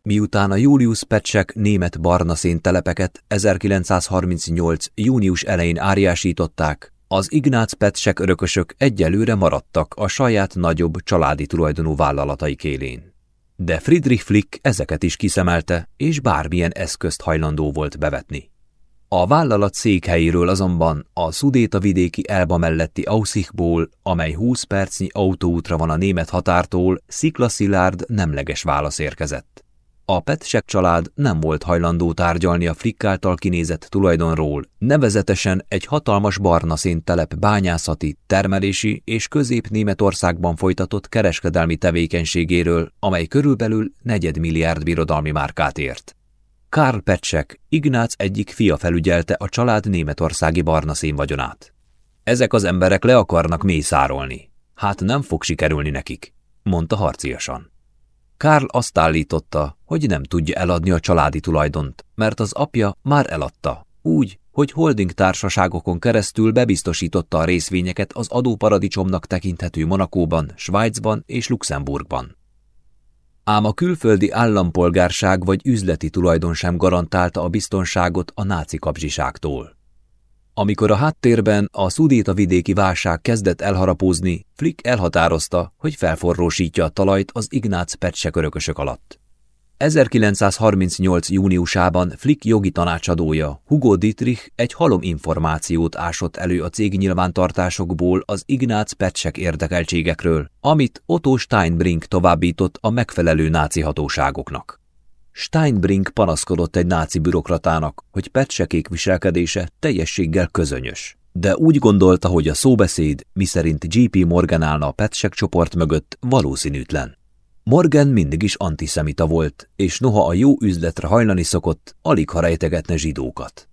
Miután a Julius Pecsek német barna telepeket 1938. június elején áriásították, az Ignác Pecsek örökösök egyelőre maradtak a saját nagyobb családi tulajdonú vállalataik élén. De Friedrich Flick ezeket is kiszemelte, és bármilyen eszközt hajlandó volt bevetni. A vállalat székhelyéről azonban a Szudéta vidéki Elba melletti Aussichból, amely 20 percnyi autóútra van a német határtól, sziklaszilárd nemleges válasz érkezett. A Petsek család nem volt hajlandó tárgyalni a Flick által kinézett tulajdonról, nevezetesen egy hatalmas barna telep bányászati, termelési és közép-németországban folytatott kereskedelmi tevékenységéről, amely körülbelül negyedmilliárd birodalmi márkát ért. Karl Petsek, Ignác egyik fia felügyelte a család németországi barna vagyonát. Ezek az emberek le akarnak mészárolni. Hát nem fog sikerülni nekik, mondta harciasan. Karl azt állította, hogy nem tudja eladni a családi tulajdont, mert az apja már eladta, úgy, hogy holding társaságokon keresztül bebiztosította a részvényeket az adóparadicsomnak tekinthető Monakóban, Svájcban és Luxemburgban. Ám a külföldi állampolgárság vagy üzleti tulajdon sem garantálta a biztonságot a náci kapzsiságtól. Amikor a háttérben a szudéta vidéki válság kezdett elharapózni, Flick elhatározta, hogy felforrósítja a talajt az Ignác Petsek örökösök alatt. 1938. júniusában Flick jogi tanácsadója, Hugo Dietrich egy halom információt ásott elő a cég nyilvántartásokból az Ignác Petsek érdekeltségekről, amit Otto Steinbrink továbbított a megfelelő náci hatóságoknak. Steinbrink panaszkodott egy náci bürokratának, hogy Petsekék viselkedése teljességgel közönyös. De úgy gondolta, hogy a szóbeszéd, miszerint J.P. Morgan állna a Petsek csoport mögött, valószínűtlen. Morgan mindig is antiszemita volt, és noha a jó üzletre hajlani szokott, alig ha rejtegetne zsidókat.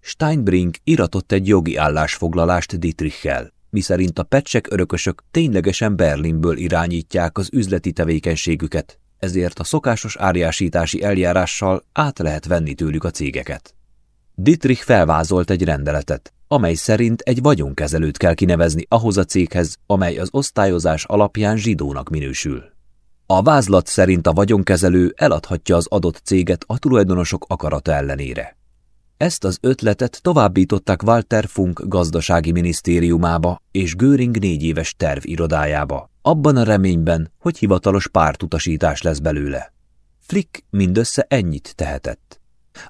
Steinbrink iratott egy jogi állásfoglalást Dietrichel, miszerint a pecsek örökösök ténylegesen Berlinből irányítják az üzleti tevékenységüket, ezért a szokásos árjásítási eljárással át lehet venni tőlük a cégeket. Dietrich felvázolt egy rendeletet, amely szerint egy vagyonkezelőt kell kinevezni ahhoz a céghez, amely az osztályozás alapján zsidónak minősül. A vázlat szerint a vagyonkezelő eladhatja az adott céget a tulajdonosok akarata ellenére. Ezt az ötletet továbbították Walter Funk gazdasági minisztériumába és Göring négy éves terv irodájába, abban a reményben, hogy hivatalos pártutasítás lesz belőle. Flick mindössze ennyit tehetett.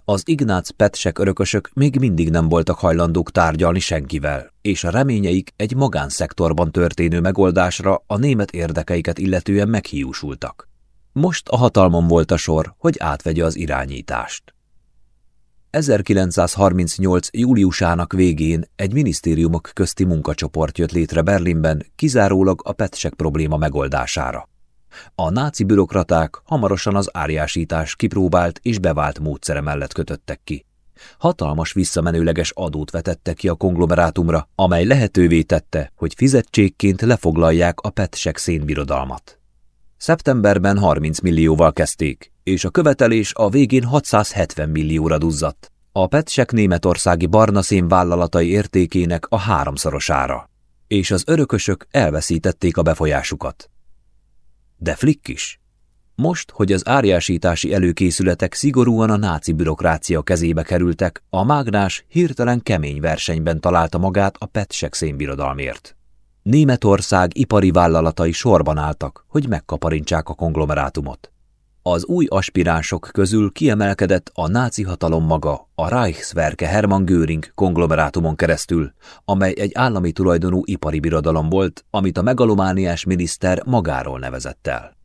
Az Ignác Petsek örökösök még mindig nem voltak hajlandók tárgyalni senkivel, és a reményeik egy magánszektorban történő megoldásra a német érdekeiket illetően meghiúsultak. Most a hatalmon volt a sor, hogy átvegye az irányítást. 1938. júliusának végén egy minisztériumok közti munkacsoport jött létre Berlinben, kizárólag a petsek probléma megoldására. A náci bürokraták hamarosan az áriásítás kipróbált és bevált módszere mellett kötöttek ki. Hatalmas visszamenőleges adót vetettek ki a konglomerátumra, amely lehetővé tette, hogy fizetségként lefoglalják a petsek szénbirodalmat. Szeptemberben 30 millióval kezdték, és a követelés a végén 670 millióra duzzadt. A petsek németországi barna szén vállalatai értékének a háromszorosára. És az örökösök elveszítették a befolyásukat. De Flick is. Most, hogy az árjásítási előkészületek szigorúan a náci bürokrácia kezébe kerültek, a mágnás hirtelen kemény versenyben találta magát a petsek szénbirodalmért. Németország ipari vállalatai sorban álltak, hogy megkaparintsák a konglomerátumot. Az új aspiránsok közül kiemelkedett a náci hatalom maga, a Reichswerke Hermann Göring konglomerátumon keresztül, amely egy állami tulajdonú ipari birodalom volt, amit a megalomániás miniszter magáról nevezett el.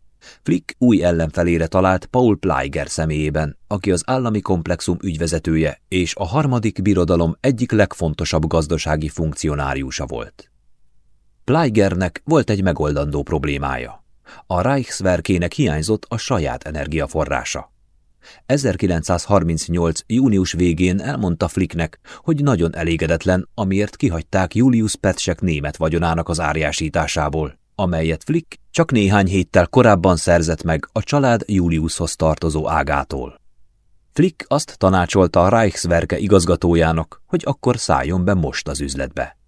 Flick új ellenfelére talált Paul Pleiger személyében, aki az állami komplexum ügyvezetője és a harmadik birodalom egyik legfontosabb gazdasági funkcionáriusa volt. Pleigernek volt egy megoldandó problémája. A Reichswerkének hiányzott a saját energiaforrása. 1938. június végén elmondta Flicknek, hogy nagyon elégedetlen, amiért kihagyták Julius Petsek német vagyonának az árjásításából, amelyet Flick csak néhány héttel korábban szerzett meg a család Juliushoz tartozó ágától. Flick azt tanácsolta a Reichswerke igazgatójának, hogy akkor szálljon be most az üzletbe.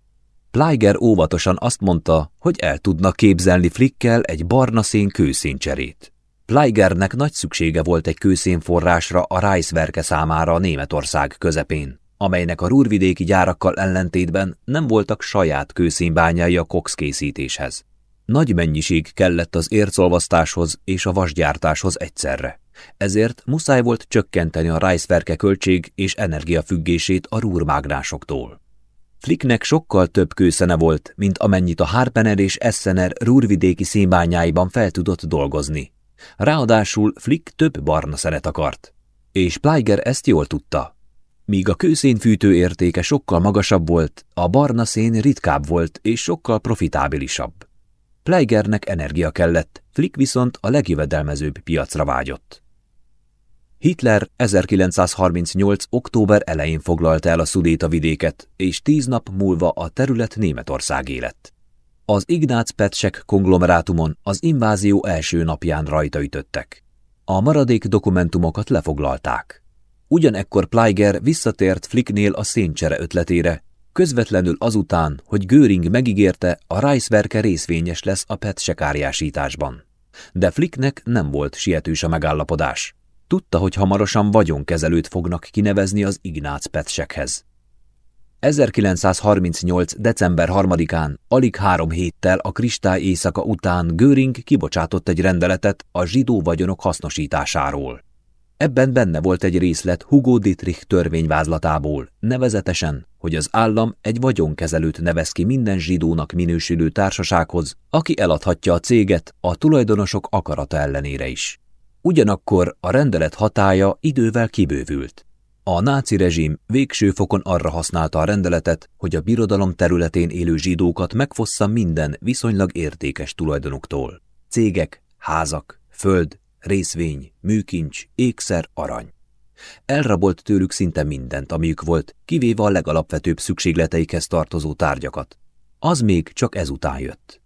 Pleiger óvatosan azt mondta, hogy el tudna képzelni Flickkel egy barna szén kőszíncserét. Pleigernek nagy szüksége volt egy kőszénforrásra a Reichswerke számára a Németország közepén, amelynek a rúrvidéki gyárakkal ellentétben nem voltak saját kőszínbányai a Cox készítéshez. Nagy mennyiség kellett az ércolvasztáshoz és a vasgyártáshoz egyszerre. Ezért muszáj volt csökkenteni a Reichswerke költség és energiafüggését a rúrmágnásoktól. Flicknek sokkal több kőszene volt, mint amennyit a Harpener és Essener rúrvidéki színbányáiban fel tudott dolgozni. Ráadásul Flick több barna szenet akart. És Pleiger ezt jól tudta. Míg a kőszénfűtő értéke sokkal magasabb volt, a barna szén ritkább volt és sokkal profitábilisabb. Pleigernek energia kellett, Flick viszont a legjövedelmezőbb piacra vágyott. Hitler 1938. október elején foglalta el a Szudéta vidéket, és tíz nap múlva a terület Németország lett. Az Ignác Petsek konglomerátumon az invázió első napján rajta ütöttek. A maradék dokumentumokat lefoglalták. Ugyanekkor Pleiger visszatért Flicknél a széncsere ötletére, közvetlenül azután, hogy Göring megígérte, a Reichswerke részvényes lesz a Petsek árjásításban. De Flicknek nem volt sietős a megállapodás. Tudta, hogy hamarosan vagyonkezelőt fognak kinevezni az Ignác Petsekhez. 1938. december 3-án, alig három héttel a kristály éjszaka után Göring kibocsátott egy rendeletet a zsidó vagyonok hasznosításáról. Ebben benne volt egy részlet Hugo Dietrich törvényvázlatából, nevezetesen, hogy az állam egy vagyonkezelőt nevez ki minden zsidónak minősülő társasághoz, aki eladhatja a céget a tulajdonosok akarata ellenére is. Ugyanakkor a rendelet hatája idővel kibővült. A náci rezsim végső fokon arra használta a rendeletet, hogy a birodalom területén élő zsidókat megfossza minden viszonylag értékes tulajdonuktól. Cégek, házak, föld, részvény, műkincs, ékszer, arany. Elrabolt tőlük szinte mindent, amiük volt, kivéve a legalapvetőbb szükségleteikhez tartozó tárgyakat. Az még csak ezután jött.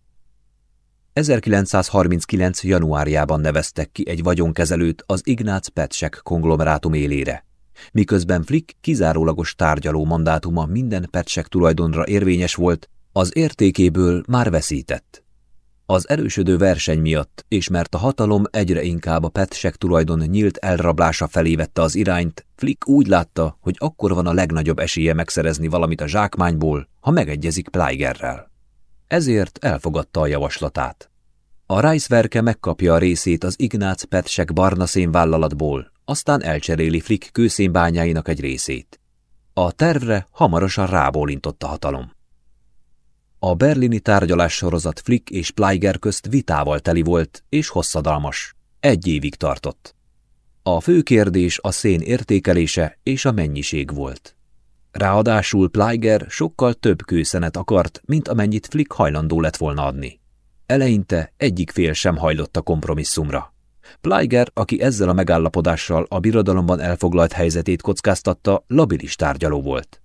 1939. januárjában neveztek ki egy vagyonkezelőt az Ignác Petsek konglomerátum élére. Miközben Flick kizárólagos tárgyaló mandátuma minden Petsek tulajdonra érvényes volt, az értékéből már veszített. Az erősödő verseny miatt, és mert a hatalom egyre inkább a Petsek tulajdon nyílt elrablása felé vette az irányt, Flick úgy látta, hogy akkor van a legnagyobb esélye megszerezni valamit a zsákmányból, ha megegyezik Pleigerrel ezért elfogadta a javaslatát. A Reichswerke megkapja a részét az Ignác Petsek barna szénvállalatból, aztán elcseréli Flick kőszénbányáinak egy részét. A tervre hamarosan rábólintott a hatalom. A berlini tárgyalás sorozat Flick és Pleiger közt vitával teli volt, és hosszadalmas. Egy évig tartott. A fő kérdés a szén értékelése és a mennyiség volt. Ráadásul Plyger sokkal több kőszenet akart, mint amennyit Flick hajlandó lett volna adni. Eleinte egyik fél sem hajlott a kompromisszumra. Plyger, aki ezzel a megállapodással a birodalomban elfoglalt helyzetét kockáztatta, labilis tárgyaló volt.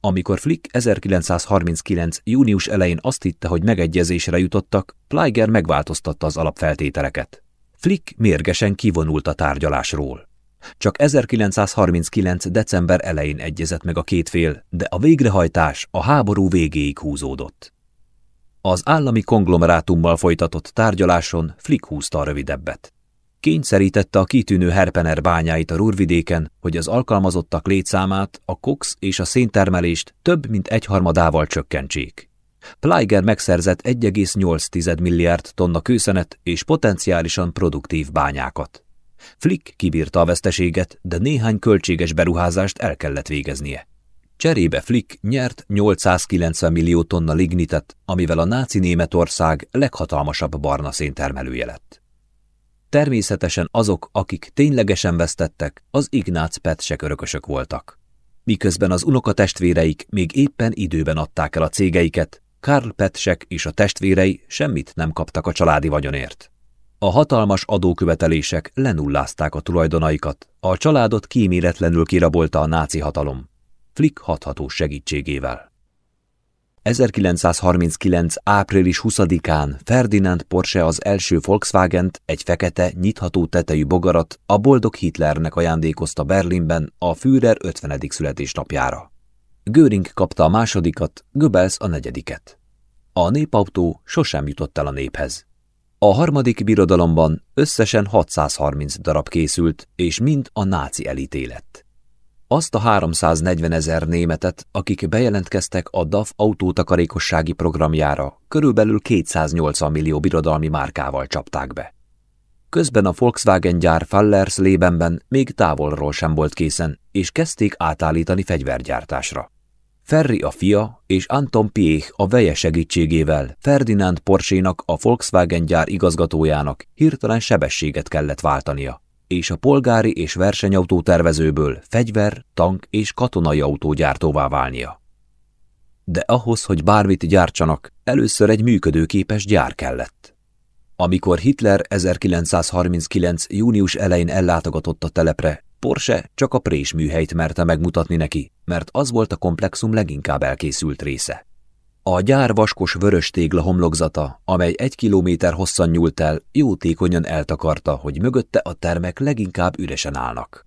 Amikor Flick 1939. június elején azt hitte, hogy megegyezésre jutottak, Plyger megváltoztatta az alapfeltételeket. Flick mérgesen kivonult a tárgyalásról. Csak 1939. december elején egyezett meg a két fél, de a végrehajtás a háború végéig húzódott. Az állami konglomerátummal folytatott tárgyaláson Flick húzta a rövidebbet. Kényszerítette a kitűnő Herpener bányáit a Rurvidéken, hogy az alkalmazottak létszámát, a kox és a széntermelést több mint egyharmadával csökkentsék. Plyger megszerzett 1,8 milliárd tonna kőszenet és potenciálisan produktív bányákat. Flick kibírta a veszteséget, de néhány költséges beruházást el kellett végeznie. Cserébe Flick nyert 890 millió tonna lignitet, amivel a náci Németország leghatalmasabb barna széntermelője lett. Természetesen azok, akik ténylegesen vesztettek, az Ignác Petsek örökösök voltak. Miközben az unokatestvéreik még éppen időben adták el a cégeiket, Karl Petsek és a testvérei semmit nem kaptak a családi vagyonért. A hatalmas adókövetelések lenullázták a tulajdonaikat, a családot kíméletlenül kirabolta a náci hatalom. Flick hathatós segítségével. 1939. április 20-án Ferdinand Porsche az első Volkswagen-t, egy fekete, nyitható tetejű bogarat a boldog Hitlernek ajándékozta Berlinben a Führer 50. születésnapjára. Göring kapta a másodikat, Goebbels a negyediket. A népautó sosem jutott el a néphez. A harmadik birodalomban összesen 630 darab készült, és mind a náci elítélet. Azt a 340 ezer németet, akik bejelentkeztek a DAF autótakarékossági programjára, körülbelül 280 millió birodalmi márkával csapták be. Közben a Volkswagen gyár Fallers lébenben még távolról sem volt készen, és kezdték átállítani fegyvergyártásra. Ferri a fia és Anton Piech a veje segítségével Ferdinand Porsénak a Volkswagen gyár igazgatójának hirtelen sebességet kellett váltania, és a polgári és versenyautó tervezőből fegyver, tank és katonai autógyártóvá válnia. De ahhoz, hogy bármit gyártsanak, először egy működőképes gyár kellett. Amikor Hitler 1939. június elején ellátogatott a telepre, Porsche csak a Prés műhelyt merte megmutatni neki, mert az volt a komplexum leginkább elkészült része. A gyár vaskos vörös tégla homlokzata, amely egy kilométer hosszan nyúlt el, jótékonyan eltakarta, hogy mögötte a termek leginkább üresen állnak.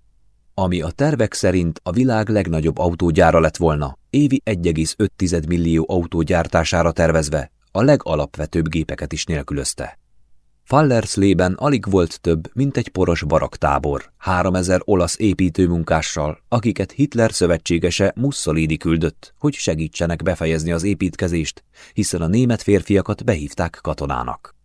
Ami a tervek szerint a világ legnagyobb autógyára lett volna, évi 1,5 millió autó gyártására tervezve, a legalapvetőbb gépeket is nélkülözte. Fallerslében alig volt több, mint egy poros baraktábor, háromezer olasz építőmunkással, akiket Hitler szövetségese Mussolini küldött, hogy segítsenek befejezni az építkezést, hiszen a német férfiakat behívták katonának.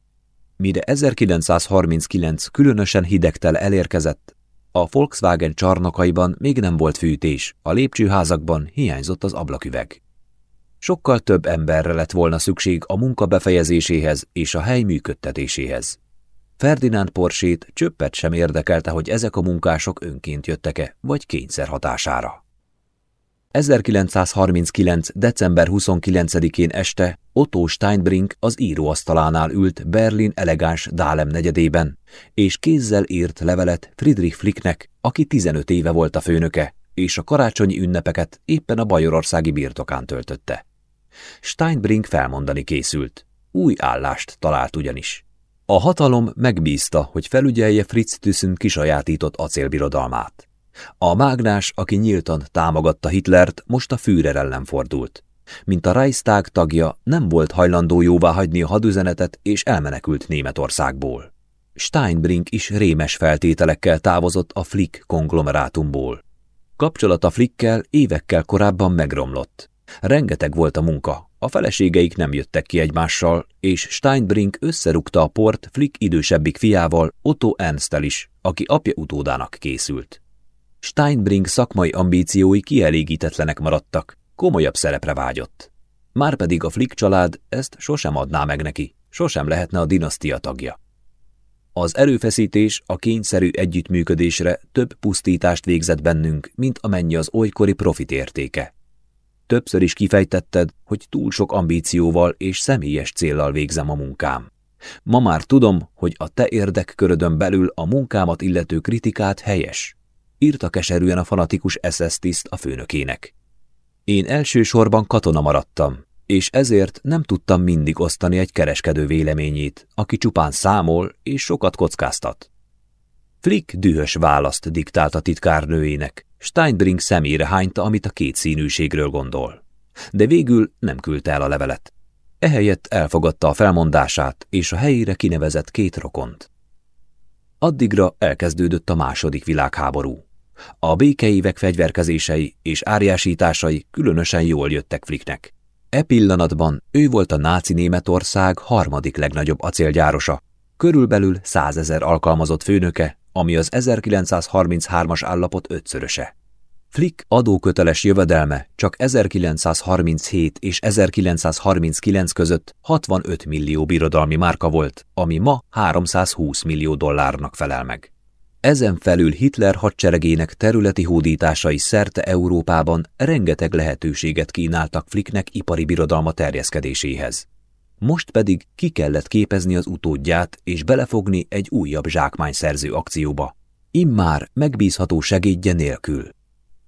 Mire 1939 különösen hidegtel elérkezett, a Volkswagen csarnokaiban még nem volt fűtés, a lépcsőházakban hiányzott az ablaküveg. Sokkal több emberre lett volna szükség a munka befejezéséhez és a hely működtetéséhez. Ferdinand Porsét csöppet sem érdekelte, hogy ezek a munkások önként jöttek-e, vagy kényszer hatására. 1939. december 29-én este Otto Steinbrink az íróasztalánál ült Berlin elegáns Dálem negyedében, és kézzel írt levelet Friedrich Flicknek, aki 15 éve volt a főnöke, és a karácsonyi ünnepeket éppen a bajorországi birtokán töltötte. Steinbrink felmondani készült. Új állást talált ugyanis. A hatalom megbízta, hogy felügyelje Fritz Thyssen kisajátított acélbirodalmát. A mágnás, aki nyíltan támogatta Hitlert, most a Führer ellen fordult. Mint a Reichstag tagja, nem volt hajlandó jóvá hagyni a hadüzenetet, és elmenekült Németországból. Steinbrink is rémes feltételekkel távozott a Flick konglomerátumból. Kapcsolata Flickkel évekkel korábban megromlott. Rengeteg volt a munka, a feleségeik nem jöttek ki egymással, és Steinbrink összerúgta a port Flick idősebbik fiával, Otto Ernstel is, aki apja utódának készült. Steinbrink szakmai ambíciói kielégítetlenek maradtak, komolyabb szerepre vágyott. Márpedig a Flick család ezt sosem adná meg neki, sosem lehetne a dinasztia tagja. Az erőfeszítés a kényszerű együttműködésre több pusztítást végzett bennünk, mint amennyi az olykori profit értéke. Többször is kifejtetted, hogy túl sok ambícióval és személyes céllal végzem a munkám. Ma már tudom, hogy a te érdekkörödön belül a munkámat illető kritikát helyes. Írta keserűen a fanatikus SS tiszt a főnökének. Én elsősorban katona maradtam, és ezért nem tudtam mindig osztani egy kereskedő véleményét, aki csupán számol és sokat kockáztat. Flick dühös választ diktált a titkárnőjének, Steinbrink szemére hányta, amit a két színűségről gondol. De végül nem küldte el a levelet. Ehelyett elfogadta a felmondását, és a helyére kinevezett két rokont. Addigra elkezdődött a második világháború. A békeívek fegyverkezései és árjásításai különösen jól jöttek Flicknek. E pillanatban ő volt a náci Németország harmadik legnagyobb acélgyárosa, körülbelül százezer alkalmazott főnöke, ami az 1933-as állapot ötszöröse. Flick adóköteles jövedelme csak 1937 és 1939 között 65 millió birodalmi márka volt, ami ma 320 millió dollárnak felel meg. Ezen felül Hitler hadseregének területi hódításai szerte Európában rengeteg lehetőséget kínáltak Flicknek ipari birodalma terjeszkedéséhez. Most pedig ki kellett képezni az utódját és belefogni egy újabb zsákmányszerző akcióba. Immár megbízható segédje nélkül.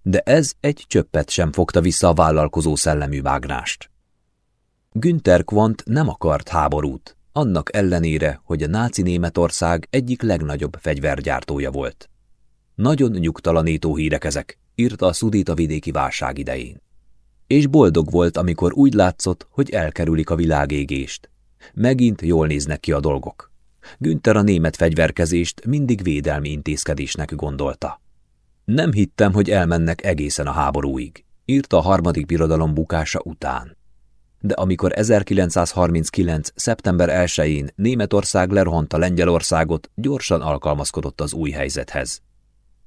De ez egy csöppet sem fogta vissza a vállalkozó szellemű vágnást. Günther Quant nem akart háborút, annak ellenére, hogy a náci Németország egyik legnagyobb fegyvergyártója volt. Nagyon nyugtalanító hírek ezek, írta a szudita vidéki válság idején. És boldog volt, amikor úgy látszott, hogy elkerülik a világégést. Megint jól néznek ki a dolgok. Günther a német fegyverkezést mindig védelmi intézkedésnek gondolta. Nem hittem, hogy elmennek egészen a háborúig, írta a harmadik birodalom bukása után de amikor 1939. szeptember 1-én Németország lerohanta Lengyelországot, gyorsan alkalmazkodott az új helyzethez.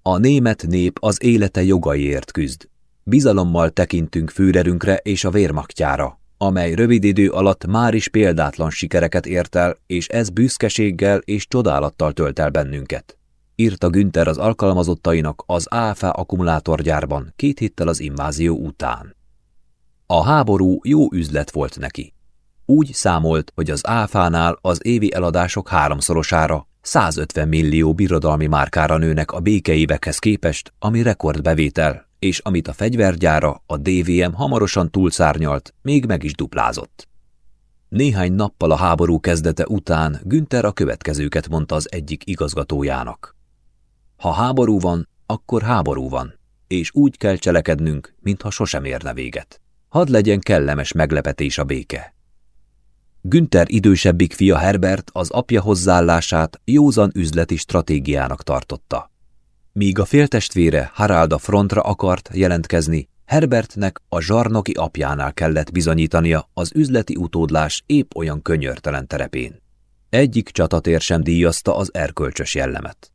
A német nép az élete jogaiért küzd. Bizalommal tekintünk Führerünkre és a vérmaktjára, amely rövid idő alatt már is példátlan sikereket ért el, és ez büszkeséggel és csodálattal tölt el bennünket. Írta Günther az alkalmazottainak az AFA akkumulátorgyárban két héttel az invázió után. A háború jó üzlet volt neki. Úgy számolt, hogy az áfánál az évi eladások háromszorosára, 150 millió birodalmi márkára nőnek a békeívekhez képest, ami rekordbevétel, és amit a fegyvergyára, a DVM hamarosan túlszárnyalt, még meg is duplázott. Néhány nappal a háború kezdete után Günther a következőket mondta az egyik igazgatójának. Ha háború van, akkor háború van, és úgy kell cselekednünk, mintha sosem érne véget. Hadd legyen kellemes meglepetés a béke. Günther idősebbik fia Herbert az apja hozzáállását józan üzleti stratégiának tartotta. Míg a féltestvére Harald a frontra akart jelentkezni, Herbertnek a zsarnoki apjánál kellett bizonyítania az üzleti utódlás épp olyan könyörtelen terepén. Egyik csatatér sem díjazta az erkölcsös jellemet.